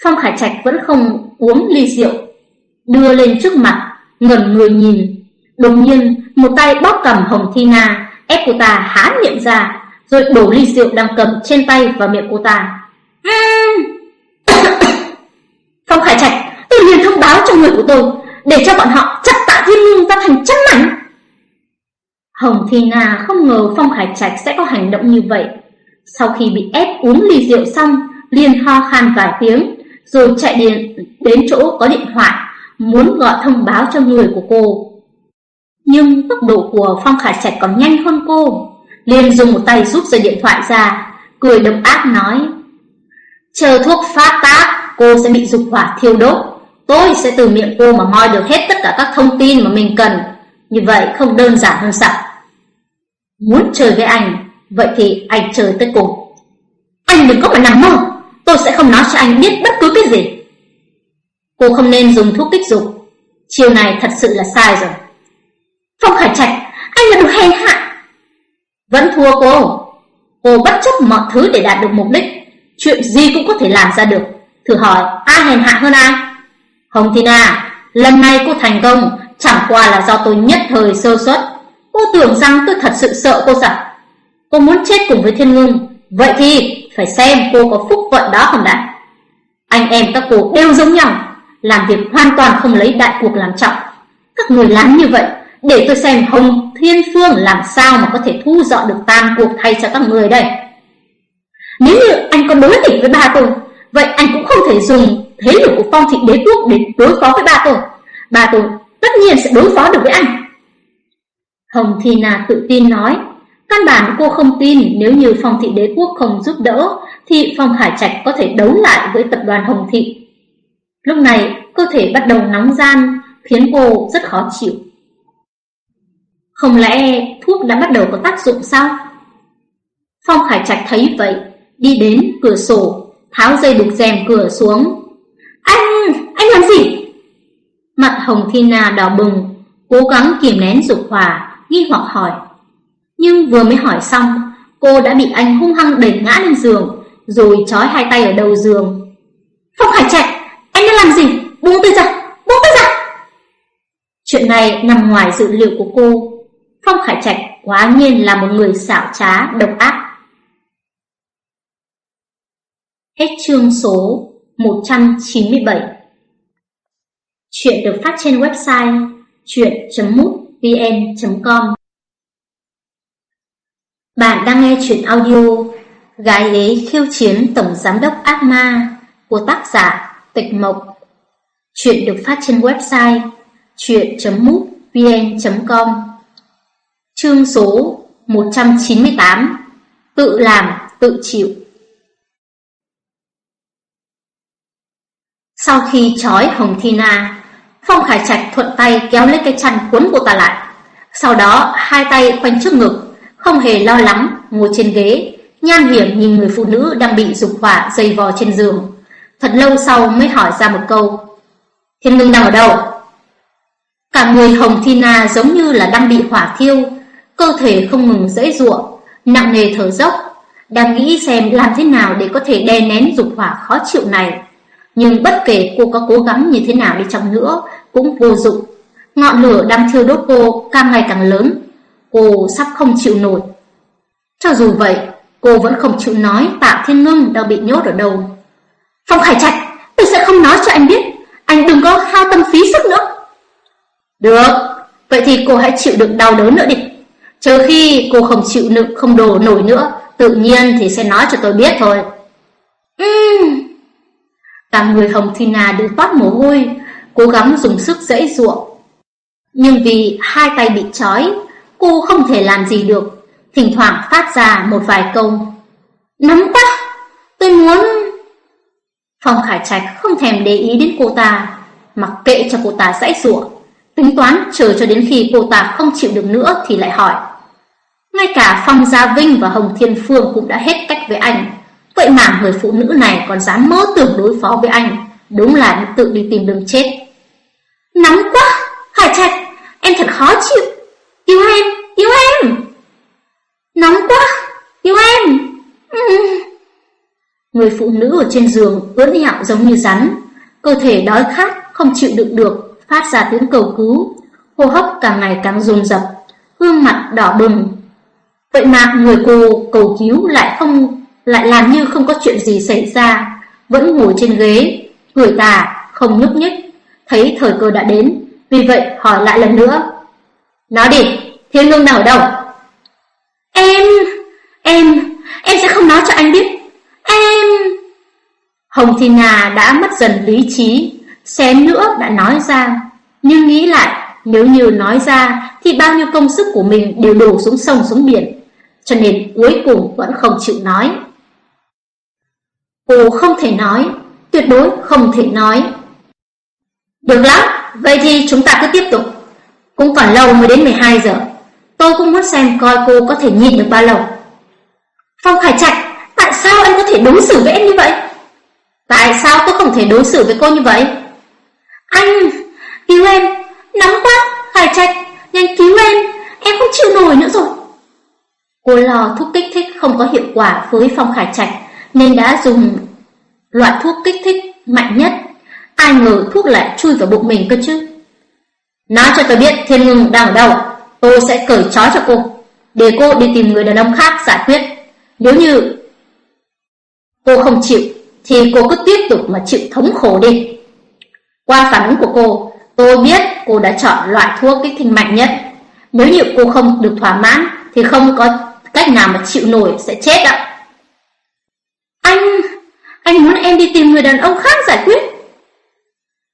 Phong Khải Trạch vẫn không uống ly rượu, đưa lên trước mặt, ngẩn người nhìn. Đột nhiên, một tay bóp cầm Hồng Thi Na, ép cô ta há miệng ra, rồi đổ ly rượu đang cầm trên tay vào miệng cô ta. Phong Khải Trạch, tôi liền thông báo cho người của tôi, để cho bọn họ chặt tạ thiên Ngưng ra thành trăm mảnh. Hồng Thi Na không ngờ Phong Khải Trạch sẽ có hành động như vậy. Sau khi bị ép uống ly rượu xong, liền ho khan vài tiếng, rồi chạy đến, đến chỗ có điện thoại, muốn gọi thông báo cho người của cô. Nhưng tốc độ của Phong Khải Trạch còn nhanh hơn cô liền dùng một tay rút ra điện thoại ra Cười độc ác nói Chờ thuốc phát tác Cô sẽ bị dục hỏa thiêu đốt Tôi sẽ từ miệng cô mà moi được hết tất cả các thông tin mà mình cần như vậy không đơn giản hơn sao Muốn chơi với anh Vậy thì anh chơi tới cùng Anh đừng có mà nằm mơ Tôi sẽ không nói cho anh biết bất cứ cái gì Cô không nên dùng thuốc kích dục Chiều này thật sự là sai rồi Phong Khải Trạch, anh là đồ hèn hạ. Vẫn thua cô. Cô bất chấp mọi thứ để đạt được mục đích. Chuyện gì cũng có thể làm ra được. Thử hỏi, ai hèn hạ hơn ai? Hồng Thina lần này cô thành công, chẳng qua là do tôi nhất thời sơ suất. Cô tưởng rằng tôi thật sự sợ cô sao? Cô muốn chết cùng với thiên ngưng, vậy thì phải xem cô có phúc vận đó không đã. Anh em các cô đều giống nhau, làm việc hoàn toàn không lấy đại cuộc làm trọng. Các người lắm như vậy để tôi xem Hồng Thiên Phương làm sao mà có thể thu dọn được tan cuộc thay cho các người đây. Nếu như anh có đối địch với ba tôi, vậy anh cũng không thể dùng thế lực của phong thị đế quốc để đối phó với ba tôi. Ba tôi tất nhiên sẽ đối phó được với anh. Hồng Thi Na tự tin nói, căn bản cô không tin nếu như phong thị đế quốc không giúp đỡ, thì phong hải trạch có thể đấu lại với tập đoàn Hồng Thị. Lúc này, cơ thể bắt đầu nóng gian, khiến cô rất khó chịu. Không lẽ thuốc đã bắt đầu có tác dụng sao? Phong Khải Trạch thấy vậy, đi đến cửa sổ, tháo dây buộc rèm cửa xuống. Anh, anh làm gì? Mặt Hồng Thi Na đỏ bừng, cố gắng kiềm nén dục hỏa, nghi hoặc hỏi. Nhưng vừa mới hỏi xong, cô đã bị anh hung hăng đẩy ngã lên giường, rồi trói hai tay ở đầu giường. Phong Khải Trạch, anh đang làm gì? Buông tôi ra, buông tôi ra! Chuyện này nằm ngoài dự liệu của cô, Phong Khải Trạch quá nhiên là một người xảo trá, độc ác. Hết chương số 197 Chuyện được phát trên website chuyện.mútvn.com Bạn đang nghe chuyện audio Gái ế khiêu chiến Tổng Giám đốc Ác Ma của tác giả Tịch Mộc. Chuyện được phát trên website chuyện.mútvn.com Chương số 198 tự làm, tự chịu. Sau khi trói Hồng Thi Na, Phong Khải Trạch thuận tay kéo lấy cái chăn cuốn cô ta lại. Sau đó hai tay quanh trước ngực, không hề lo lắng, ngồi trên ghế, nhan hiểm nhìn người phụ nữ đang bị dục hỏa dây vò trên giường. Thật lâu sau mới hỏi ra một câu. Thiên ngưng đang ở đâu? Cả người Hồng Thi Na giống như là đang bị hỏa thiêu, cơ thể không ngừng dễ ruộng, nặng nề thở dốc, đang nghĩ xem làm thế nào để có thể đè nén dục hỏa khó chịu này. Nhưng bất kể cô có cố gắng như thế nào đi chăng nữa cũng vô dụng. Ngọn lửa đang thiêu đốt cô càng ngày càng lớn, cô sắp không chịu nổi. Cho dù vậy, cô vẫn không chịu nói Tạ Thiên Ngưng đang bị nhốt ở đâu. Phong Khải Trạch, tôi sẽ không nói cho anh biết, anh đừng có hao tâm phí sức nữa. Được, vậy thì cô hãy chịu đựng đau đớn nữa đi. Chờ khi cô không chịu đựng không đồ nổi nữa, tự nhiên thì sẽ nói cho tôi biết thôi. Ừm. Cả người Hồng Tina đều toát mồ hôi, cố gắng dùng sức dễ ruộng. Nhưng vì hai tay bị trói, cô không thể làm gì được, thỉnh thoảng phát ra một vài câu. Nắm quá, tôi muốn... Phong Khải Trạch không thèm để ý đến cô ta, mặc kệ cho cô ta dãy ruộng, tính toán chờ cho đến khi cô ta không chịu được nữa thì lại hỏi. Ngay cả Phong Gia Vinh và Hồng Thiên Phương cũng đã hết cách với anh, vậy mà người phụ nữ này còn dám mơ tưởng đối phó với anh, đúng là tự đi tìm đường chết. Nóng quá, Hải Trạch, em thật khó chịu. Cứu em, cứu em. Nóng quá, cứu em. Người phụ nữ ở trên giường ướn hẹo giống như rắn, cơ thể đói khát không chịu đựng được, phát ra tiếng cầu cứu, hô hấp càng ngày càng dồn dập, gương mặt đỏ bừng. Vậy mà người cô cầu cứu lại không lại làm như không có chuyện gì xảy ra, vẫn ngồi trên ghế, cười tà, không nhúc nhích, thấy thời cơ đã đến, vì vậy hỏi lại lần nữa. Nói đi, thiên ngưng nào ở đâu? Em, em, em sẽ không nói cho anh biết. Em... Hồng Thi Nga đã mất dần lý trí, xém nữa đã nói ra. Nhưng nghĩ lại, nếu như nói ra thì bao nhiêu công sức của mình đều đổ xuống sông xuống biển. Cho nên cuối cùng vẫn không chịu nói. Cô không thể nói, tuyệt đối không thể nói. Được lắm, vậy thì chúng ta cứ tiếp tục. Cũng còn lâu mới đến 12 giờ. Tôi cũng muốn xem coi cô có thể nhịn được bao lâu. Phong Khải Trạch, tại sao anh có thể đối xử với em như vậy? Tại sao tôi không thể đối xử với cô như vậy? Anh, cứu em, nóng quá, Khải Trạch, nhanh cứu em, em không chịu nổi nữa rồi. Cô lò thúc kích thích không có hiệu quả với Phong Khải Trạch nên đã dùng loại thuốc kích thích mạnh nhất. Ai ngờ thuốc lại chui vào bụng mình cơ chứ. Nói cho tôi biết thiên ngưng đang ở đâu, tôi sẽ cởi trói cho cô, để cô đi tìm người đàn ông khác giải quyết. Nếu như cô không chịu, thì cô cứ tiếp tục mà chịu thống khổ đi. Qua phản ứng của cô, tôi biết cô đã chọn loại thuốc kích thích mạnh nhất. Nếu như cô không được thỏa mãn, thì không có cách nào mà chịu nổi sẽ chết ạ. Anh, anh muốn em đi tìm người đàn ông khác giải quyết.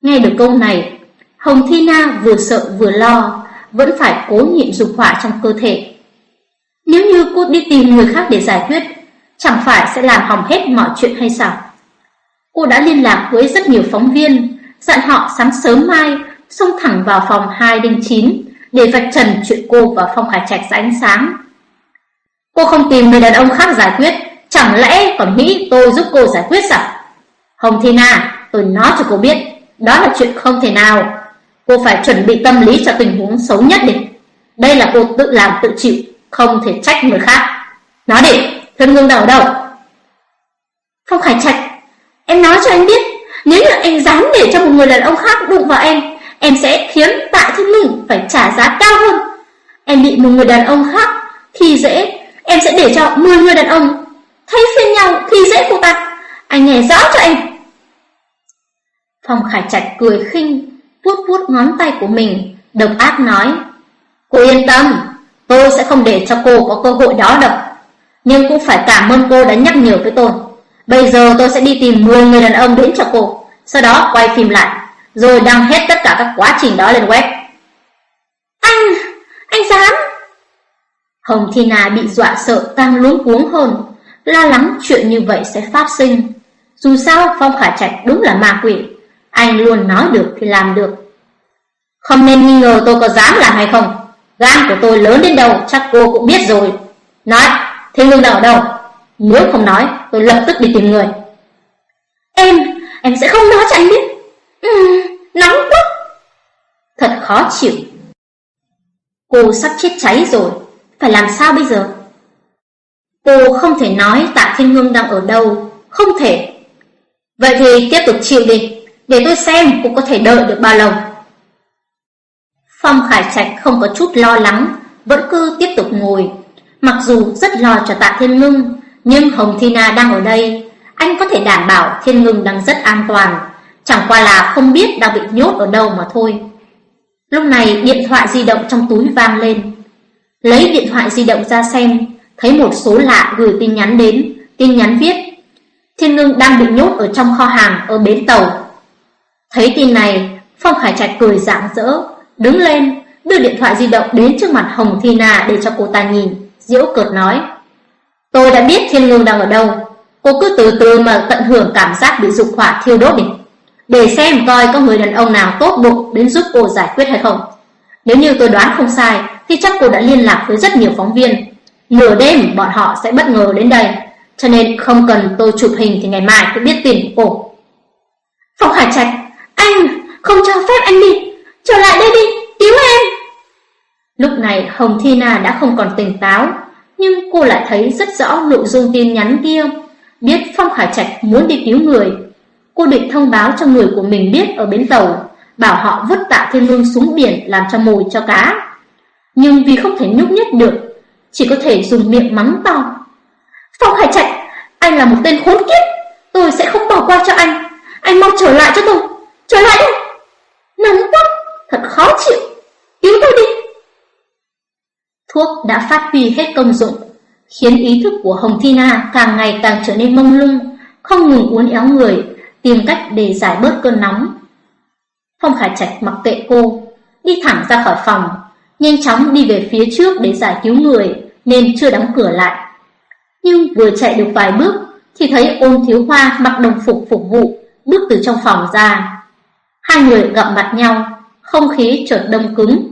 Nghe được câu này, Hồng Thi Na vừa sợ vừa lo, vẫn phải cố nhịn dục hỏa trong cơ thể. Nếu như cô đi tìm người khác để giải quyết, chẳng phải sẽ làm hỏng hết mọi chuyện hay sao? Cô đã liên lạc với rất nhiều phóng viên, dặn họ sáng sớm mai xông thẳng vào phòng 209 để vạch trần chuyện cô và Phong Khải Trạch ra ánh sáng. Cô không tìm người đàn ông khác giải quyết, chẳng lẽ còn nghĩ tôi giúp cô giải quyết sao? Hồng Thi Na, tôi nói cho cô biết, đó là chuyện không thể nào. Cô phải chuẩn bị tâm lý cho tình huống xấu nhất đi. Đây là cô tự làm tự chịu, không thể trách người khác. Nói đi, thân ngưng đầu đâu? Phong Khải Trạch, em nói cho anh biết, nếu như anh dám để cho một người đàn ông khác đụng vào em, em sẽ khiến tạ thiên ngưng phải trả giá cao hơn. Em bị một người đàn ông khác khi dễ, em sẽ để cho 10 người đàn ông thay phiên nhau khi dễ cô ta. Anh nghe rõ cho em. Phong Khải Trạch cười khinh, vuốt vuốt ngón tay của mình, độc ác nói. Cô yên tâm, tôi sẽ không để cho cô có cơ hội đó đâu. Nhưng cũng phải cảm ơn cô đã nhắc nhở với tôi. Bây giờ tôi sẽ đi tìm 10 người đàn ông đến cho cô, sau đó quay phim lại, rồi đăng hết tất cả các quá trình đó lên web. Anh, anh dám? Hồng Thi Na bị dọa sợ tăng luống cuống hơn, lo lắng chuyện như vậy sẽ phát sinh. Dù sao Phong khả Trạch đúng là ma quỷ, anh luôn nói được thì làm được. Không nên nghi ngờ tôi có dám làm hay không. Gan của tôi lớn đến đâu chắc cô cũng biết rồi. Nói, thế ngưng nào ở đâu? Nếu không nói, tôi lập tức đi tìm người. Em, em sẽ không nói cho anh biết. Ừ, nóng quá. Thật khó chịu. Cô sắp chết cháy rồi, phải làm sao bây giờ? Cô không thể nói Tạ Thiên Ngưng đang ở đâu, không thể. Vậy thì tiếp tục chịu đi, để tôi xem cô có thể đợi được bao lâu. Phong Khải Trạch không có chút lo lắng, vẫn cứ tiếp tục ngồi. Mặc dù rất lo cho Tạ Thiên Ngưng, nhưng Hồng Thi Na đang ở đây, anh có thể đảm bảo Thiên Ngưng đang rất an toàn, chẳng qua là không biết đang bị nhốt ở đâu mà thôi. Lúc này điện thoại di động trong túi vang lên. Lấy điện thoại di động ra xem, thấy một số lạ gửi tin nhắn đến, tin nhắn viết Thiên Ngưng đang bị nhốt ở trong kho hàng ở bến tàu. Thấy tin này, Phong Khải Trạch cười rạng rỡ, đứng lên, đưa điện thoại di động đến trước mặt Hồng Thi Na để cho cô ta nhìn, diễu cợt nói. Tôi đã biết Thiên Ngưng đang ở đâu, cô cứ từ từ mà tận hưởng cảm giác bị dục hỏa thiêu đốt đi. Để xem coi có người đàn ông nào tốt bụng đến giúp cô giải quyết hay không. Nếu như tôi đoán không sai, thì chắc cô đã liên lạc với rất nhiều phóng viên. Nửa đêm bọn họ sẽ bất ngờ đến đây, cho nên không cần tôi chụp hình thì ngày mai tôi biết tiền của. Phong Hải Trạch, anh không cho phép anh đi, trở lại đây đi, cứu em. Lúc này Hồng Thi Na đã không còn tỉnh táo, nhưng cô lại thấy rất rõ nội dung tin nhắn kia, biết Phong Hải Trạch muốn đi cứu người. Cô định thông báo cho người của mình biết ở bến tàu, bảo họ vứt tạ thiên lương xuống biển làm cho mồi cho cá. Nhưng vì không thể nhúc nhích được, chỉ có thể dùng miệng mắng to. Phong Khải Trạch, anh là một tên khốn kiếp, tôi sẽ không bỏ qua cho anh. Anh mau trở lại cho tôi, trở lại đi. Nóng quá, thật khó chịu, cứu tôi đi. Thuốc đã phát huy hết công dụng, khiến ý thức của Hồng Thi Na càng ngày càng trở nên mông lung, không ngừng uốn éo người, tìm cách để giải bớt cơn nóng. Phong Khải Trạch mặc kệ cô, đi thẳng ra khỏi phòng, nhanh chóng đi về phía trước để giải cứu người, nên chưa đóng cửa lại. Nhưng vừa chạy được vài bước, thì thấy ôn thiếu hoa mặc đồng phục phục vụ, bước từ trong phòng ra. Hai người gặp mặt nhau, không khí chợt đông cứng.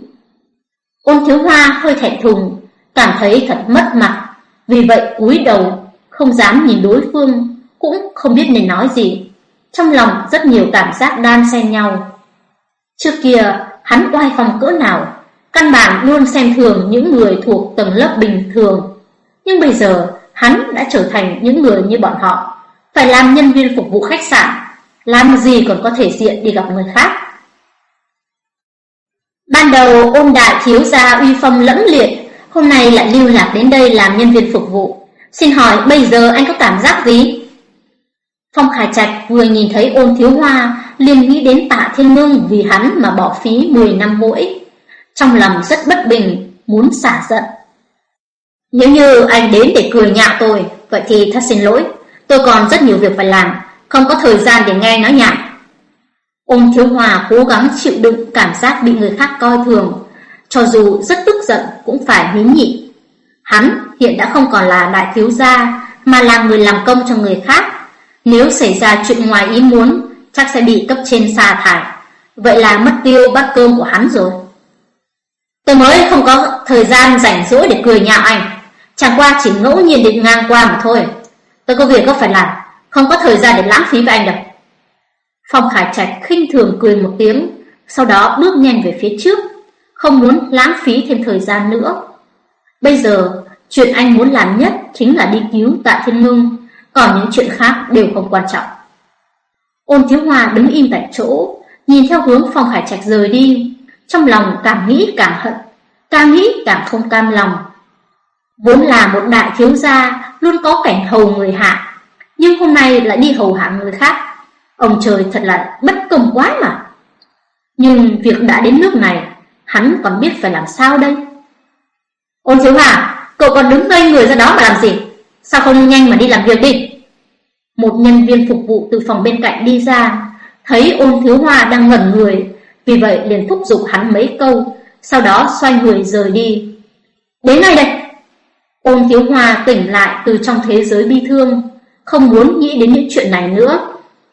Ôn thiếu hoa hơi thẹn thùng, cảm thấy thật mất mặt, vì vậy cúi đầu, không dám nhìn đối phương, cũng không biết nên nói gì. Trong lòng rất nhiều cảm giác đan xen nhau. Trước kia, hắn oai phong cỡ nào, căn bản luôn xem thường những người thuộc tầng lớp bình thường. Nhưng bây giờ, hắn đã trở thành những người như bọn họ, phải làm nhân viên phục vụ khách sạn, làm gì còn có thể diện đi gặp người khác. Ban đầu ôn đại thiếu gia uy phong lẫm liệt, hôm nay lại lưu lạc đến đây làm nhân viên phục vụ. Xin hỏi bây giờ anh có cảm giác gì? Phong Khải Trạch vừa nhìn thấy ôn thiếu hoa, liền nghĩ đến tạ thiên ngưng vì hắn mà bỏ phí 10 năm mỗi. Trong lòng rất bất bình, muốn xả giận. Nếu như anh đến để cười nhạo tôi, vậy thì thật xin lỗi, tôi còn rất nhiều việc phải làm, không có thời gian để nghe nói nhảm. Ôn thiếu hòa cố gắng chịu đựng cảm giác bị người khác coi thường, cho dù rất tức giận cũng phải nín nhịn. Hắn hiện đã không còn là đại thiếu gia, mà là người làm công cho người khác. Nếu xảy ra chuyện ngoài ý muốn, chắc sẽ bị cấp trên sa thải. Vậy là mất tiêu bát cơm của hắn rồi. Tôi mới không có thời gian rảnh rỗi để cười nhạo anh. Chẳng qua chỉ ngẫu nhiên định ngang qua mà thôi. Tôi có việc có phải làm, không có thời gian để lãng phí với anh đâu. Phong Khải Trạch khinh thường cười một tiếng, sau đó bước nhanh về phía trước, không muốn lãng phí thêm thời gian nữa. Bây giờ, chuyện anh muốn làm nhất chính là đi cứu Tạ Thiên Ngưng, còn những chuyện khác đều không quan trọng. Ôn Thiếu Hòa đứng im tại chỗ, nhìn theo hướng Phong Khải Trạch rời đi, trong lòng càng nghĩ càng hận, càng nghĩ càng không cam lòng. Vốn là một đại thiếu gia, luôn có cảnh hầu người hạ, nhưng hôm nay lại đi hầu hạ người khác. Ông trời thật là bất công quá mà. Nhưng việc đã đến nước này, hắn còn biết phải làm sao đây? Ôn thiếu hà, cậu còn đứng ngây người ra đó mà làm gì? Sao không nhanh mà đi làm việc đi? Một nhân viên phục vụ từ phòng bên cạnh đi ra, thấy ôn thiếu hoa đang ngẩn người, vì vậy liền thúc giục hắn mấy câu, sau đó xoay người rời đi. Đến ngay đây, Ôn Thiếu Hoa tỉnh lại từ trong thế giới bi thương, không muốn nghĩ đến những chuyện này nữa,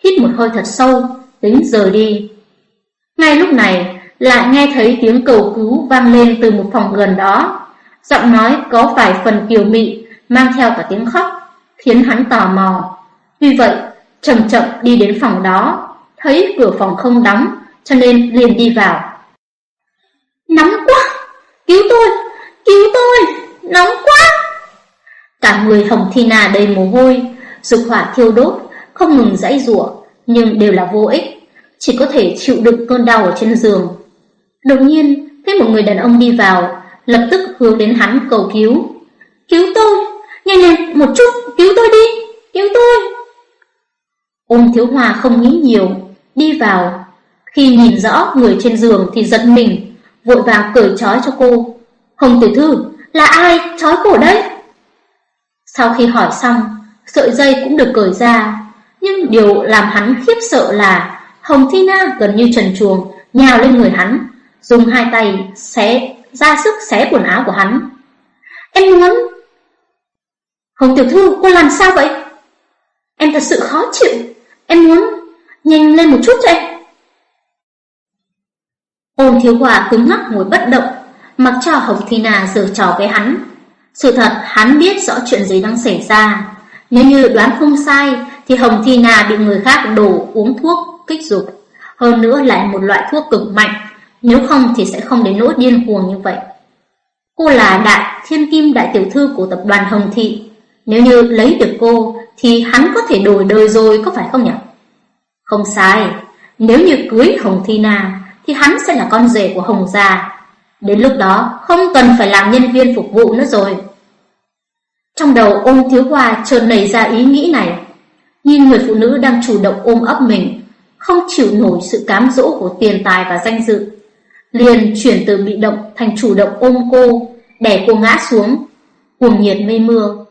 hít một hơi thật sâu, tính rời đi. Ngay lúc này, lại nghe thấy tiếng cầu cứu vang lên từ một phòng gần đó. Giọng nói có vài phần kiều mị, mang theo cả tiếng khóc, khiến hắn tò mò. Vì vậy, chậm chậm đi đến phòng đó, thấy cửa phòng không đóng, cho nên liền đi vào. Nóng quá! Cứu tôi! Cứu tôi! Nóng quá! Cả người Hồng Thi Na đầy mồ hôi, dục hỏa thiêu đốt, không ngừng dãy rủa, nhưng đều là vô ích, chỉ có thể chịu đựng cơn đau ở trên giường. Đột nhiên, thấy một người đàn ông đi vào, lập tức hướng đến hắn cầu cứu. "Cứu tôi, nhanh lên một chút, cứu tôi đi, cứu tôi." Ôn Thiếu Hòa không nghĩ nhiều, đi vào. Khi nhìn rõ người trên giường thì giật mình, vội vàng cởi trói cho cô. "Hồng tiểu thư, là ai trói cổ đấy?" Sau khi hỏi xong, sợi dây cũng được cởi ra, nhưng điều làm hắn khiếp sợ là Hồng Thi Na gần như trần truồng nhào lên người hắn, dùng hai tay xé ra sức xé quần áo của hắn. Em muốn... Hồng tiểu thư, cô làm sao vậy? Em thật sự khó chịu. Em muốn nhanh lên một chút cho em. Ôn thiếu hòa cứng ngắc ngồi bất động, mặc cho Hồng Thi Na giở trò với hắn. Sự thật hắn biết rõ chuyện gì đang xảy ra. Nếu như đoán không sai thì Hồng Thi Na bị người khác đổ uống thuốc kích dục. Hơn nữa lại một loại thuốc cực mạnh, nếu không thì sẽ không đến nỗi điên cuồng như vậy. Cô là đại thiên kim đại tiểu thư của tập đoàn Hồng Thị. Nếu như lấy được cô thì hắn có thể đổi đời rồi có phải không nhỉ? Không sai, nếu như cưới Hồng Thi Na thì hắn sẽ là con rể của Hồng Gia. Đến lúc đó không cần phải làm nhân viên phục vụ nữa rồi. Trong đầu ôm thiếu hoa chợt nảy ra ý nghĩ này. Nhìn người phụ nữ đang chủ động ôm ấp mình, không chịu nổi sự cám dỗ của tiền tài và danh dự. Liền chuyển từ bị động thành chủ động ôm cô, đè cô ngã xuống, cuồng nhiệt mây mưa.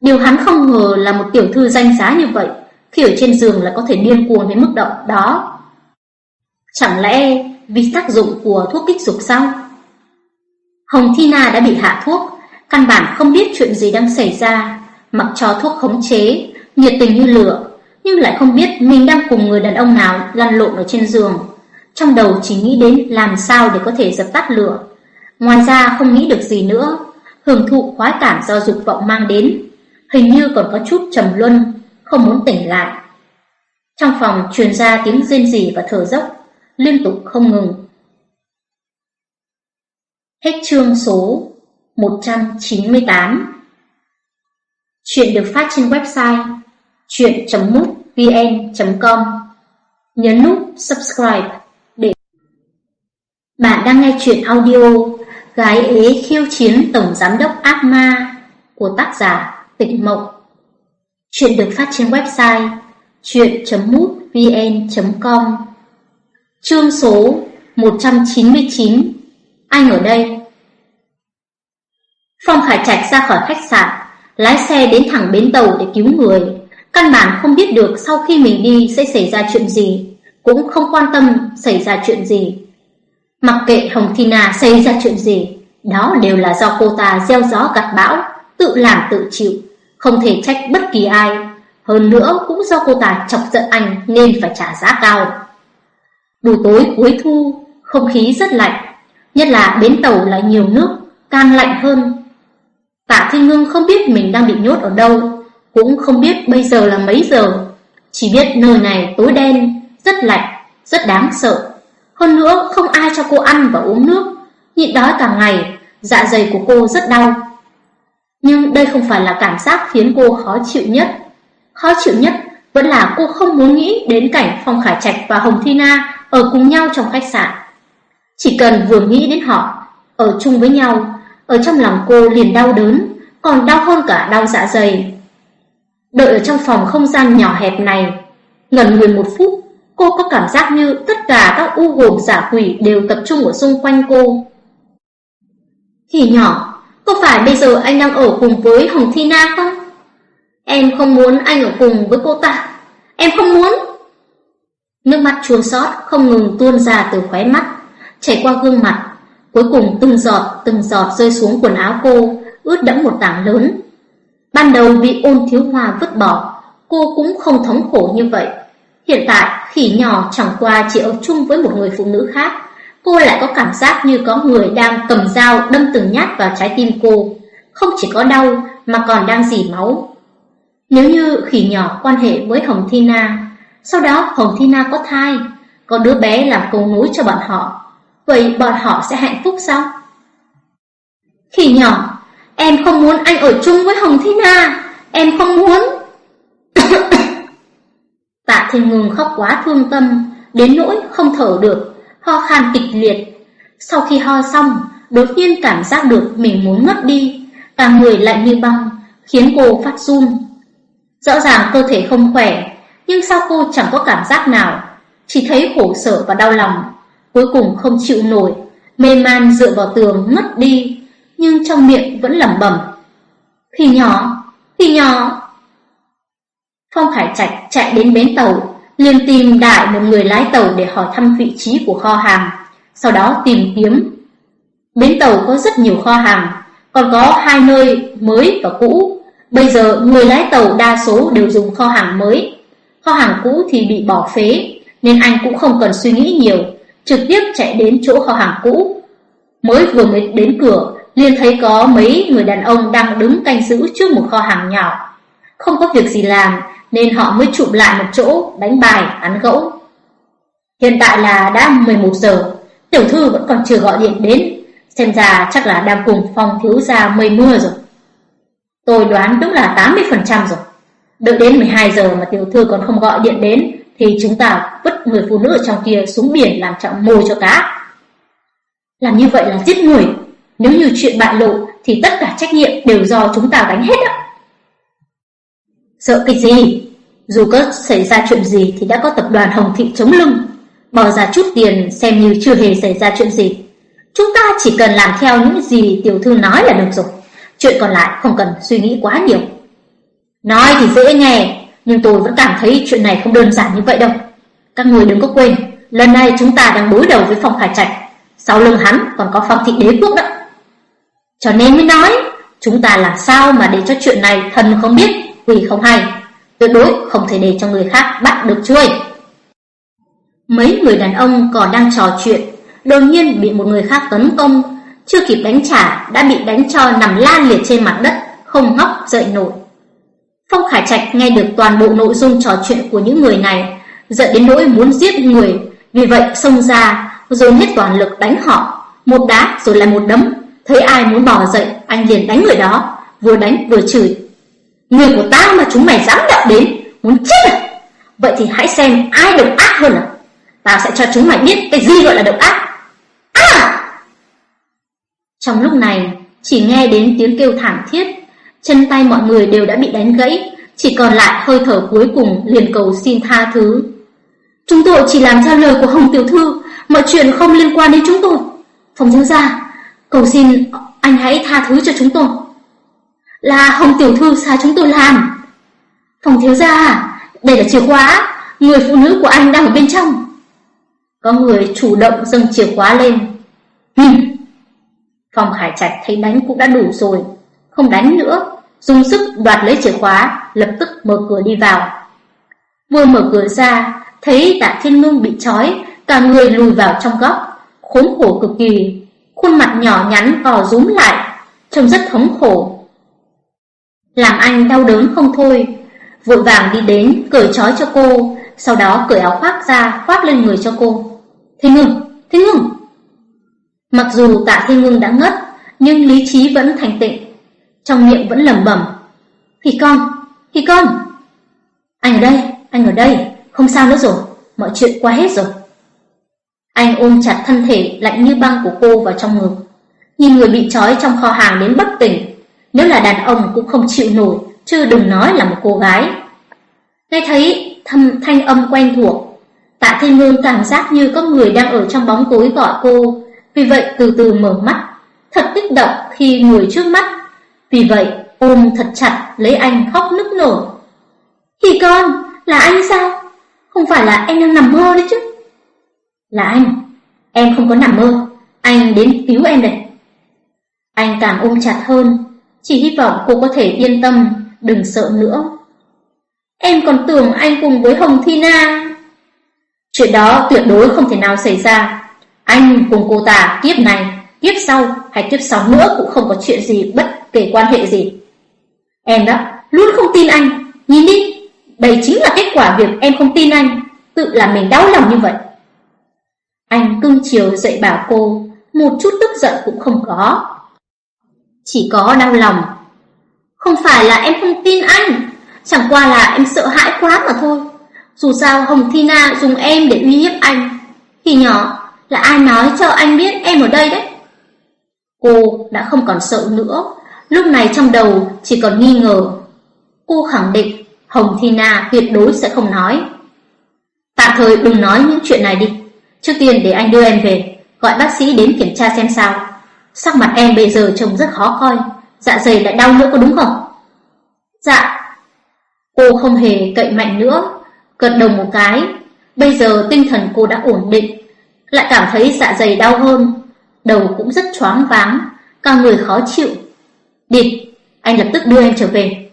Điều hắn không ngờ là một tiểu thư danh giá như vậy, khi ở trên giường lại có thể điên cuồng đến mức độ đó. Chẳng lẽ vì tác dụng của thuốc kích dục sao? Hồng Thi Na đã bị hạ thuốc, căn bản không biết chuyện gì đang xảy ra, mặc cho thuốc khống chế, nhiệt tình như lửa, nhưng lại không biết mình đang cùng người đàn ông nào lăn lộn ở trên giường. Trong đầu chỉ nghĩ đến làm sao để có thể dập tắt lửa. Ngoài ra không nghĩ được gì nữa, hưởng thụ khoái cảm do dục vọng mang đến, hình như còn có chút trầm luân, không muốn tỉnh lại. Trong phòng truyền ra tiếng rên rỉ và thở dốc, liên tục không ngừng. Hết chương số 198 Chuyện được phát trên website chuyện.mútvn.com Nhấn nút subscribe để Bạn đang nghe chuyện audio Gái ế khiêu chiến Tổng Giám đốc ác ma của tác giả Tịch Mộng Chuyện được phát trên website chuyện.mútvn.com Chương số 199 Anh ở đây. Phong Khải Trạch ra khỏi khách sạn, Lái xe đến thẳng bến tàu để cứu người. Căn bản không biết được sau khi mình đi sẽ xảy ra chuyện gì, Cũng không quan tâm xảy ra chuyện gì. Mặc kệ Hồng Thina xảy ra chuyện gì, Đó đều là do cô ta gieo gió gặt bão, Tự làm tự chịu, Không thể trách bất kỳ ai. Hơn nữa cũng do cô ta chọc giận anh Nên phải trả giá cao. Buổi tối cuối thu Không khí rất lạnh Nhất là bến tàu lại nhiều nước Càng lạnh hơn. Tạ Thiên Ngưng không biết mình đang bị nhốt ở đâu cũng không biết bây giờ là mấy giờ. Chỉ biết nơi này tối đen Rất lạnh, rất đáng sợ. Hơn nữa không ai cho cô ăn và uống nước Nhịn đói cả ngày Dạ dày của cô rất đau. Nhưng đây không phải là cảm giác khiến cô khó chịu nhất. Khó chịu nhất Vẫn là cô không muốn nghĩ đến cảnh Phong Khải Trạch và Hồng Thi Na ở cùng nhau trong khách sạn Chỉ cần vừa nghĩ đến họ Ở chung với nhau Ở trong lòng cô liền đau đớn Còn đau hơn cả đau dạ dày Đợi ở trong phòng không gian nhỏ hẹp này, ngần người một phút, cô có cảm giác như tất cả các u hồn giả quỷ đều tập trung ở xung quanh cô. Thì nhỏ, có phải bây giờ anh đang ở cùng với Hồng Thi Na không? Em không muốn anh ở cùng với cô ta. Em không muốn. Nước mắt chua xót không ngừng tuôn ra từ khóe mắt, chảy qua gương mặt, cuối cùng từng giọt từng giọt rơi xuống quần áo cô, ướt đẫm một tảng lớn. Ban đầu bị ôn thiếu hòa vứt bỏ, cô cũng không thống khổ như vậy. Hiện tại, khỉ nhỏ chẳng qua chỉ ở chung với một người phụ nữ khác, cô lại có cảm giác như có người đang cầm dao đâm từng nhát vào trái tim cô. Không chỉ có đau mà còn đang dì máu. Nếu như khỉ nhỏ quan hệ với Hồng thina sau đó Hồng Thi Na có thai, có đứa bé làm cầu nối cho bọn họ, vậy bọn họ sẽ hạnh phúc sao? khi nhỏ, em không muốn anh ở chung với Hồng Thi Na, em không muốn. Tạ Thiên Ngừng khóc quá thương tâm, đến nỗi không thở được, ho khan kịch liệt. Sau khi ho xong, đột nhiên cảm giác được mình muốn ngất đi, cả người lạnh như băng, khiến cô phát run. Rõ ràng cơ thể không khỏe, nhưng sao cô chẳng có cảm giác nào, chỉ thấy khổ sở và đau lòng. Cuối cùng không chịu nổi, mê man dựa vào tường ngất đi, nhưng trong miệng vẫn lẩm bẩm. Khi nhỏ, khi nhỏ. Phong Khải Trạch chạy đến bến tàu, liền tìm đại một người lái tàu để hỏi thăm vị trí của kho hàng, sau đó tìm kiếm. Bến tàu có rất nhiều kho hàng, còn có hai nơi mới và cũ. Bây giờ người lái tàu đa số đều dùng kho hàng mới. Kho hàng cũ thì bị bỏ phế, nên anh cũng không cần suy nghĩ nhiều, trực tiếp chạy đến chỗ kho hàng cũ. Mới vừa mới đến cửa, liền thấy có mấy người đàn ông đang đứng canh giữ trước một kho hàng nhỏ. Không có việc gì làm, nên họ mới chụp lại một chỗ, đánh bài, ăn gẫu. Hiện tại là đã 11 giờ, tiểu thư vẫn còn chưa gọi điện đến, xem ra chắc là đang cùng phong thiếu gia mây mưa rồi. Tôi đoán đúng là 80% rồi. Đợi đến 12 giờ mà tiểu thư còn không gọi điện đến, thì chúng ta vứt người phụ nữ ở trong kia xuống biển làm trọng mồi cho cá. Làm như vậy là giết người, nếu như chuyện bại lộ thì tất cả trách nhiệm đều do chúng ta đánh hết ạ. Sợ cái gì? Dù có xảy ra chuyện gì thì đã có tập đoàn Hồng Thị chống lưng. Bỏ ra chút tiền xem như chưa hề xảy ra chuyện gì. Chúng ta chỉ cần làm theo những gì tiểu thư nói là được rồi. Chuyện còn lại không cần suy nghĩ quá nhiều. Nói thì dễ nghe, nhưng tôi vẫn cảm thấy chuyện này không đơn giản như vậy đâu. Các người đừng có quên, lần này chúng ta đang đối đầu với phòng Khải Trạch. Sau lưng hắn còn có phòng Thị Đế Quốc đó. Cho nên mới nói, chúng ta làm sao mà để cho chuyện này thần không biết, quỷ không hay. Tuyệt đối không thể để cho người khác bắt được chuôi. Mấy người đàn ông còn đang trò chuyện, đột nhiên bị một người khác tấn công, chưa kịp đánh trả đã bị đánh cho nằm lan liệt trên mặt đất, không ngóc dậy nổi. Phong Khải Trạch nghe được toàn bộ nội dung trò chuyện của những người này, giận đến nỗi muốn giết người, vì vậy xông ra, dồn hết toàn lực đánh họ, một đá rồi lại một đấm, thấy ai muốn bỏ dậy, anh liền đánh người đó, vừa đánh vừa chửi. Người của ta mà chúng mày dám động đến, muốn chết à? Vậy thì hãy xem ai độc ác hơn à? Tao sẽ cho chúng mày biết cái gì gọi là độc ác. À! Trong lúc này, chỉ nghe đến tiếng kêu thảm thiết, chân tay mọi người đều đã bị đánh gãy, chỉ còn lại hơi thở cuối cùng liền cầu xin tha thứ. Chúng tôi chỉ làm theo lời của Hồng Tiểu Thư, mọi chuyện không liên quan đến chúng tôi. Phòng thiếu gia, cầu xin anh hãy tha thứ cho chúng tôi. Là Hồng Tiểu Thư sai chúng tôi làm. Phòng thiếu gia, đây là chìa khóa, người phụ nữ của anh đang ở bên trong. Có người chủ động dâng chìa khóa lên. Hừm. Phòng Khải Trạch thấy đánh cũng đã đủ rồi, không đánh nữa, dùng sức đoạt lấy chìa khóa, lập tức mở cửa đi vào. Vừa mở cửa ra, thấy Tạ Thiên Ngưng bị trói, cả người lùi vào trong góc, khốn khổ cực kỳ, khuôn mặt nhỏ nhắn co rúm lại, trông rất thống khổ. Làm anh đau đớn không thôi, vội vàng đi đến, cởi trói cho cô, sau đó cởi áo khoác ra, khoác lên người cho cô. Thiên Ngưng, Thiên Ngưng! Mặc dù tạ Thiên Ngưng đã ngất, nhưng lý trí vẫn thành tịnh, trong miệng vẫn lẩm bẩm. Thì con, thì con! Anh ở đây, anh ở đây, không sao nữa rồi, mọi chuyện qua hết rồi. Anh ôm chặt thân thể lạnh như băng của cô vào trong ngực, nhìn người bị trói trong kho hàng đến bất tỉnh. Nếu là đàn ông cũng không chịu nổi, chứ đừng nói là một cô gái. Nghe thấy thâm thanh âm quen thuộc, tạ thiên ngôn cảm giác như có người đang ở trong bóng tối gọi cô, vì vậy từ từ mở mắt, thật kích động khi người trước mắt. Vì vậy ôm thật chặt lấy anh khóc nức nở. Thì con, là anh sao? Không phải là em đang nằm mơ đấy chứ? Là anh, em không có nằm mơ, anh đến cứu em đây. Anh càng ôm chặt hơn, Chỉ hy vọng cô có thể yên tâm, đừng sợ nữa. Em còn tưởng anh cùng với Hồng Thi Na. Chuyện đó tuyệt đối không thể nào xảy ra. Anh cùng cô ta kiếp này, kiếp sau hay kiếp sau nữa cũng không có chuyện gì bất kể quan hệ gì. Em đó, luôn không tin anh. Nhìn đi, đây chính là kết quả việc em không tin anh, tự làm mình đau lòng như vậy. Anh cưng chiều dạy bảo cô, một chút tức giận cũng không có. Chỉ có đau lòng. Không phải là em không tin anh, chẳng qua là em sợ hãi quá mà thôi. Dù sao Hồng thina dùng em để uy hiếp anh. Khi nhỏ, là ai nói cho anh biết em ở đây đấy? Cô đã không còn sợ nữa, lúc này trong đầu chỉ còn nghi ngờ. Cô khẳng định Hồng Thi Na tuyệt đối sẽ không nói. Tạm thời đừng nói những chuyện này đi. Trước tiên để anh đưa em về, gọi bác sĩ đến kiểm tra xem sao. Sắc mặt em bây giờ trông rất khó coi, dạ dày lại đau nữa có đúng không? Dạ. Cô không hề cậy mạnh nữa, gật đầu một cái. Bây giờ tinh thần cô đã ổn định, lại cảm thấy dạ dày đau hơn, đầu cũng rất choáng váng, cả người khó chịu. Điệp, anh lập tức đưa em trở về.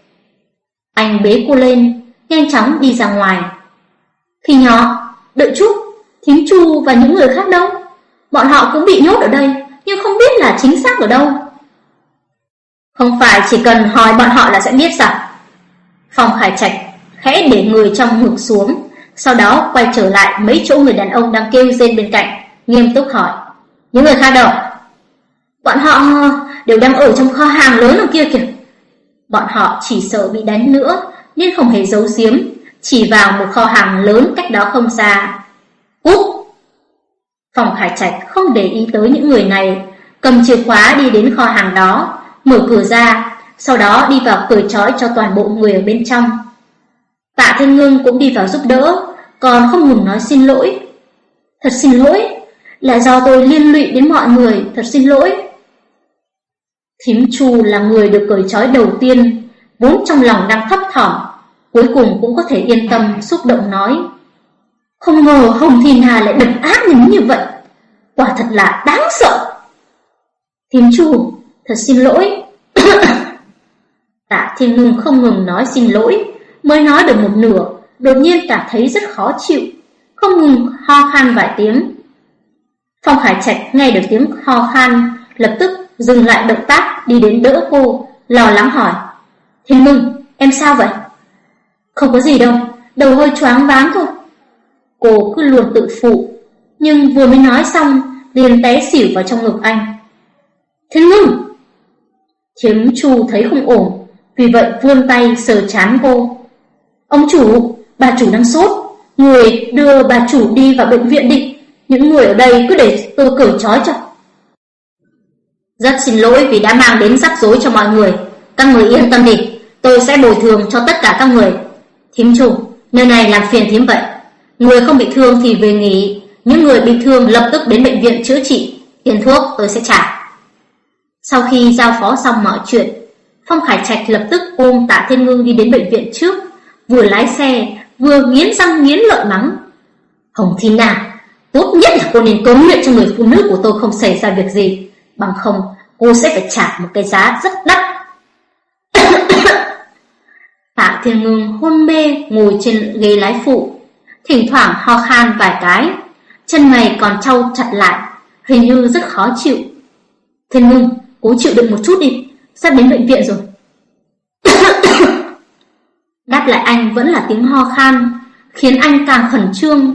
Anh bế cô lên, nhanh chóng đi ra ngoài. Thì nhỏ, đợi chút, thím chu và những người khác đâu? Bọn họ cũng bị nhốt ở đây, nhưng không biết là chính xác ở đâu. Không phải chỉ cần hỏi bọn họ là sẽ biết sao? Phong Khải Trạch khẽ để người trong ngực xuống, sau đó quay trở lại mấy chỗ người đàn ông đang kêu rên bên cạnh, nghiêm túc hỏi. Những người khai đầu Bọn họ đều đang ở trong kho hàng lớn ở kia kìa. Bọn họ chỉ sợ bị đánh nữa, nên không hề giấu giếm, chỉ vào một kho hàng lớn cách đó không xa. Úp Phòng Khải Trạch không để ý tới những người này, cầm chìa khóa đi đến kho hàng đó, mở cửa ra, sau đó đi vào cởi trói cho toàn bộ người ở bên trong. Tạ Thiên Ngưng cũng đi vào giúp đỡ, còn không ngừng nói xin lỗi. Thật xin lỗi, là do tôi liên lụy đến mọi người, thật xin lỗi. Thím Chu là người được cởi trói đầu tiên, vốn trong lòng đang thấp thỏm, cuối cùng cũng có thể yên tâm xúc động nói. Không ngờ Hồng Thiên Hà lại độc ác đến như vậy, quả thật là đáng sợ. Thím Chu, thật xin lỗi. Tạ Thiên Ngưng không ngừng nói xin lỗi, mới nói được một nửa, đột nhiên cảm thấy rất khó chịu, không ngừng ho khan vài tiếng. Phong Hải Trạch nghe được tiếng ho khan, lập tức dừng lại động tác đi đến đỡ cô, lo lắng hỏi. Thiên Ngưng, em sao vậy? Không có gì đâu, đầu hơi choáng váng thôi. Cô cứ luôn tự phụ, nhưng vừa mới nói xong, liền té xỉu vào trong ngực anh. Thiên Ngưng! Thiếm Chu thấy không ổn, vì vậy vươn tay sờ chán cô. Ông chủ, bà chủ đang sốt, người đưa bà chủ đi vào bệnh viện định. Những người ở đây cứ để tôi cởi trói cho. Rất xin lỗi vì đã mang đến rắc rối cho mọi người. Các người yên tâm đi, tôi sẽ bồi thường cho tất cả các người. Thím chủ, nơi này làm phiền thím vậy. Người không bị thương thì về nghỉ, những người bị thương lập tức đến bệnh viện chữa trị, tiền thuốc tôi sẽ trả. Sau khi giao phó xong mọi chuyện, Phong Khải Trạch lập tức ôm Tạ Thiên Ngưng đi đến bệnh viện trước, vừa lái xe, vừa nghiến răng nghiến lợi mắng. Hồng Thi nà tốt nhất là cô nên cống nguyện cho người phụ nữ của tôi không xảy ra việc gì, bằng không cô sẽ phải trả một cái giá rất đắt. Tạ Thiên Ngưng hôn mê ngồi trên ghế lái phụ, thỉnh thoảng ho khan vài cái, chân mày còn trâu chặt lại, hình như rất khó chịu. Thiên Ngưng, cố chịu đựng một chút đi, sắp đến bệnh viện rồi. Đáp lại anh vẫn là tiếng ho khan, khiến anh càng khẩn trương.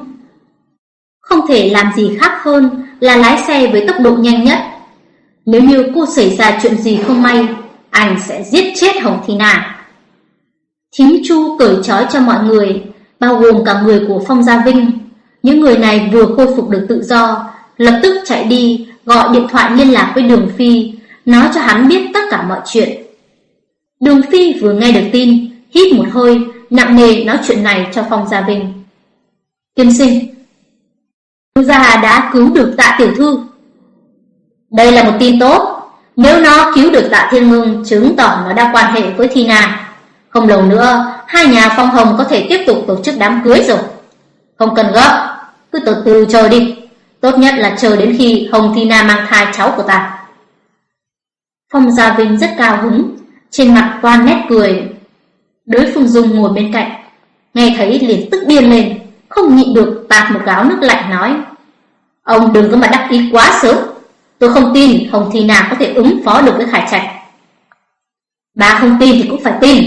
Không thể làm gì khác hơn là lái xe với tốc độ nhanh nhất. Nếu như cô xảy ra chuyện gì không may, anh sẽ giết chết Hồng Thi Na. Thím Chu cởi trói cho mọi người, bao gồm cả người của Phong Gia Vinh. Những người này vừa khôi phục được tự do, lập tức chạy đi, gọi điện thoại liên lạc với Đường Phi, nói cho hắn biết tất cả mọi chuyện. Đường Phi vừa nghe được tin, hít một hơi, nặng nề nói chuyện này cho Phong Gia Vinh. Tiên sinh, gia đã cứu được tạ tiểu thư. Đây là một tin tốt, nếu nó cứu được tạ thiên ngưng chứng tỏ nó đã quan hệ với Thi Na. Không lâu nữa, hai nhà Phong Hồng có thể tiếp tục tổ chức đám cưới rồi. Không cần gấp, cứ từ từ chờ đi. Tốt nhất là chờ đến khi Hồng Thi Na mang thai cháu của ta. Phong Gia Vinh rất cao hứng, Trên mặt toan nét cười Đối phương Dung ngồi bên cạnh Nghe thấy liền tức điên lên không nhịn được tạt một gáo nước lạnh nói, Ông đừng có mà đắc ý quá sớm. Tôi không tin Hồng Thi nào có thể ứng phó được với Khải Trạch. Bà không tin thì cũng phải tin,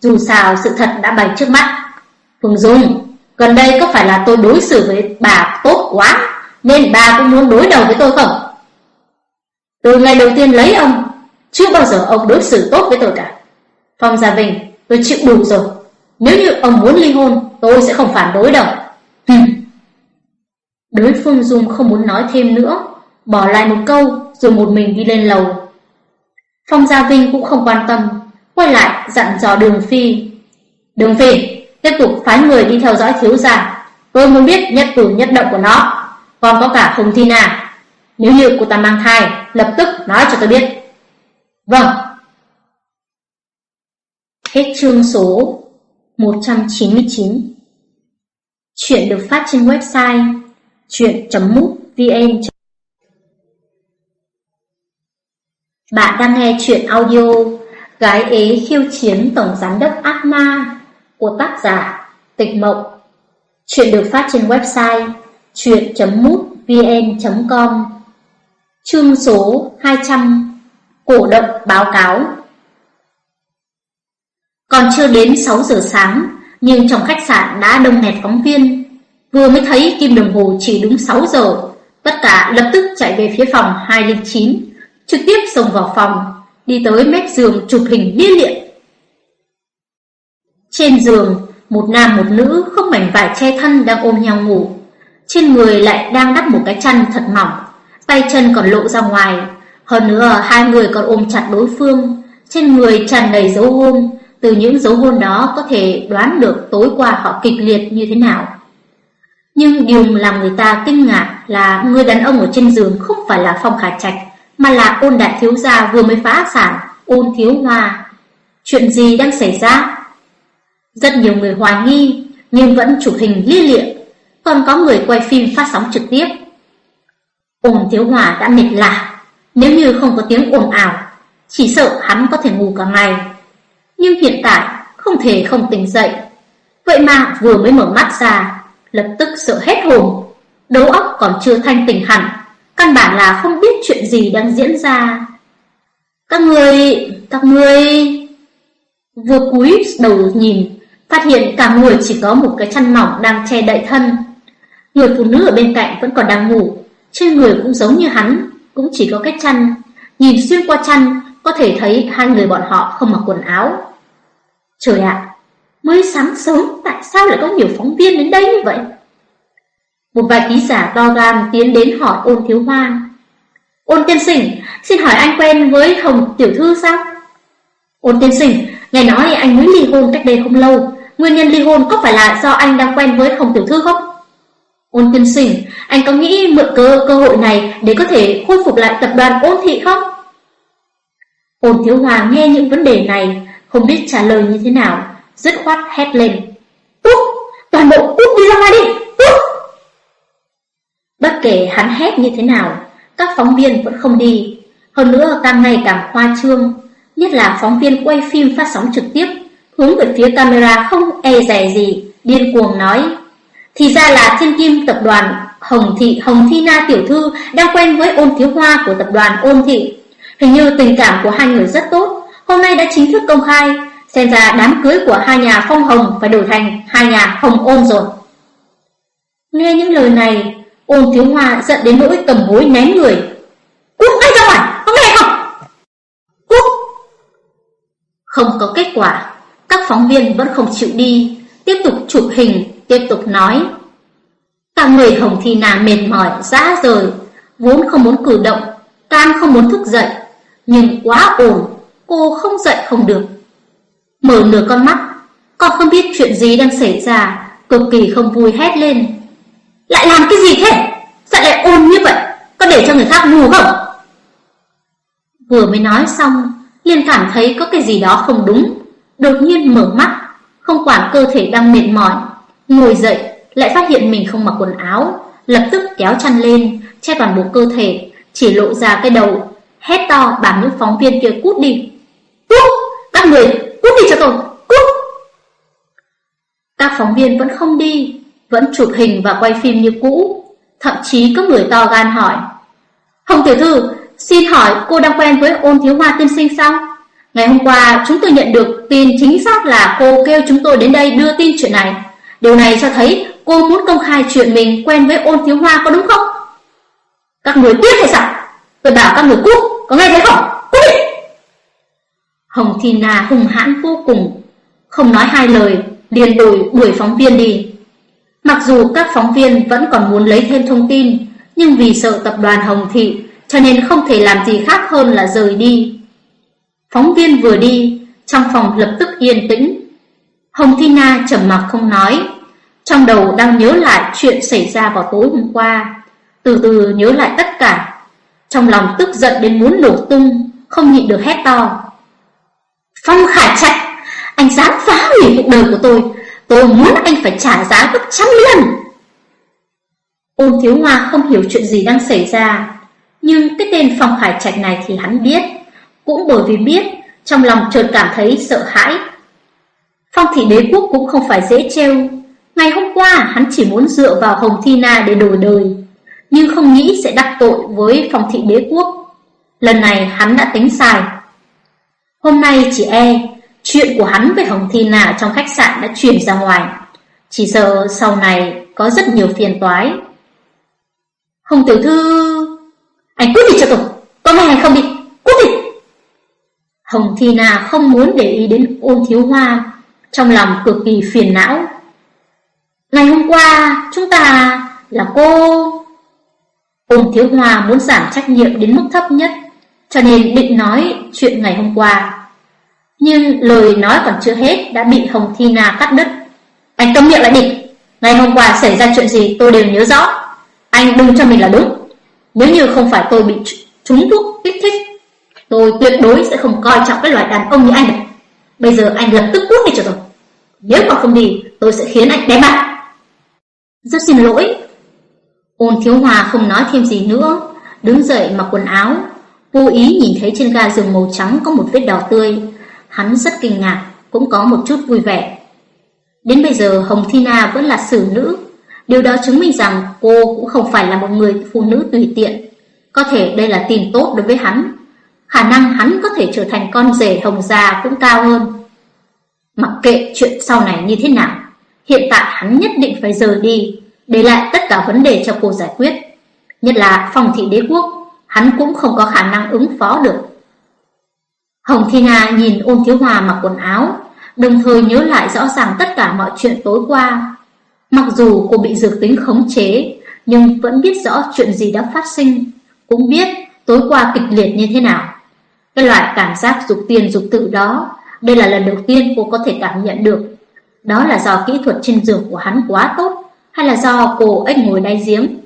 Dù sao sự thật đã bày trước mắt. Phương Dung, Gần đây có phải là tôi đối xử với bà tốt quá, Nên bà cũng muốn đối đầu với tôi không? Từ ngày đầu tiên lấy ông, Chưa bao giờ ông đối xử tốt với tôi cả. Phong Gia Vinh, Tôi chịu đủ rồi. Nếu như ông muốn ly hôn, Tôi sẽ không phản đối đâu. Đối phương Dung không muốn nói thêm nữa, Bỏ lại một câu Rồi một mình đi lên lầu. Phong Gia Vinh cũng không quan tâm, Quay lại dặn dò Đường Phi. Đường Phi, Tiếp tục phái người đi theo dõi thiếu gia. Tôi muốn biết nhất cử nhất động của nó, Còn có cả Hồng Thi Na à. Nếu như cô ta mang thai, Lập tức nói cho tôi biết. Vâng. Hết chương số 199 Chuyện được phát trên website chuyện.mútvn Bạn đang nghe chuyện audio Gái ế khiêu chiến tổng giám đốc ác ma của tác giả Tịch Mộng. Chuyện được phát trên website chuyện.mútvn.com Chương số 200 Cổ động báo cáo. Còn chưa đến 6 giờ sáng, nhưng trong khách sạn đã đông nghẹt phóng viên. Vừa mới thấy kim đồng hồ chỉ đúng 6 giờ, tất cả lập tức chạy về phía phòng 209, trực tiếp xông vào phòng, đi tới mép giường chụp hình liên liện. Trên giường, một nam một nữ không mảnh vải che thân đang ôm nhau ngủ. Trên người lại đang đắp một cái chăn thật mỏng, tay chân còn lộ ra ngoài. Hơn nữa hai người còn ôm chặt đối phương, trên người tràn đầy dấu hôn. Từ những dấu hôn đó có thể đoán được tối qua họ kịch liệt như thế nào. Nhưng điều làm người ta kinh ngạc là người đàn ông ở trên giường không phải là Phong Khả Trạch, mà là ôn đại thiếu gia vừa mới phá sản, ôn thiếu hoa. Chuyện gì đang xảy ra? Rất nhiều người hoài nghi, nhưng vẫn chụp hình lia lịa, còn có người quay phim phát sóng trực tiếp. Ôn Thiếu Hòa đã mệt lạ, nếu như không có tiếng ồn ào, chỉ sợ hắn có thể ngủ cả ngày. Nhưng hiện tại không thể không tỉnh dậy, vậy mà vừa mới mở mắt ra, lập tức sợ hết hồn, đầu óc còn chưa thanh tỉnh hẳn, căn bản là không biết chuyện gì đang diễn ra. Các người, các người... Vừa cúi đầu nhìn, Phát hiện cả người chỉ có một cái chăn mỏng đang che đậy thân. Người phụ nữ ở bên cạnh vẫn còn đang ngủ Trên người cũng giống như hắn Cũng chỉ có cái chăn. Nhìn xuyên qua chăn có thể thấy hai người bọn họ không mặc quần áo. Trời ạ Mới sáng sớm Tại sao lại có nhiều phóng viên đến đây như vậy? Một vài ký giả to gan Tiến đến hỏi ôn thiếu hoa. Ôn tiên sinh Xin hỏi anh quen với Hồng Tiểu Thư sao? Ôn tiên sinh Nghe nói anh mới ly hôn cách đây không lâu. Nguyên nhân ly hôn có phải là do anh đang quen với Hồng Tiểu Thư không? Ôn tiên sinh, anh có nghĩ mượn cơ cơ hội này để có thể khôi phục lại tập đoàn ôn thị không? Ôn Thiếu Hòa nghe những vấn đề này, không biết trả lời như thế nào, dứt khoát hét lên. Cút! Toàn bộ cút đi ra ngoài đi! Cút! Bất kể hắn hét như thế nào, các phóng viên vẫn không đi. Hơn nữa càng ngày càng khoa trương, nhất là phóng viên quay phim phát sóng trực tiếp hướng về phía camera không e dè gì, điên cuồng nói. Thì ra là thiên kim tập đoàn Hồng Thị Hồng Thi Na Tiểu Thư đang quen với ôn thiếu hoa của tập đoàn ôn thị. Hình như tình cảm của hai người rất tốt, hôm nay đã chính thức công khai, xem ra đám cưới của hai nhà phong hồng phải đổi thành hai nhà hồng ôn rồi. Nghe những lời này, ôn thiếu hoa giận đến nỗi cầm gối ném người. Cút ngay ra ngoài, có nghe không? Cút! Không có kết quả, các phóng viên vẫn không chịu đi, tiếp tục chụp hình, tiếp tục nói. Cả người Hồng Thi Na mệt mỏi, dã rời, vốn không muốn cử động, càng không muốn thức dậy, nhưng quá ồn, cô không dậy không được. Mở nửa con mắt, con không biết chuyện gì đang xảy ra, cực kỳ không vui hét lên. Lại làm cái gì thế? Sao lại ồn như vậy? Có để cho người khác ngủ không? Vừa mới nói xong, liền cảm thấy có cái gì đó không đúng. Đột nhiên mở mắt, không quản cơ thể đang mệt mỏi, ngồi dậy, lại phát hiện mình không mặc quần áo, lập tức kéo chăn lên, che toàn bộ cơ thể, chỉ lộ ra cái đầu, Hét to bảo những phóng viên kia cút đi Cút, các người, cút đi cho tôi, cút Các phóng viên vẫn không đi Vẫn chụp hình và quay phim như cũ Thậm chí có người to gan hỏi Hồng tiểu thư, xin hỏi cô đang quen với ôn thiếu hoa tiên sinh sao? Ngày hôm qua chúng tôi nhận được tin chính xác là cô kêu chúng tôi đến đây đưa tin chuyện này Điều này cho thấy cô muốn công khai chuyện mình quen với ôn thiếu hoa có đúng không? Các người biết hay sao? Tôi bảo các người cút, có nghe thấy không? Cút đi! Hồng Thi Na hung hãn vô cùng, không nói hai lời, liền đuổi đuổi phóng viên đi. Mặc dù các phóng viên vẫn còn muốn lấy thêm thông tin, nhưng vì sợ tập đoàn Hồng Thị, cho nên không thể làm gì khác hơn là rời đi. Phóng viên vừa đi, trong phòng lập tức yên tĩnh. Hồng Thi Na trầm mặc không nói, trong đầu đang nhớ lại chuyện xảy ra vào tối hôm qua, từ từ nhớ lại tất cả. Trong lòng tức giận đến muốn nổ tung, không nhịn được hét to. Phong Khải Trạch, anh dám phá hủy cuộc đời của tôi, tôi muốn anh phải trả giá gấp trăm lần. Ôn Thiếu Hoa không hiểu chuyện gì đang xảy ra, nhưng cái tên Phong Khải Trạch này thì hắn biết, cũng bởi vì biết, trong lòng chợt cảm thấy sợ hãi. Phong thị đế quốc cũng không phải dễ treo. Ngày hôm qua hắn chỉ muốn dựa vào Hồng Thi Na để đổi đời, nhưng không nghĩ sẽ đắc tội với phòng thị đế quốc. Lần này hắn đã tính sai. Hôm nay chỉ e, chuyện của hắn với Hồng Thi Na trong khách sạn đã truyền ra ngoài. Chỉ sợ sau này có rất nhiều phiền toái. Hồng tiểu thư... Anh cút đi cho tôi, có nghe hay không đi, cút đi! Hồng Thi Na không muốn để ý đến ôn thiếu hoa, trong lòng cực kỳ phiền não. Ngày hôm qua, chúng ta là cô... Ôn thiếu hoa muốn giảm trách nhiệm đến mức thấp nhất, cho nên định nói chuyện ngày hôm qua. Nhưng lời nói còn chưa hết đã bị Hồng Thi Na cắt đứt. Anh câm miệng lại đi, ngày hôm qua xảy ra chuyện gì tôi đều nhớ rõ. Anh đừng cho mình là đúng. Nếu như không phải tôi bị trúng thuốc kích thích, tôi tuyệt đối sẽ không coi trọng cái loại đàn ông như anh Bây giờ anh lập tức cút đi cho tôi. Nếu mà không đi, tôi sẽ khiến anh đánh bại. Rất xin lỗi. Ôn thiếu hòa không nói thêm gì nữa, đứng dậy mặc quần áo. Vô ý nhìn thấy trên ga giường màu trắng có một vết đỏ tươi. Hắn rất kinh ngạc, cũng có một chút vui vẻ. Đến bây giờ Hồng Thina vẫn là xử nữ. Điều đó chứng minh rằng cô cũng không phải là một người phụ nữ tùy tiện. Có thể đây là tin tốt đối với hắn. Khả năng hắn có thể trở thành con rể Hồng Gia cũng cao hơn. Mặc kệ chuyện sau này như thế nào, hiện tại hắn nhất định phải rời đi, để lại tất cả vấn đề cho cô giải quyết. Nhất là phòng thị đế quốc, hắn cũng không có khả năng ứng phó được. Hồng Thi Nga nhìn ôn thiếu hòa mặc quần áo, đồng thời nhớ lại rõ ràng tất cả mọi chuyện tối qua. Mặc dù cô bị dược tính khống chế, nhưng vẫn biết rõ chuyện gì đã phát sinh, cũng biết tối qua kịch liệt như thế nào. Cái loại cảm giác dục tiền dục tự đó đây là lần đầu tiên cô có thể cảm nhận được. Đó là do kỹ thuật trên giường của hắn quá tốt, hay là do cô ếch ngồi đáy giếng.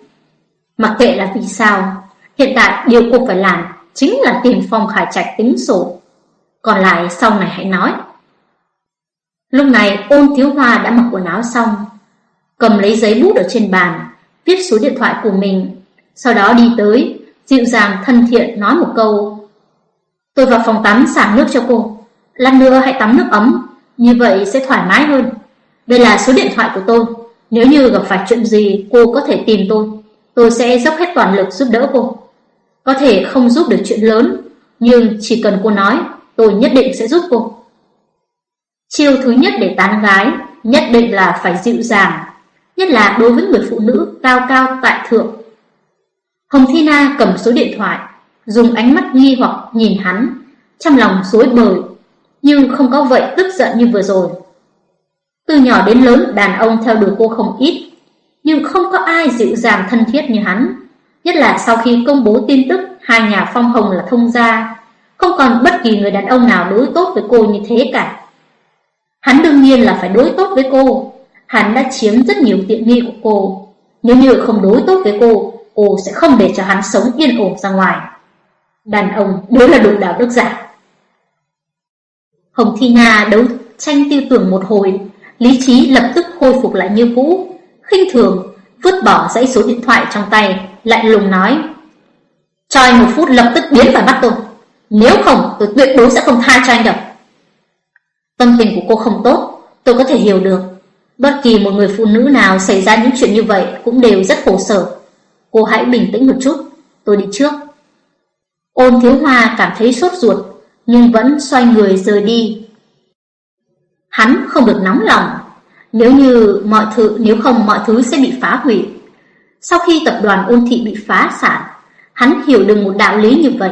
Mặc kệ là vì sao, hiện tại điều cô phải làm chính là tìm Phong Khải Trạch tính sổ. Còn lại sau này hãy nói. Lúc này ôn thiếu hoa đã mặc quần áo xong, cầm lấy giấy bút ở trên bàn, viết số điện thoại của mình, sau đó đi tới, dịu dàng thân thiện nói một câu. Tôi vào phòng tắm xả nước cho cô. Lát nữa hãy tắm nước ấm, như vậy sẽ thoải mái hơn. Đây là số điện thoại của tôi. Nếu như gặp phải chuyện gì, cô có thể tìm tôi. Tôi sẽ dốc hết toàn lực giúp đỡ cô. Có thể không giúp được chuyện lớn, nhưng chỉ cần cô nói, tôi nhất định sẽ giúp cô. Chiêu thứ nhất để tán gái, nhất định là phải dịu dàng, nhất là đối với người phụ nữ cao cao tại thượng. Hồng Thi Na cầm số điện thoại, dùng ánh mắt nghi hoặc nhìn hắn, trong lòng rối bời nhưng không có vậy tức giận như vừa rồi. Từ nhỏ đến lớn, đàn ông theo đuổi cô không ít, nhưng không có ai dịu dàng thân thiết như hắn. Nhất là sau khi công bố tin tức hai nhà phong hồng là thông gia, không còn bất kỳ người đàn ông nào đối tốt với cô như thế cả. Hắn đương nhiên là phải đối tốt với cô, hắn đã chiếm rất nhiều tiện nghi của cô. Nếu như không đối tốt với cô, cô sẽ không để cho hắn sống yên ổn ra ngoài. Đàn ông đối là đủ đạo đức giả. Hồng Thi Na đấu tranh tiêu tưởng một hồi, lý trí lập tức khôi phục lại như cũ, khinh thường, vứt bỏ dãy số điện thoại trong tay, lại lùng nói. Cho anh một phút lập tức biến vào mắt tôi, nếu không tôi tuyệt đối sẽ không tha cho anh đâu. Tâm tình của cô không tốt, tôi có thể hiểu được, Bất kỳ một người phụ nữ nào xảy ra những chuyện như vậy cũng đều rất khổ sở. Cô hãy bình tĩnh một chút, tôi đi trước. Ôn thiếu hoa cảm thấy sốt ruột, nhưng vẫn xoay người rời đi. Hắn không được nóng lòng, nếu như mọi thứ nếu không mọi thứ sẽ bị phá hủy. Sau khi tập đoàn ôn thị bị phá sản, hắn hiểu được một đạo lý như vậy.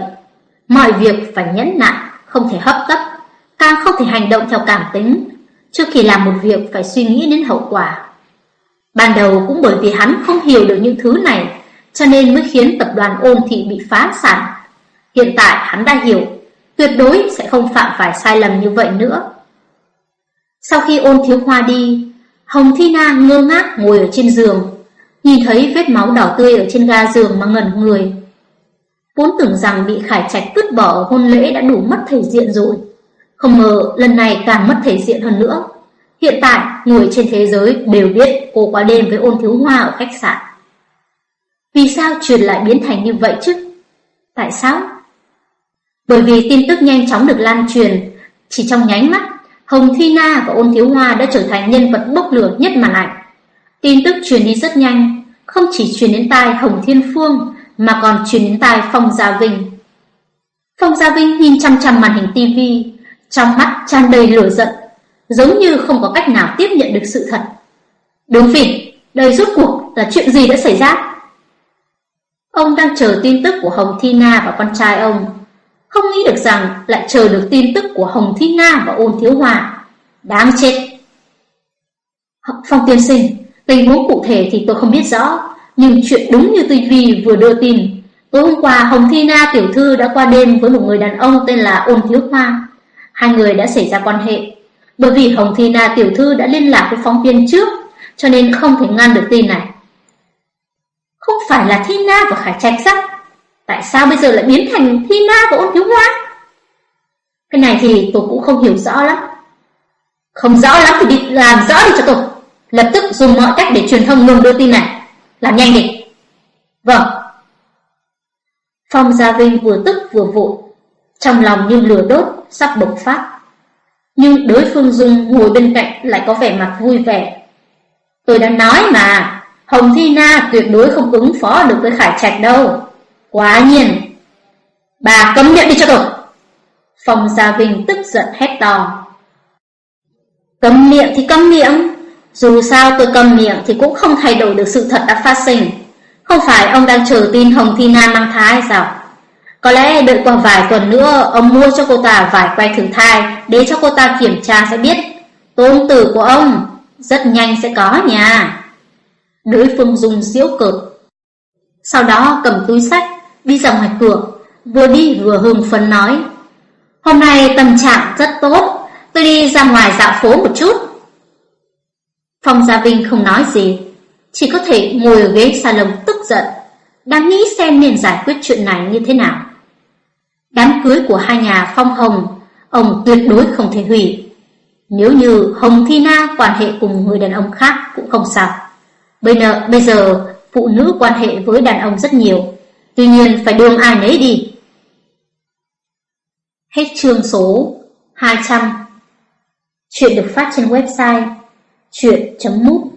Mọi việc phải nhẫn nại, không thể hấp tấp, càng không thể hành động theo cảm tính. Trước khi làm một việc phải suy nghĩ đến hậu quả. Ban đầu cũng bởi vì hắn không hiểu được những thứ này, cho nên mới khiến tập đoàn ôn thị bị phá sản. Hiện tại hắn đã hiểu, tuyệt đối sẽ không phạm phải sai lầm như vậy nữa. Sau khi ôn thiếu hoa đi, Hồng Thi Na ngơ ngác ngồi ở trên giường, nhìn thấy vết máu đỏ tươi ở trên ga giường mà ngẩn người. Vốn tưởng rằng bị Khải Trạch vứt bỏ ở hôn lễ đã đủ mất thể diện rồi. Không ngờ lần này càng mất thể diện hơn nữa. Hiện tại, người trên thế giới đều biết cô qua đêm với ôn thiếu hoa ở khách sạn. Vì sao truyền lại biến thành như vậy chứ? Tại sao? Bởi vì tin tức nhanh chóng được lan truyền, chỉ trong nháy mắt, Hồng Thi Na và ôn thiếu hoa đã trở thành nhân vật bốc lửa nhất màn ảnh. Tin tức truyền đi rất nhanh, không chỉ truyền đến tai Hồng Thiên Phương mà còn truyền đến tai Phong Gia Vinh. Phong Gia Vinh nhìn chăm chăm màn hình tivi, trong mắt tràn đầy lửa giận, giống như không có cách nào tiếp nhận được sự thật. Đường Phỉ, đây rốt cuộc là chuyện gì đã xảy ra? Ông đang chờ tin tức của Hồng Thi Na và con trai ông, không nghĩ được rằng lại chờ được tin tức của Hồng Thi Nga và Ôn Thiếu Hòa. Đáng chết! Phong tiên sinh, tình huống cụ thể thì tôi không biết rõ, nhưng chuyện đúng như TV vừa đưa tin. Tối hôm qua Hồng Thi Na tiểu thư đã qua đêm với một người đàn ông tên là Ôn Thiếu Hoa. Hai người đã xảy ra quan hệ. Bởi vì Hồng Thi Na tiểu thư đã liên lạc với phóng viên trước, cho nên không thể ngăn được tin này. Không phải là Thi Na và Khải Trạch sao? Tại sao bây giờ lại biến thành Thi ma của ôn thiếu hoa? Cái này thì tôi cũng không hiểu rõ lắm. Không rõ lắm thì đi làm rõ đi cho tôi. Lập tức dùng mọi cách để truyền thông ngừng đưa tin này. Làm nhanh đi. Vâng. Phong Gia Vinh vừa tức vừa vội, trong lòng như lửa đốt sắp bộc phát. Nhưng đối phương Dung ngồi bên cạnh lại có vẻ mặt vui vẻ. Tôi đã nói mà, Hồng Thi Na tuyệt đối không ứng phó được với Khải Trạch đâu. Quá nhiên. Bà cấm miệng đi cho tôi. Phong Gia Vinh tức giận hét to. Cấm miệng thì cấm miệng. Dù sao tôi cấm miệng thì cũng không thay đổi được sự thật đã phát sinh. Không phải ông đang chờ tin Hồng Thi Na mang thai sao? Có lẽ đợi qua vài tuần nữa, ông mua cho cô ta vài quay thử thai để cho cô ta kiểm tra sẽ biết. Tôn tử của ông rất nhanh sẽ có nhà. Đối phương dùng diễu cực. Sau đó cầm túi sách đi ra ngoài cửa, vừa đi vừa hưng phấn nói. Hôm nay tâm trạng rất tốt, tôi đi ra ngoài dạo phố một chút. Phong Gia Vinh không nói gì, chỉ có thể ngồi ở ghế salon tức giận, đang nghĩ xem nên giải quyết chuyện này như thế nào. Đám cưới của hai nhà Phong Hồng, ông tuyệt đối không thể hủy. Nếu như Hồng Thi Na quan hệ cùng người đàn ông khác cũng không sao. Bây giờ, bây giờ phụ nữ quan hệ với đàn ông rất nhiều, Tuy nhiên, phải đường ai nấy đi. Hết chương số 200 Chuyện được phát trên website chuyện.mútvn